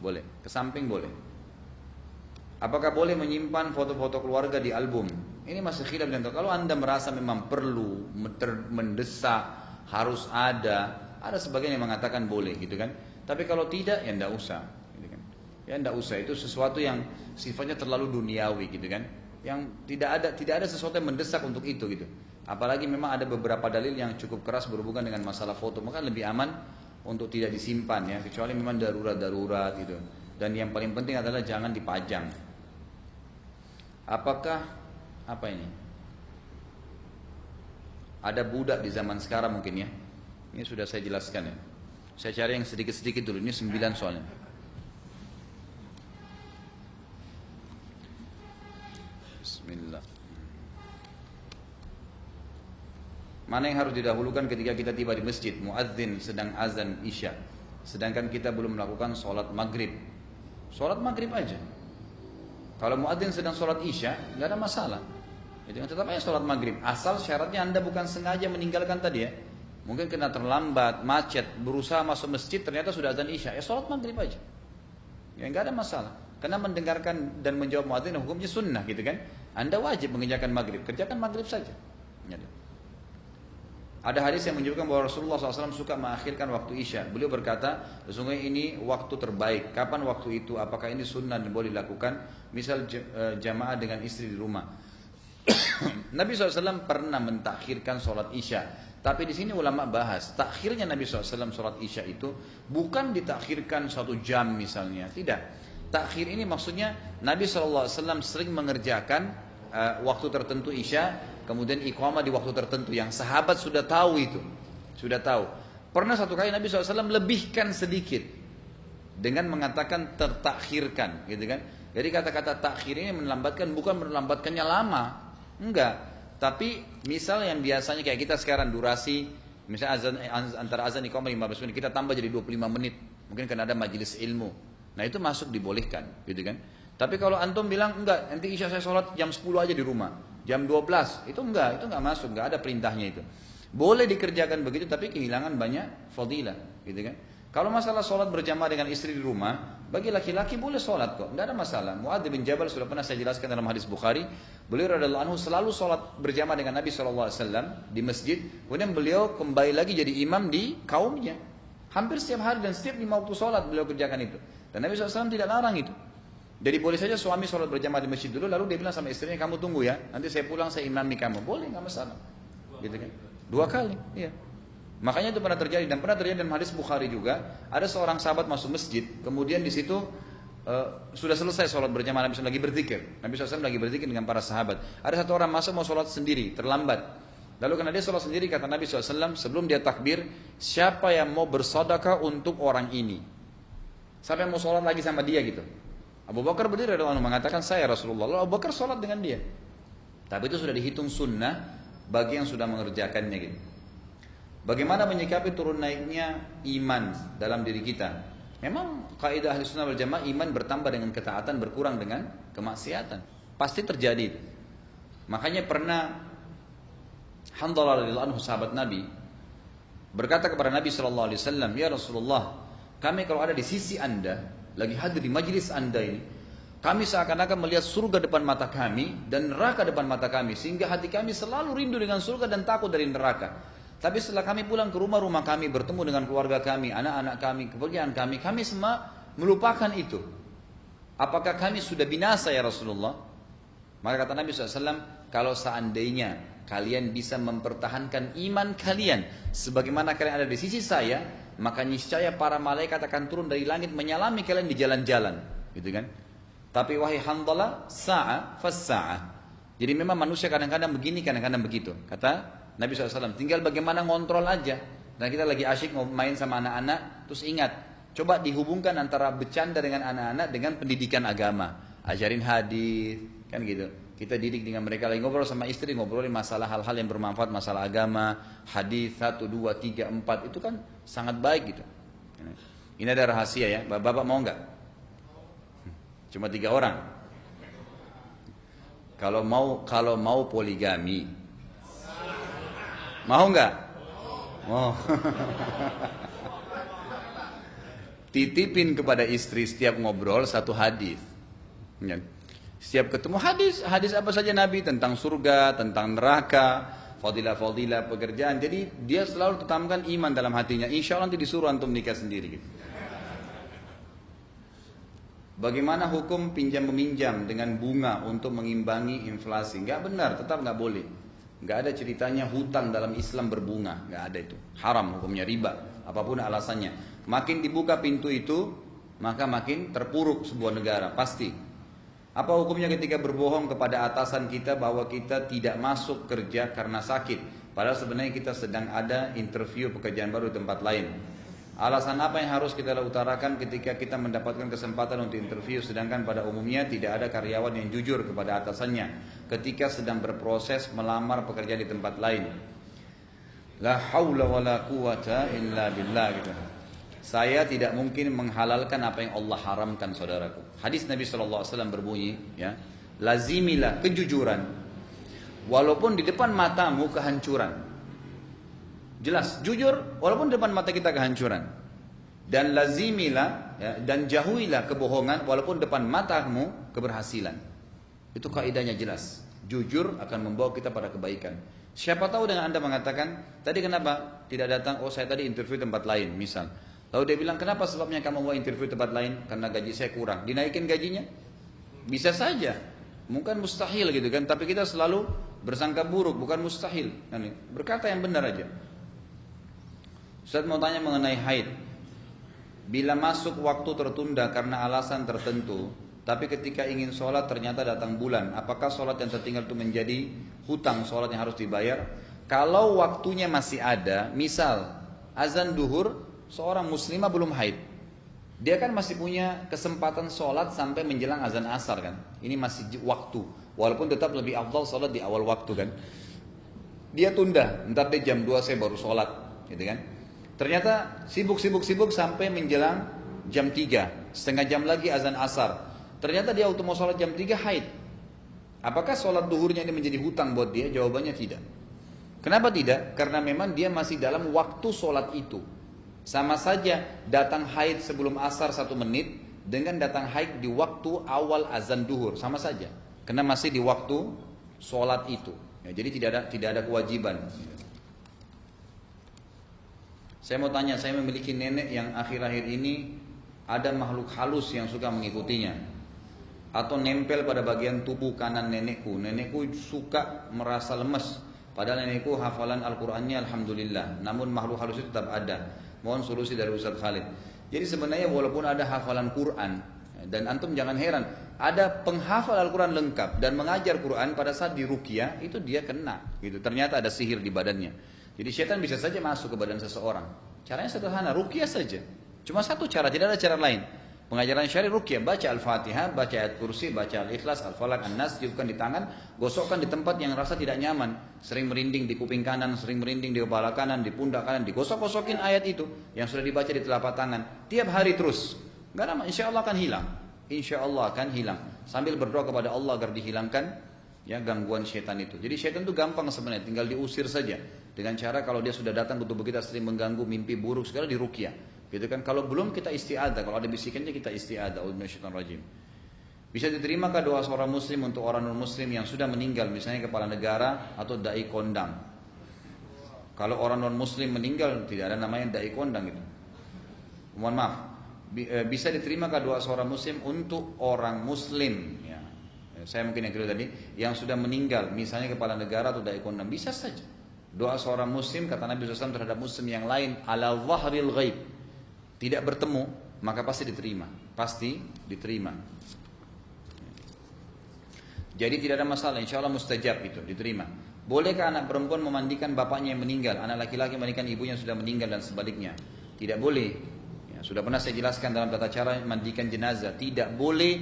Boleh, ke samping boleh. Apakah boleh menyimpan foto-foto keluarga di album? Ini masih khilaf dan kalau anda merasa memang perlu mendesak harus ada. Ada sebagian yang mengatakan boleh gitu kan. Tapi kalau tidak ya tidak usah. Gitu kan. Ya tidak usah itu sesuatu yang sifatnya terlalu duniawi gitu kan. Yang tidak ada tidak ada sesuatu yang mendesak untuk itu gitu. Apalagi memang ada beberapa dalil yang cukup keras berhubungan dengan masalah foto, maka lebih aman untuk tidak disimpan ya, kecuali memang darurat-darurat gitu. Dan yang paling penting adalah jangan dipajang. Apakah apa ini? Ada budak di zaman sekarang mungkin ya. Ini sudah saya jelaskan ya. Saya cari yang sedikit-sedikit dulu. Ini sembilan soalnya. Bismillah. Mana yang harus didahulukan ketika kita tiba di masjid? Muadzin sedang azan isya. Sedangkan kita belum melakukan sholat maghrib. Sholat maghrib aja. Kalau muadzin sedang sholat isya, nggak ada masalah. Itu tetap aja sholat maghrib. Asal syaratnya anda bukan sengaja meninggalkan tadi ya. Mungkin kena terlambat, macet, berusaha masuk masjid ternyata sudah azan isya. Ya sholat maghrib aja. Ya nggak ada masalah. Karena mendengarkan dan menjawab muadzin hukumnya sunnah gitu kan. Anda wajib mengerjakan maghrib. Kerjakan maghrib saja. Ya, ada hadis yang menunjukkan bahwa Rasulullah SAW suka mengakhirkan waktu isya. Beliau berkata, sesungguhnya ini waktu terbaik. Kapan waktu itu? Apakah ini sunnah dan boleh dilakukan? Misal eh, jamaah dengan istri di rumah. Nabi SAW pernah mentakhirkan sholat isya. Tapi di sini ulama bahas, takhirnya Nabi SAW sholat isya itu bukan ditakhirkan satu jam misalnya, tidak. Takhir ini maksudnya Nabi SAW sering mengerjakan uh, waktu tertentu isya, kemudian iqamah di waktu tertentu yang sahabat sudah tahu itu, sudah tahu. Pernah satu kali Nabi SAW lebihkan sedikit dengan mengatakan tertakhirkan, gitu kan? Jadi kata-kata takhir ini melambatkan bukan melambatkannya lama, Enggak. Tapi misal yang biasanya kayak kita sekarang durasi misalnya azan antara azan iqamah 15 menit kita tambah jadi 25 menit. Mungkin karena ada majelis ilmu. Nah, itu masuk dibolehkan, gitu kan? Tapi kalau antum bilang enggak, nanti isya saya sholat jam 10 aja di rumah, jam 12, itu enggak, itu enggak masuk, enggak ada perintahnya itu. Boleh dikerjakan begitu, tapi kehilangan banyak fadilah, gitu kan? Kalau masalah sholat berjamaah dengan istri di rumah, bagi laki-laki boleh sholat kok, tidak ada masalah. Muadz bin Jabal sudah pernah saya jelaskan dalam hadis Bukhari, beliau adalah anhu selalu sholat berjamaah dengan Nabi saw di masjid, kemudian beliau kembali lagi jadi imam di kaumnya. Hampir setiap hari dan setiap lima waktu sholat beliau kerjakan itu. Dan Nabi SAW tidak larang itu. Jadi boleh saja suami sholat berjamaah di masjid dulu, lalu dia bilang sama istrinya, kamu tunggu ya, nanti saya pulang saya imami kamu. Boleh, nggak masalah. Gitu kan? Dua kali, iya. Makanya itu pernah terjadi dan pernah terjadi dalam hadis Bukhari juga. Ada seorang sahabat masuk masjid, kemudian di situ uh, sudah selesai sholat berjamaah Nabi SAW lagi berzikir. Nabi SAW lagi berzikir dengan para sahabat. Ada satu orang masuk mau sholat sendiri, terlambat. Lalu karena dia sholat sendiri kata Nabi SAW sebelum dia takbir, siapa yang mau bersodakah untuk orang ini? Siapa yang mau sholat lagi sama dia gitu? Abu Bakar berdiri dan mengatakan saya Rasulullah. Lalu Abu Bakar sholat dengan dia. Tapi itu sudah dihitung sunnah bagi yang sudah mengerjakannya gitu. Bagaimana menyikapi turun naiknya iman dalam diri kita? Memang kaidah ahli sunnah wal iman bertambah dengan ketaatan berkurang dengan kemaksiatan. Pasti terjadi. Makanya pernah Handalah radhiyallahu anhu sahabat Nabi berkata kepada Nabi sallallahu alaihi wasallam, "Ya Rasulullah, kami kalau ada di sisi Anda, lagi hadir di majelis Anda ini, kami seakan-akan melihat surga depan mata kami dan neraka depan mata kami sehingga hati kami selalu rindu dengan surga dan takut dari neraka. Tapi setelah kami pulang ke rumah-rumah kami, bertemu dengan keluarga kami, anak-anak kami, kepergian kami, kami semua melupakan itu. Apakah kami sudah binasa ya Rasulullah? Maka kata Nabi SAW, kalau seandainya kalian bisa mempertahankan iman kalian, sebagaimana kalian ada di sisi saya, maka niscaya para malaikat akan turun dari langit menyalami kalian di jalan-jalan. Gitu kan? Tapi wahai handala, sa'a fas sa'a. Jadi memang manusia kadang-kadang begini, kadang-kadang begitu. Kata Nabi SAW. Tinggal bagaimana ngontrol aja. Dan kita lagi asyik mau main sama anak-anak, terus ingat, coba dihubungkan antara bercanda dengan anak-anak dengan pendidikan agama. Ajarin hadis, kan gitu. Kita didik dengan mereka lagi ngobrol sama istri, ngobrolin masalah hal-hal yang bermanfaat, masalah agama, hadis satu, dua, tiga, empat itu kan sangat baik gitu. Ini ada rahasia ya, bapak-bapak mau nggak? Cuma tiga orang. Kalau mau kalau mau poligami, Mau nggak? Mau. Titipin kepada istri setiap ngobrol satu hadis. Ya. Setiap ketemu hadis, hadis apa saja Nabi tentang surga, tentang neraka, fadilah-fadilah pekerjaan. Jadi dia selalu tetamkan iman dalam hatinya. Insya Allah nanti disuruh antum nikah sendiri. Gitu. Bagaimana hukum pinjam meminjam dengan bunga untuk mengimbangi inflasi? Enggak benar, tetap nggak boleh. Nggak ada ceritanya hutang dalam Islam berbunga, nggak ada itu. Haram hukumnya riba, apa pun alasannya. Makin dibuka pintu itu, maka makin terpuruk sebuah negara, pasti. Apa hukumnya ketika berbohong kepada atasan kita bahwa kita tidak masuk kerja karena sakit, padahal sebenarnya kita sedang ada interview pekerjaan baru di tempat lain. Alasan apa yang harus kita utarakan ketika kita mendapatkan kesempatan untuk interview sedangkan pada umumnya tidak ada karyawan yang jujur kepada atasannya ketika sedang berproses melamar pekerjaan di tempat lain. La haula wa la quwata illa billah gitu. Saya tidak mungkin menghalalkan apa yang Allah haramkan saudaraku. Hadis Nabi SAW berbunyi ya, lazimilah kejujuran walaupun di depan matamu kehancuran. Jelas, jujur walaupun depan mata kita kehancuran. Dan lazimilah ya, dan jauhilah kebohongan walaupun depan matamu keberhasilan. Itu kaidahnya jelas. Jujur akan membawa kita pada kebaikan. Siapa tahu dengan Anda mengatakan, tadi kenapa tidak datang? Oh saya tadi interview tempat lain, misal. Lalu dia bilang, kenapa sebabnya kamu mau interview tempat lain? Karena gaji saya kurang. Dinaikin gajinya? Bisa saja. Mungkin mustahil gitu kan. Tapi kita selalu bersangka buruk, bukan mustahil. Berkata yang benar aja. Ustaz mau tanya mengenai haid. Bila masuk waktu tertunda karena alasan tertentu, tapi ketika ingin sholat ternyata datang bulan, apakah sholat yang tertinggal itu menjadi hutang sholat yang harus dibayar? Kalau waktunya masih ada, misal azan duhur, seorang muslimah belum haid. Dia kan masih punya kesempatan sholat sampai menjelang azan asar kan. Ini masih waktu. Walaupun tetap lebih afdal sholat di awal waktu kan. Dia tunda, ntar deh jam 2 saya baru sholat. Gitu kan. Ternyata sibuk-sibuk-sibuk sampai menjelang jam 3. Setengah jam lagi azan asar. Ternyata dia waktu mau sholat jam 3 haid. Apakah sholat duhurnya ini menjadi hutang buat dia? Jawabannya tidak. Kenapa tidak? Karena memang dia masih dalam waktu sholat itu. Sama saja datang haid sebelum asar satu menit dengan datang haid di waktu awal azan duhur. Sama saja. Karena masih di waktu sholat itu. Ya, jadi tidak ada tidak ada kewajiban. Saya mau tanya, saya memiliki nenek yang akhir-akhir ini ada makhluk halus yang suka mengikutinya. atau nempel pada bagian tubuh kanan nenekku. Nenekku suka merasa lemes. Padahal nenekku hafalan Al-Qur'annya alhamdulillah. Namun makhluk halus itu tetap ada. Mohon solusi dari Ustaz Khalid. Jadi sebenarnya walaupun ada hafalan Quran dan antum jangan heran, ada penghafal Al-Quran lengkap dan mengajar Quran pada saat di rukia itu dia kena gitu. Ternyata ada sihir di badannya. Jadi setan bisa saja masuk ke badan seseorang. Caranya sederhana, rukia saja. Cuma satu cara, tidak ada cara lain. Pengajaran syari rukyah, baca Al-Fatihah, baca ayat kursi, baca Al-Ikhlas, Al-Falaq, An-Nas, tiupkan di tangan, gosokkan di tempat yang rasa tidak nyaman. Sering merinding di kuping kanan, sering merinding di kepala kanan, di pundak kanan, digosok-gosokin ayat itu yang sudah dibaca di telapak tangan. Tiap hari terus. Gak lama, insya Allah akan hilang. Insya Allah akan hilang. Sambil berdoa kepada Allah agar dihilangkan ya gangguan setan itu. Jadi setan itu gampang sebenarnya, tinggal diusir saja. Dengan cara kalau dia sudah datang ke tubuh kita sering mengganggu mimpi buruk segala dirukyah. Gitu kan? Kalau belum kita istiadah, kalau ada bisikannya kita istiadah. Syaitan rajim. Bisa diterima ke doa seorang muslim untuk orang non muslim yang sudah meninggal, misalnya kepala negara atau dai kondang. Kalau orang non muslim meninggal tidak ada namanya dai kondang itu. Mohon maaf. Eh, bisa diterima ke doa seorang muslim untuk orang muslim ya. Saya mungkin yang kedua tadi yang sudah meninggal, misalnya kepala negara atau dai kondang bisa saja. Doa seorang muslim kata Nabi SAW terhadap muslim yang lain ala zahril ghaib tidak bertemu, maka pasti diterima. Pasti diterima. Jadi tidak ada masalah, insya Allah mustajab itu, diterima. Bolehkah anak perempuan memandikan bapaknya yang meninggal, anak laki-laki memandikan ibunya yang sudah meninggal dan sebaliknya? Tidak boleh. Ya, sudah pernah saya jelaskan dalam tata cara memandikan jenazah. Tidak boleh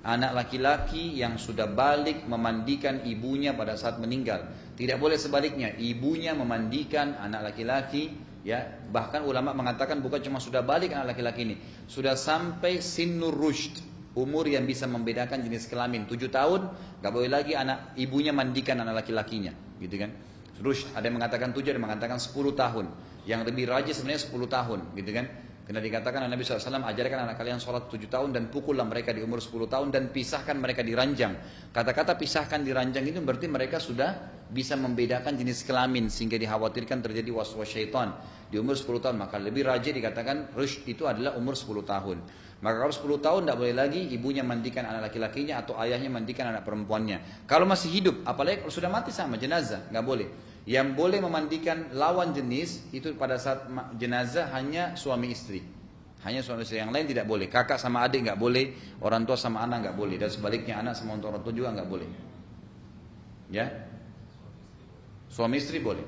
anak laki-laki yang sudah balik memandikan ibunya pada saat meninggal. Tidak boleh sebaliknya, ibunya memandikan anak laki-laki Ya, bahkan ulama mengatakan bukan cuma sudah balik anak laki-laki ini, sudah sampai sinur rushd, umur yang bisa membedakan jenis kelamin. tujuh tahun, nggak boleh lagi anak ibunya mandikan anak laki-lakinya, gitu kan? Rushd, ada yang mengatakan tujuh, ada yang mengatakan sepuluh tahun. Yang lebih rajin sebenarnya sepuluh tahun, gitu kan? Karena dikatakan Nabi SAW ajarkan anak kalian sholat tujuh tahun dan pukullah mereka di umur sepuluh tahun dan pisahkan mereka di ranjang. Kata-kata pisahkan di ranjang itu berarti mereka sudah bisa membedakan jenis kelamin sehingga dikhawatirkan terjadi waswas syaitan di umur sepuluh tahun. Maka lebih rajin dikatakan rush itu adalah umur sepuluh tahun. Maka kalau sepuluh tahun tidak boleh lagi ibunya mandikan anak laki-lakinya atau ayahnya mandikan anak perempuannya. Kalau masih hidup, apalagi kalau sudah mati sama jenazah, nggak boleh. Yang boleh memandikan lawan jenis itu pada saat jenazah hanya suami istri. Hanya suami istri yang lain tidak boleh. Kakak sama adik nggak boleh, orang tua sama anak nggak boleh, dan sebaliknya anak sama orang tua juga nggak boleh. Ya, suami istri boleh.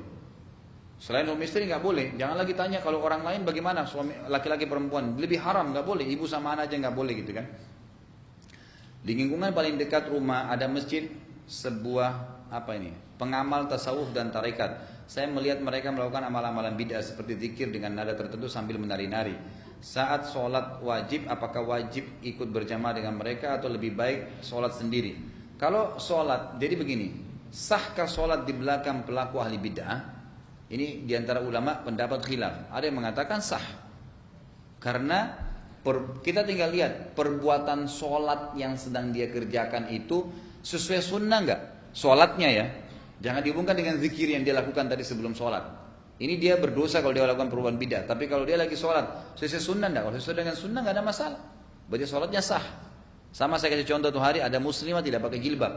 Selain suami istri nggak boleh. Jangan lagi tanya kalau orang lain bagaimana suami laki-laki perempuan lebih haram nggak boleh. Ibu sama anak aja nggak boleh gitu kan. Di lingkungan paling dekat rumah ada masjid sebuah apa ini pengamal tasawuf dan tarekat. Saya melihat mereka melakukan amal-amalan bid'ah seperti zikir dengan nada tertentu sambil menari-nari. Saat sholat wajib, apakah wajib ikut berjamaah dengan mereka atau lebih baik sholat sendiri? Kalau sholat, jadi begini, sahkah sholat di belakang pelaku ahli bid'ah? Ini di antara ulama pendapat khilaf. Ada yang mengatakan sah. Karena per, kita tinggal lihat perbuatan sholat yang sedang dia kerjakan itu sesuai sunnah nggak? Sholatnya ya, Jangan dihubungkan dengan zikir yang dia lakukan tadi sebelum sholat. Ini dia berdosa kalau dia lakukan perubahan bidah. Tapi kalau dia lagi sholat, sesuai sunnah enggak? Kalau sesuai dengan sunnah enggak ada masalah. Berarti sholatnya sah. Sama saya kasih contoh tuh hari ada muslimah tidak pakai jilbab.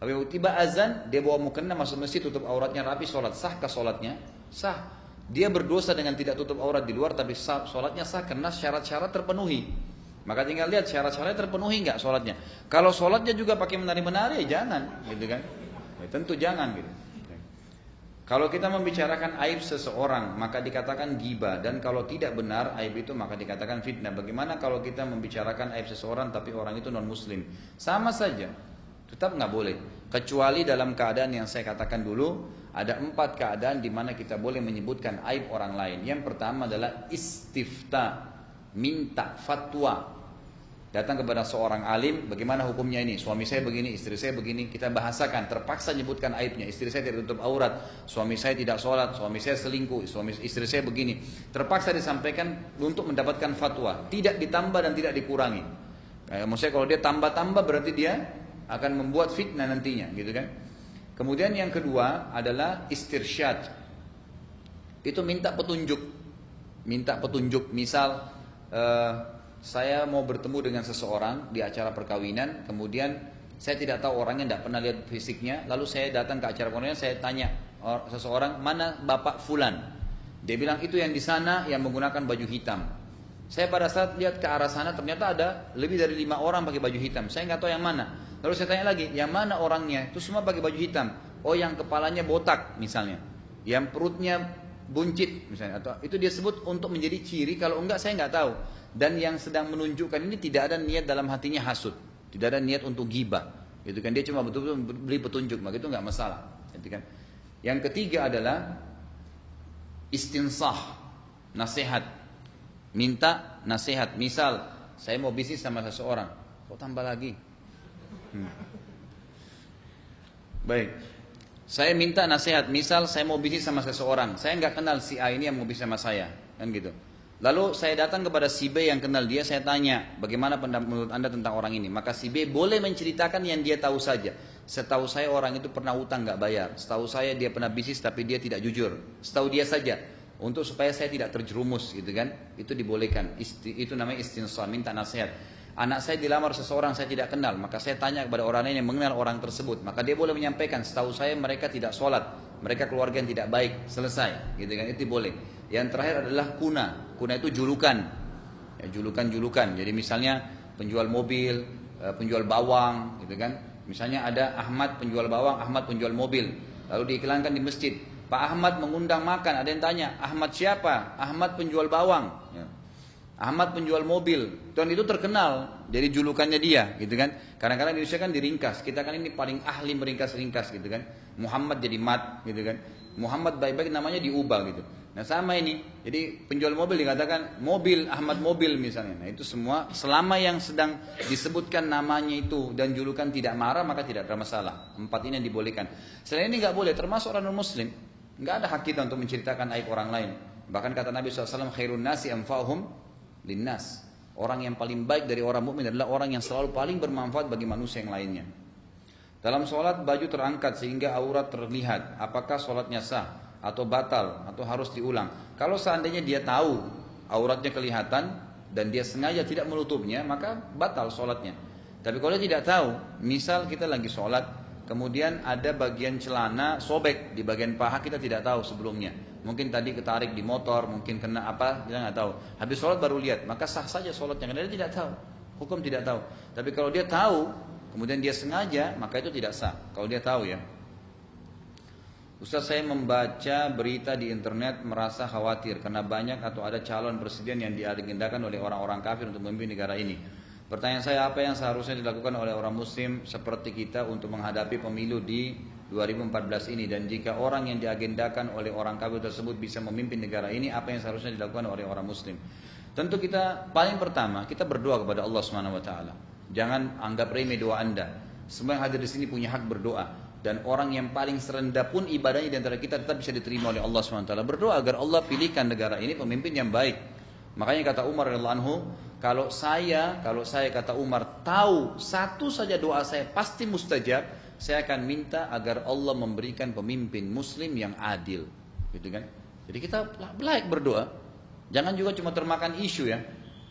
Tapi tiba azan, dia bawa mukena masuk masjid tutup auratnya rapi sholat. Sah ke sholatnya? Sah. Dia berdosa dengan tidak tutup aurat di luar tapi sholatnya sah karena syarat-syarat terpenuhi. Maka tinggal lihat syarat-syaratnya terpenuhi enggak sholatnya. Kalau sholatnya juga pakai menari-menari ya jangan, gitu kan? Ya, tentu jangan gitu. Kalau kita membicarakan aib seseorang maka dikatakan giba dan kalau tidak benar aib itu maka dikatakan fitnah. Bagaimana kalau kita membicarakan aib seseorang tapi orang itu non muslim? Sama saja, tetap nggak boleh. Kecuali dalam keadaan yang saya katakan dulu ada empat keadaan di mana kita boleh menyebutkan aib orang lain. Yang pertama adalah istifta, minta fatwa datang kepada seorang alim, bagaimana hukumnya ini? Suami saya begini, istri saya begini, kita bahasakan, terpaksa menyebutkan aibnya. Istri saya tidak tutup aurat, suami saya tidak sholat, suami saya selingkuh, suami istri saya begini. Terpaksa disampaikan untuk mendapatkan fatwa, tidak ditambah dan tidak dikurangi. Kayak maksudnya kalau dia tambah-tambah berarti dia akan membuat fitnah nantinya, gitu kan? Kemudian yang kedua adalah istirsyad. Itu minta petunjuk. Minta petunjuk, misal uh, saya mau bertemu dengan seseorang di acara perkawinan, kemudian saya tidak tahu orangnya, tidak pernah lihat fisiknya, lalu saya datang ke acara perkawinan, saya tanya seseorang, mana bapak fulan? Dia bilang itu yang di sana yang menggunakan baju hitam. Saya pada saat lihat ke arah sana ternyata ada lebih dari lima orang pakai baju hitam. Saya nggak tahu yang mana. Lalu saya tanya lagi, yang mana orangnya? Itu semua pakai baju hitam. Oh yang kepalanya botak misalnya, yang perutnya buncit misalnya. Atau itu dia sebut untuk menjadi ciri. Kalau enggak saya nggak tahu. Dan yang sedang menunjukkan ini tidak ada niat dalam hatinya hasud. Tidak ada niat untuk gibah. Itu kan? Dia cuma betul-betul beli petunjuk. Maka itu nggak masalah. Gitu kan? Yang ketiga adalah istinsah nasihat. Minta nasihat. Misal saya mau bisnis sama seseorang. Kok tambah lagi? Hmm. baik saya minta nasihat, misal saya mau bisnis sama seseorang, saya nggak kenal si A ini yang mau bisnis sama saya, kan gitu. Lalu saya datang kepada si B yang kenal dia, saya tanya, bagaimana pendapat menurut anda tentang orang ini? Maka si B boleh menceritakan yang dia tahu saja. Setahu saya orang itu pernah utang nggak bayar. Setahu saya dia pernah bisnis tapi dia tidak jujur. Setahu dia saja. Untuk supaya saya tidak terjerumus gitu kan. Itu dibolehkan. Isti, itu namanya istinsah, minta nasihat. Anak saya dilamar seseorang saya tidak kenal, maka saya tanya kepada orang lain yang mengenal orang tersebut. Maka dia boleh menyampaikan, setahu saya mereka tidak sholat, mereka keluarga yang tidak baik, selesai. Gitu kan, itu boleh. Yang terakhir adalah kuna. Kuna itu julukan. Ya, julukan-julukan. Jadi misalnya penjual mobil, eh, penjual bawang, gitu kan. Misalnya ada Ahmad penjual bawang, Ahmad penjual mobil. Lalu diiklankan di masjid. Pak Ahmad mengundang makan, ada yang tanya, Ahmad siapa? Ahmad penjual bawang. Ya. Ahmad penjual mobil. Dan itu terkenal jadi julukannya dia gitu kan? Kadang-kadang Indonesia kan diringkas. Kita kan ini paling ahli meringkas-ringkas gitu kan? Muhammad jadi mat gitu kan? Muhammad baik-baik namanya diubah gitu. Nah sama ini. Jadi penjual mobil dikatakan mobil Ahmad mobil misalnya. Nah itu semua selama yang sedang disebutkan namanya itu dan julukan tidak marah maka tidak ada masalah. Empat ini yang dibolehkan. Selain ini nggak boleh termasuk orang non muslim nggak ada hak kita untuk menceritakan aib orang lain. Bahkan kata Nabi SAW khairun nasi amfahum linnas. Orang yang paling baik dari orang mukmin adalah orang yang selalu paling bermanfaat bagi manusia yang lainnya. Dalam sholat baju terangkat sehingga aurat terlihat. Apakah sholatnya sah atau batal atau harus diulang? Kalau seandainya dia tahu auratnya kelihatan dan dia sengaja tidak menutupnya, maka batal sholatnya. Tapi kalau dia tidak tahu, misal kita lagi sholat, kemudian ada bagian celana sobek di bagian paha kita tidak tahu sebelumnya Mungkin tadi ketarik di motor, mungkin kena apa, kita nggak tahu. Habis sholat baru lihat, maka sah saja sholatnya karena dia tidak tahu. Hukum tidak tahu. Tapi kalau dia tahu, kemudian dia sengaja, maka itu tidak sah. Kalau dia tahu ya. Ustaz saya membaca berita di internet merasa khawatir karena banyak atau ada calon presiden yang diagendakan oleh orang-orang kafir untuk memimpin negara ini. Pertanyaan saya apa yang seharusnya dilakukan oleh orang muslim seperti kita untuk menghadapi pemilu di 2014 ini. Dan jika orang yang diagendakan oleh orang kafir tersebut bisa memimpin negara ini apa yang seharusnya dilakukan oleh orang muslim? Tentu kita paling pertama kita berdoa kepada Allah Subhanahu wa taala. Jangan anggap remeh doa Anda. Semua yang hadir di sini punya hak berdoa. Dan orang yang paling serendah pun ibadahnya di antara kita tetap bisa diterima oleh Allah Subhanahu wa taala. Berdoa agar Allah pilihkan negara ini pemimpin yang baik. Makanya kata Umar radhiyallahu anhu kalau saya kalau saya kata Umar tahu satu saja doa saya pasti mustajab saya akan minta agar Allah memberikan pemimpin muslim yang adil. Gitu kan? Jadi kita layak berdoa. Jangan juga cuma termakan isu ya.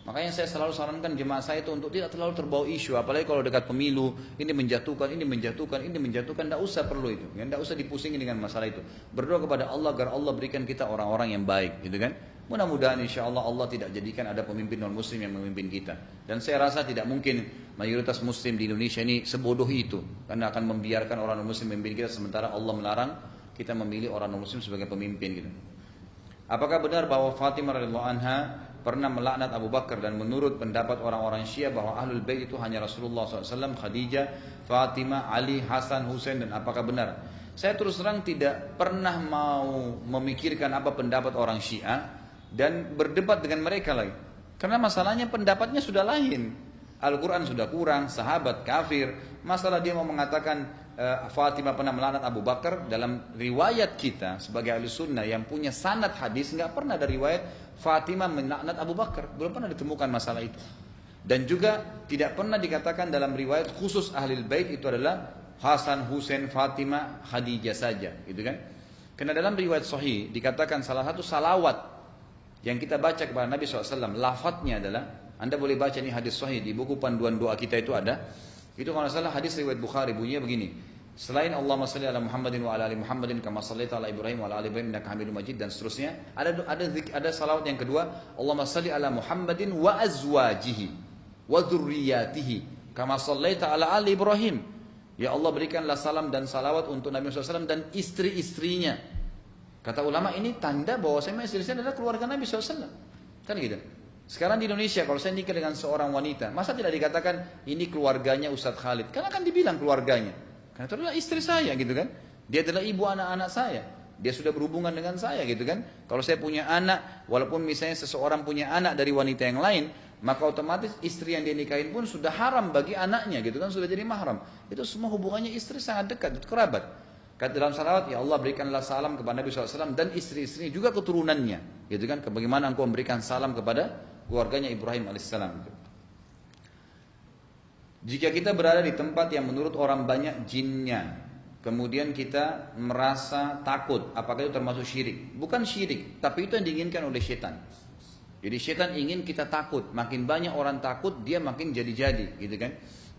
Makanya saya selalu sarankan jemaah saya itu untuk tidak terlalu terbawa isu, apalagi kalau dekat pemilu, ini menjatuhkan, ini menjatuhkan, ini menjatuhkan, tidak usah perlu itu, ya, tidak usah dipusingin dengan masalah itu. Berdoa kepada Allah agar Allah berikan kita orang-orang yang baik, gitu kan? Mudah-mudahan insya Allah Allah tidak jadikan ada pemimpin non muslim yang memimpin kita. Dan saya rasa tidak mungkin mayoritas muslim di Indonesia ini sebodoh itu. Karena akan membiarkan orang non muslim memimpin kita sementara Allah melarang kita memilih orang non muslim sebagai pemimpin gitu. Apakah benar bahwa Fatimah radhiyallahu anha pernah melaknat Abu Bakar dan menurut pendapat orang-orang Syiah bahwa ahlul bait itu hanya Rasulullah SAW, Khadijah, Fatimah, Ali, Hasan, Husain dan apakah benar? Saya terus terang tidak pernah mau memikirkan apa pendapat orang Syiah dan berdebat dengan mereka lagi. Karena masalahnya pendapatnya sudah lain. Al-Quran sudah kurang, sahabat kafir. Masalah dia mau mengatakan uh, Fatimah pernah melanat Abu Bakar dalam riwayat kita sebagai ahli sunnah yang punya sanad hadis nggak pernah ada riwayat Fatimah melaknat Abu Bakar. Belum pernah ditemukan masalah itu. Dan juga tidak pernah dikatakan dalam riwayat khusus ahli bait itu adalah Hasan, Husain, Fatimah, Khadijah saja, gitu kan? Karena dalam riwayat sahih dikatakan salah satu salawat yang kita baca kepada Nabi SAW, lafadznya adalah Anda boleh baca ini hadis sahih di buku panduan doa kita itu ada. Itu kalau salah hadis riwayat Bukhari bunyinya begini. Selain Allah salli ala Muhammadin wa ala ali Muhammadin kama sallaita ala Ibrahim wa ala ali Ibrahim innaka Hamidum Majid dan seterusnya. Ada ada ada salawat yang kedua, Allah salli ala Muhammadin wa azwajihi wa dzurriyyatihi kama sallaita ala ali Ibrahim. Ya Allah berikanlah salam dan salawat untuk Nabi SAW dan istri-istrinya. Kata ulama ini tanda bahwa saya istri-istrinya adalah keluarga Nabi SAW. Kan gitu. Sekarang di Indonesia kalau saya nikah dengan seorang wanita, masa tidak dikatakan ini keluarganya Ustadz Khalid? Karena kan dibilang keluarganya. Karena itu adalah istri saya gitu kan. Dia adalah ibu anak-anak saya. Dia sudah berhubungan dengan saya gitu kan. Kalau saya punya anak, walaupun misalnya seseorang punya anak dari wanita yang lain, maka otomatis istri yang dia nikahin pun sudah haram bagi anaknya gitu kan, sudah jadi mahram. Itu semua hubungannya istri sangat dekat, itu kerabat. Kata dalam salawat, ya Allah berikanlah salam kepada Nabi SAW dan istri-istri juga keturunannya. Gitu kan, bagaimana engkau memberikan salam kepada keluarganya Ibrahim alaihissalam. Jika kita berada di tempat yang menurut orang banyak jinnya, kemudian kita merasa takut, apakah itu termasuk syirik? Bukan syirik, tapi itu yang diinginkan oleh setan. Jadi setan ingin kita takut, makin banyak orang takut, dia makin jadi-jadi, gitu kan?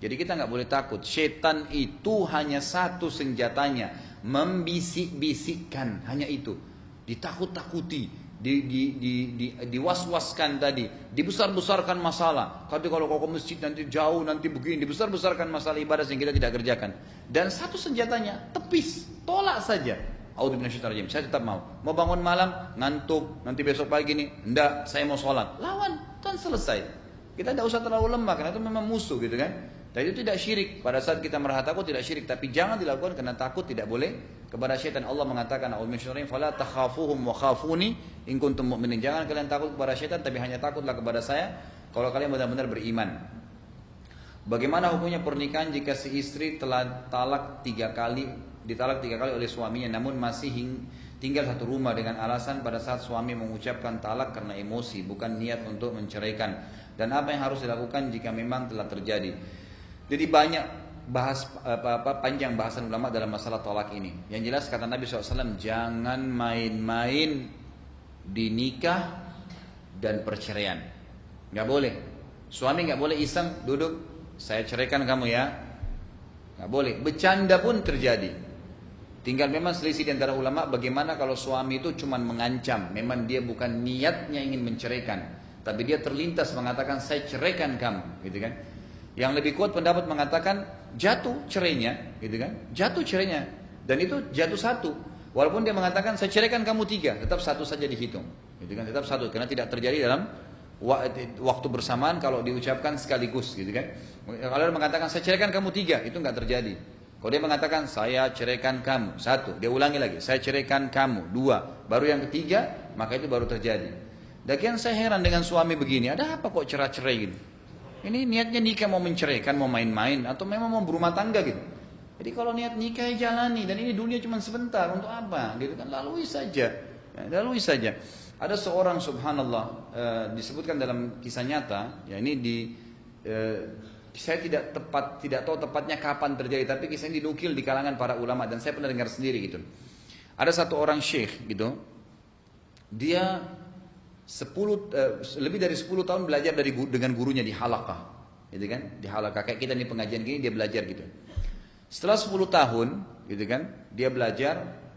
Jadi kita nggak boleh takut. Setan itu hanya satu senjatanya, membisik-bisikkan, hanya itu. Ditakut-takuti, di, di, di, di, diwaswaskan tadi, dibesar-besarkan masalah. Kata kalau kau ke masjid nanti jauh, nanti begini, dibesar-besarkan masalah ibadah yang kita tidak kerjakan. Dan satu senjatanya, tepis, tolak saja. Saya tetap mau. Mau bangun malam, ngantuk, nanti besok pagi nih, enggak, saya mau sholat. Lawan, kan selesai. Kita tidak usah terlalu lemah, karena itu memang musuh gitu kan. Dan itu tidak syirik. Pada saat kita merasa takut tidak syirik, tapi jangan dilakukan karena takut tidak boleh kepada syaitan. Allah mengatakan, "A'udzu bisyaitanir fala takhafuhum wa khafuni in kuntum mu'minin." Jangan kalian takut kepada syaitan, tapi hanya takutlah kepada saya kalau kalian benar-benar beriman. Bagaimana hukumnya pernikahan jika si istri telah talak tiga kali, ditalak tiga kali oleh suaminya, namun masih hing, tinggal satu rumah dengan alasan pada saat suami mengucapkan talak karena emosi, bukan niat untuk menceraikan. Dan apa yang harus dilakukan jika memang telah terjadi? Jadi banyak bahas apa, apa panjang bahasan ulama dalam masalah tolak ini. Yang jelas kata Nabi SAW jangan main-main di nikah dan perceraian. Gak boleh. Suami gak boleh iseng duduk. Saya ceraikan kamu ya. Gak boleh. Bercanda pun terjadi. Tinggal memang selisih di antara ulama bagaimana kalau suami itu cuma mengancam. Memang dia bukan niatnya ingin menceraikan. Tapi dia terlintas mengatakan saya ceraikan kamu. Gitu kan. Yang lebih kuat pendapat mengatakan jatuh cerainya, gitu kan? Jatuh cerainya. Dan itu jatuh satu. Walaupun dia mengatakan saya ceraikan kamu tiga, tetap satu saja dihitung. Gitu kan? Tetap satu karena tidak terjadi dalam waktu bersamaan kalau diucapkan sekaligus gitu kan. Kalau dia mengatakan saya ceraikan kamu tiga, itu nggak terjadi. Kalau dia mengatakan saya ceraikan kamu, satu, dia ulangi lagi, saya ceraikan kamu, dua, baru yang ketiga, maka itu baru terjadi. Dan saya heran dengan suami begini, ada apa kok cerai-cerai gitu? Ini niatnya nikah mau menceraikan, mau main-main, atau memang mau berumah tangga gitu. Jadi kalau niat nikah ya jalani, dan ini dunia cuma sebentar, untuk apa? Gitu kan, lalui saja. Ya, lalui saja. Ada seorang subhanallah, uh, disebutkan dalam kisah nyata, ya ini di, uh, saya tidak tepat, tidak tahu tepatnya kapan terjadi, tapi kisah ini dinukil di kalangan para ulama, dan saya pernah dengar sendiri gitu. Ada satu orang syekh gitu, dia 10 eh, lebih dari 10 tahun belajar dari dengan gurunya di halakah. Gitu kan? Di halakah kayak kita nih pengajian gini dia belajar gitu. Setelah 10 tahun, gitu kan? Dia belajar,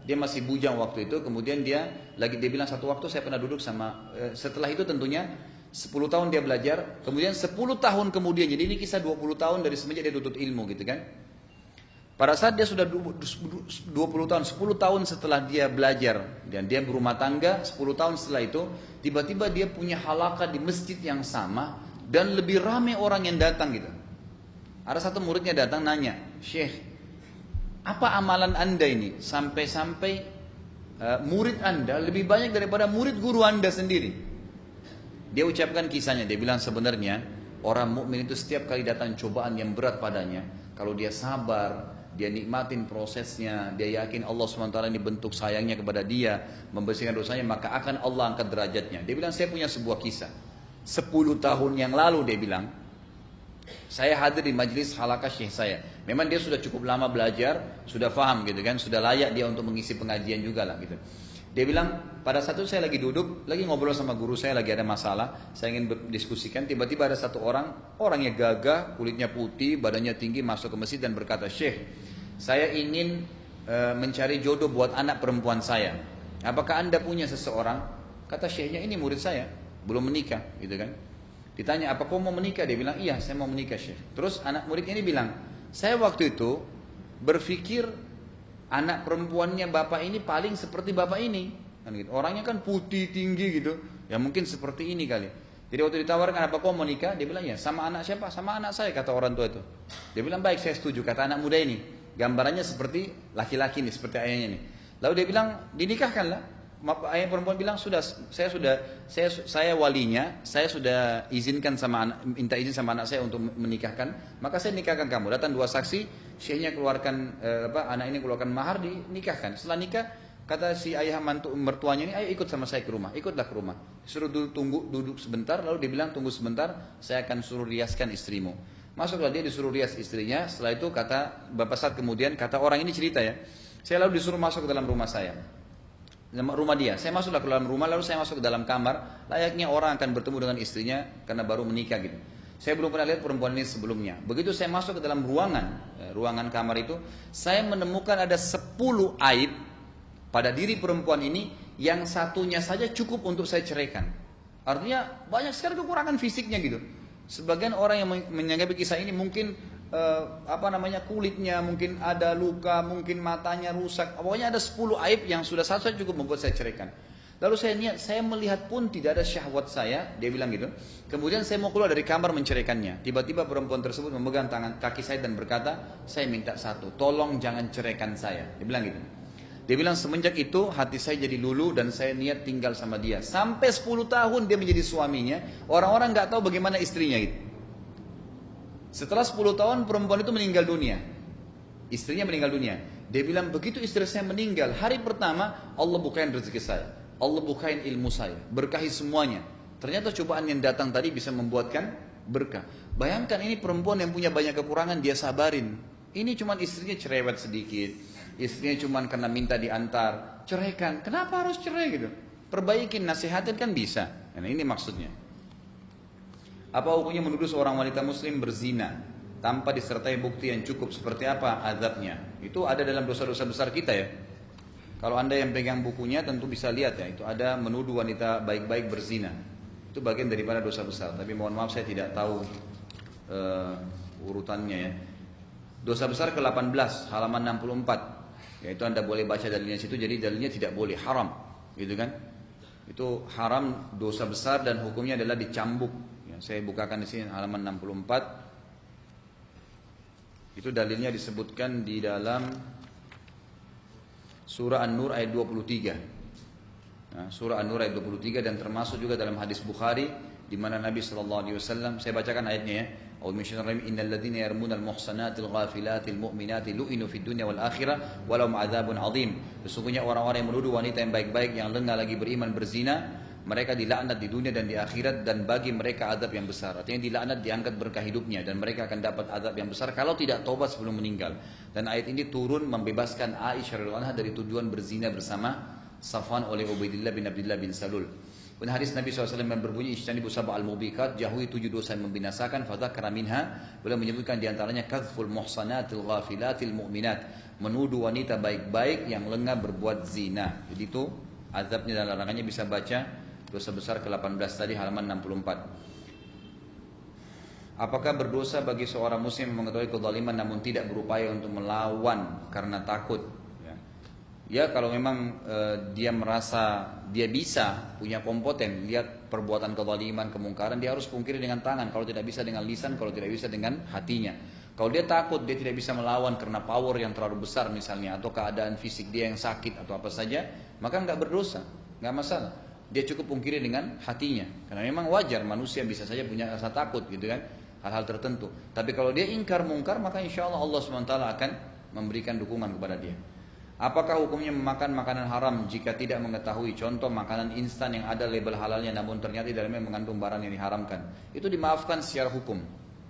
dia masih bujang waktu itu, kemudian dia lagi dia bilang satu waktu saya pernah duduk sama eh, setelah itu tentunya 10 tahun dia belajar, kemudian 10 tahun kemudian, jadi ini kisah 20 tahun dari semenjak dia tuntut ilmu gitu kan. Pada saat dia sudah 20 tahun, 10 tahun setelah dia belajar dan dia berumah tangga, 10 tahun setelah itu, tiba-tiba dia punya halaka di masjid yang sama dan lebih ramai orang yang datang gitu. Ada satu muridnya datang nanya, Syekh, apa amalan anda ini sampai-sampai uh, murid anda lebih banyak daripada murid guru anda sendiri? Dia ucapkan kisahnya, dia bilang sebenarnya orang mukmin itu setiap kali datang cobaan yang berat padanya, kalau dia sabar, dia nikmatin prosesnya, dia yakin Allah SWT ini bentuk sayangnya kepada dia, membersihkan dosanya, maka akan Allah angkat derajatnya. Dia bilang, saya punya sebuah kisah. Sepuluh tahun yang lalu dia bilang, saya hadir di majelis halakah syekh saya. Memang dia sudah cukup lama belajar, sudah faham gitu kan, sudah layak dia untuk mengisi pengajian juga lah gitu. Dia bilang, pada satu saya lagi duduk, lagi ngobrol sama guru saya, lagi ada masalah, saya ingin berdiskusikan, tiba-tiba ada satu orang, orangnya gagah, kulitnya putih, badannya tinggi, masuk ke masjid dan berkata, Syekh, saya ingin e, mencari jodoh buat anak perempuan saya. Apakah anda punya seseorang? Kata syekhnya, ini murid saya, belum menikah, gitu kan. Ditanya, apa kau mau menikah? Dia bilang, iya saya mau menikah syekh. Terus anak muridnya ini bilang, saya waktu itu berpikir anak perempuannya bapak ini paling seperti bapak ini. Kan gitu. Orangnya kan putih tinggi gitu. Ya mungkin seperti ini kali. Jadi waktu ditawarkan apa kau mau nikah, dia bilang ya sama anak siapa? Sama anak saya kata orang tua itu. Dia bilang baik saya setuju kata anak muda ini. Gambarannya seperti laki-laki nih, seperti ayahnya nih. Lalu dia bilang dinikahkanlah. Ayah perempuan bilang sudah saya sudah saya saya walinya, saya sudah izinkan sama anak, minta izin sama anak saya untuk menikahkan, maka saya nikahkan kamu. Datang dua saksi, syekhnya keluarkan eh, apa anak ini keluarkan mahar dinikahkan. Setelah nikah kata si ayah mantu mertuanya ini ayo ikut sama saya ke rumah ikutlah ke rumah suruh duduk tunggu duduk sebentar lalu dia bilang tunggu sebentar saya akan suruh riaskan istrimu masuklah dia disuruh rias istrinya setelah itu kata bapak saat kemudian kata orang ini cerita ya saya lalu disuruh masuk ke dalam rumah saya rumah dia saya masuklah ke dalam rumah lalu saya masuk ke dalam kamar layaknya orang akan bertemu dengan istrinya karena baru menikah gitu saya belum pernah lihat perempuan ini sebelumnya. Begitu saya masuk ke dalam ruangan, eh, ruangan kamar itu, saya menemukan ada 10 aib pada diri perempuan ini yang satunya saja cukup untuk saya ceraikan. Artinya banyak sekali kekurangan fisiknya gitu. Sebagian orang yang menyanggapi kisah ini mungkin uh, apa namanya kulitnya mungkin ada luka, mungkin matanya rusak. Pokoknya ada 10 aib yang sudah satu saja cukup membuat saya ceraikan. Lalu saya niat, saya melihat pun tidak ada syahwat saya, dia bilang gitu. Kemudian saya mau keluar dari kamar menceraikannya. Tiba-tiba perempuan tersebut memegang tangan kaki saya dan berkata, saya minta satu, tolong jangan ceraikan saya. Dia bilang gitu. Dia bilang semenjak itu hati saya jadi lulu dan saya niat tinggal sama dia. Sampai 10 tahun dia menjadi suaminya, orang-orang nggak tahu bagaimana istrinya itu. Setelah 10 tahun perempuan itu meninggal dunia. Istrinya meninggal dunia. Dia bilang begitu istri saya meninggal, hari pertama Allah bukain rezeki saya. Allah bukain ilmu saya, berkahi semuanya. Ternyata cobaan yang datang tadi bisa membuatkan berkah. Bayangkan ini perempuan yang punya banyak kekurangan dia sabarin. Ini cuma istrinya cerewet sedikit. Istrinya cuma karena minta diantar. Ceraikan. Kenapa harus cerai gitu? Perbaikin, nasihatin kan bisa. Nah ini maksudnya. Apa hukumnya menuduh seorang wanita muslim berzina tanpa disertai bukti yang cukup seperti apa azabnya? Itu ada dalam dosa-dosa besar kita ya. Kalau anda yang pegang bukunya tentu bisa lihat ya, itu ada menuduh wanita baik-baik berzina. Itu bagian daripada dosa besar. Tapi mohon maaf saya tidak tahu uh, urutannya ya. Dosa besar ke-18 halaman 64. Yaitu anda boleh baca dalilnya situ jadi dalilnya tidak boleh haram, gitu kan? Itu haram dosa besar dan hukumnya adalah dicambuk. Ya, saya bukakan di sini halaman 64. Itu dalilnya disebutkan di dalam surah An-Nur ayat 23. Nah, surah An-Nur ayat 23 dan termasuk juga dalam hadis Bukhari di mana Nabi sallallahu alaihi wasallam saya bacakan ayatnya ya. Adzabun adzim. Sesungguhnya orang-orang yang menuduh wanita yang baik-baik yang lengah lagi beriman berzina mereka dilaknat di dunia dan di akhirat dan bagi mereka adab yang besar. Artinya dilaknat diangkat berkah hidupnya dan mereka akan dapat adab yang besar kalau tidak taubat sebelum meninggal. Dan ayat ini turun membebaskan Aisyah radhiyallahu anha dari tujuan berzina bersama Safwan oleh Ubaidillah bin Abdullah bin Salul. Pun hadis Nabi SAW yang berbunyi Ishtanibu sabah al-mubikat Jauhi tujuh dosa yang membinasakan Fadhakara minha Beliau menyebutkan di antaranya Kadful muhsanatil ghafilatil mu'minat Menuduh wanita baik-baik Yang lengah berbuat zina Jadi itu azabnya dan larangannya bisa baca Dosa besar ke-18 tadi halaman 64. Apakah berdosa bagi seorang muslim mengetahui kezaliman namun tidak berupaya untuk melawan karena takut? Ya, ya kalau memang e, dia merasa dia bisa punya kompeten lihat perbuatan kezaliman kemungkaran dia harus pungkiri dengan tangan kalau tidak bisa dengan lisan kalau tidak bisa dengan hatinya kalau dia takut dia tidak bisa melawan karena power yang terlalu besar misalnya atau keadaan fisik dia yang sakit atau apa saja maka nggak berdosa nggak masalah dia cukup pungkiri dengan hatinya. Karena memang wajar manusia bisa saja punya rasa takut gitu kan, hal-hal tertentu. Tapi kalau dia ingkar mungkar maka insya Allah Allah swt akan memberikan dukungan kepada dia. Apakah hukumnya memakan makanan haram jika tidak mengetahui contoh makanan instan yang ada label halalnya namun ternyata di dalamnya mengandung barang yang diharamkan? Itu dimaafkan secara hukum.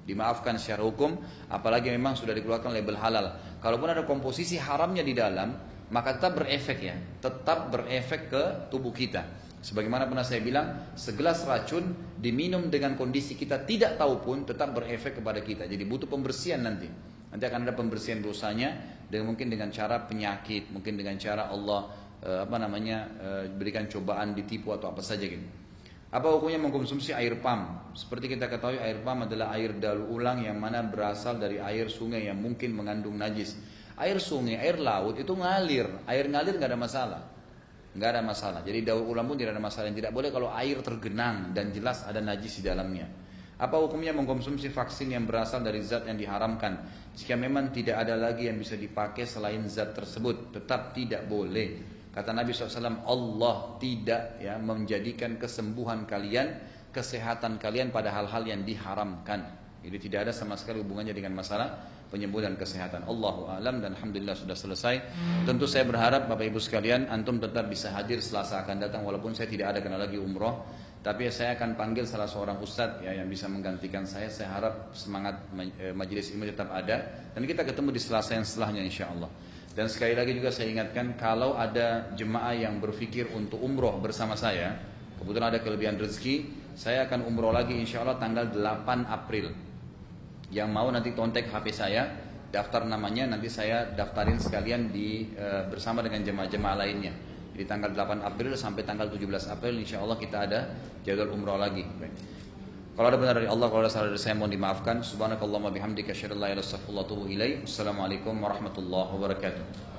Dimaafkan secara hukum apalagi memang sudah dikeluarkan label halal. Kalaupun ada komposisi haramnya di dalam, maka tetap berefek ya, tetap berefek ke tubuh kita. Sebagaimana pernah saya bilang, segelas racun diminum dengan kondisi kita tidak tahu pun tetap berefek kepada kita. Jadi butuh pembersihan nanti. Nanti akan ada pembersihan dosanya dengan mungkin dengan cara penyakit, mungkin dengan cara Allah eh, apa namanya eh, berikan cobaan ditipu atau apa saja gitu. Apa hukumnya mengkonsumsi air pam? Seperti kita ketahui air pam adalah air dalu ulang yang mana berasal dari air sungai yang mungkin mengandung najis. Air sungai, air laut itu ngalir. Air ngalir nggak ada masalah. Nggak ada masalah. Jadi daur ulang pun tidak ada masalah. Yang tidak boleh kalau air tergenang dan jelas ada najis di dalamnya. Apa hukumnya mengkonsumsi vaksin yang berasal dari zat yang diharamkan? Jika memang tidak ada lagi yang bisa dipakai selain zat tersebut, tetap tidak boleh. Kata Nabi SAW, Allah tidak ya menjadikan kesembuhan kalian, kesehatan kalian pada hal-hal yang diharamkan. Jadi tidak ada sama sekali hubungannya dengan masalah penyembuhan kesehatan. Allahu alam dan alhamdulillah sudah selesai. Tentu saya berharap Bapak Ibu sekalian antum tetap bisa hadir Selasa akan datang walaupun saya tidak ada kena lagi umroh. Tapi saya akan panggil salah seorang ustadz ya yang bisa menggantikan saya. Saya harap semangat eh, majelis ini tetap ada dan kita ketemu di Selasa yang setelahnya insya Allah. Dan sekali lagi juga saya ingatkan kalau ada jemaah yang berpikir untuk umroh bersama saya, kebetulan ada kelebihan rezeki, saya akan umroh lagi insya Allah tanggal 8 April. Yang mau nanti kontak HP saya, daftar namanya nanti saya daftarin sekalian di e, bersama dengan jemaah-jemaah lainnya. Jadi tanggal 8 April sampai tanggal 17 April insya Allah kita ada jadwal umroh lagi. Kalau ada benar dari Allah, kalau ada salah dari saya mohon dimaafkan. Subhanakallahumma bihamdika asyhadu an la ilaha. Assalamualaikum warahmatullahi wabarakatuh.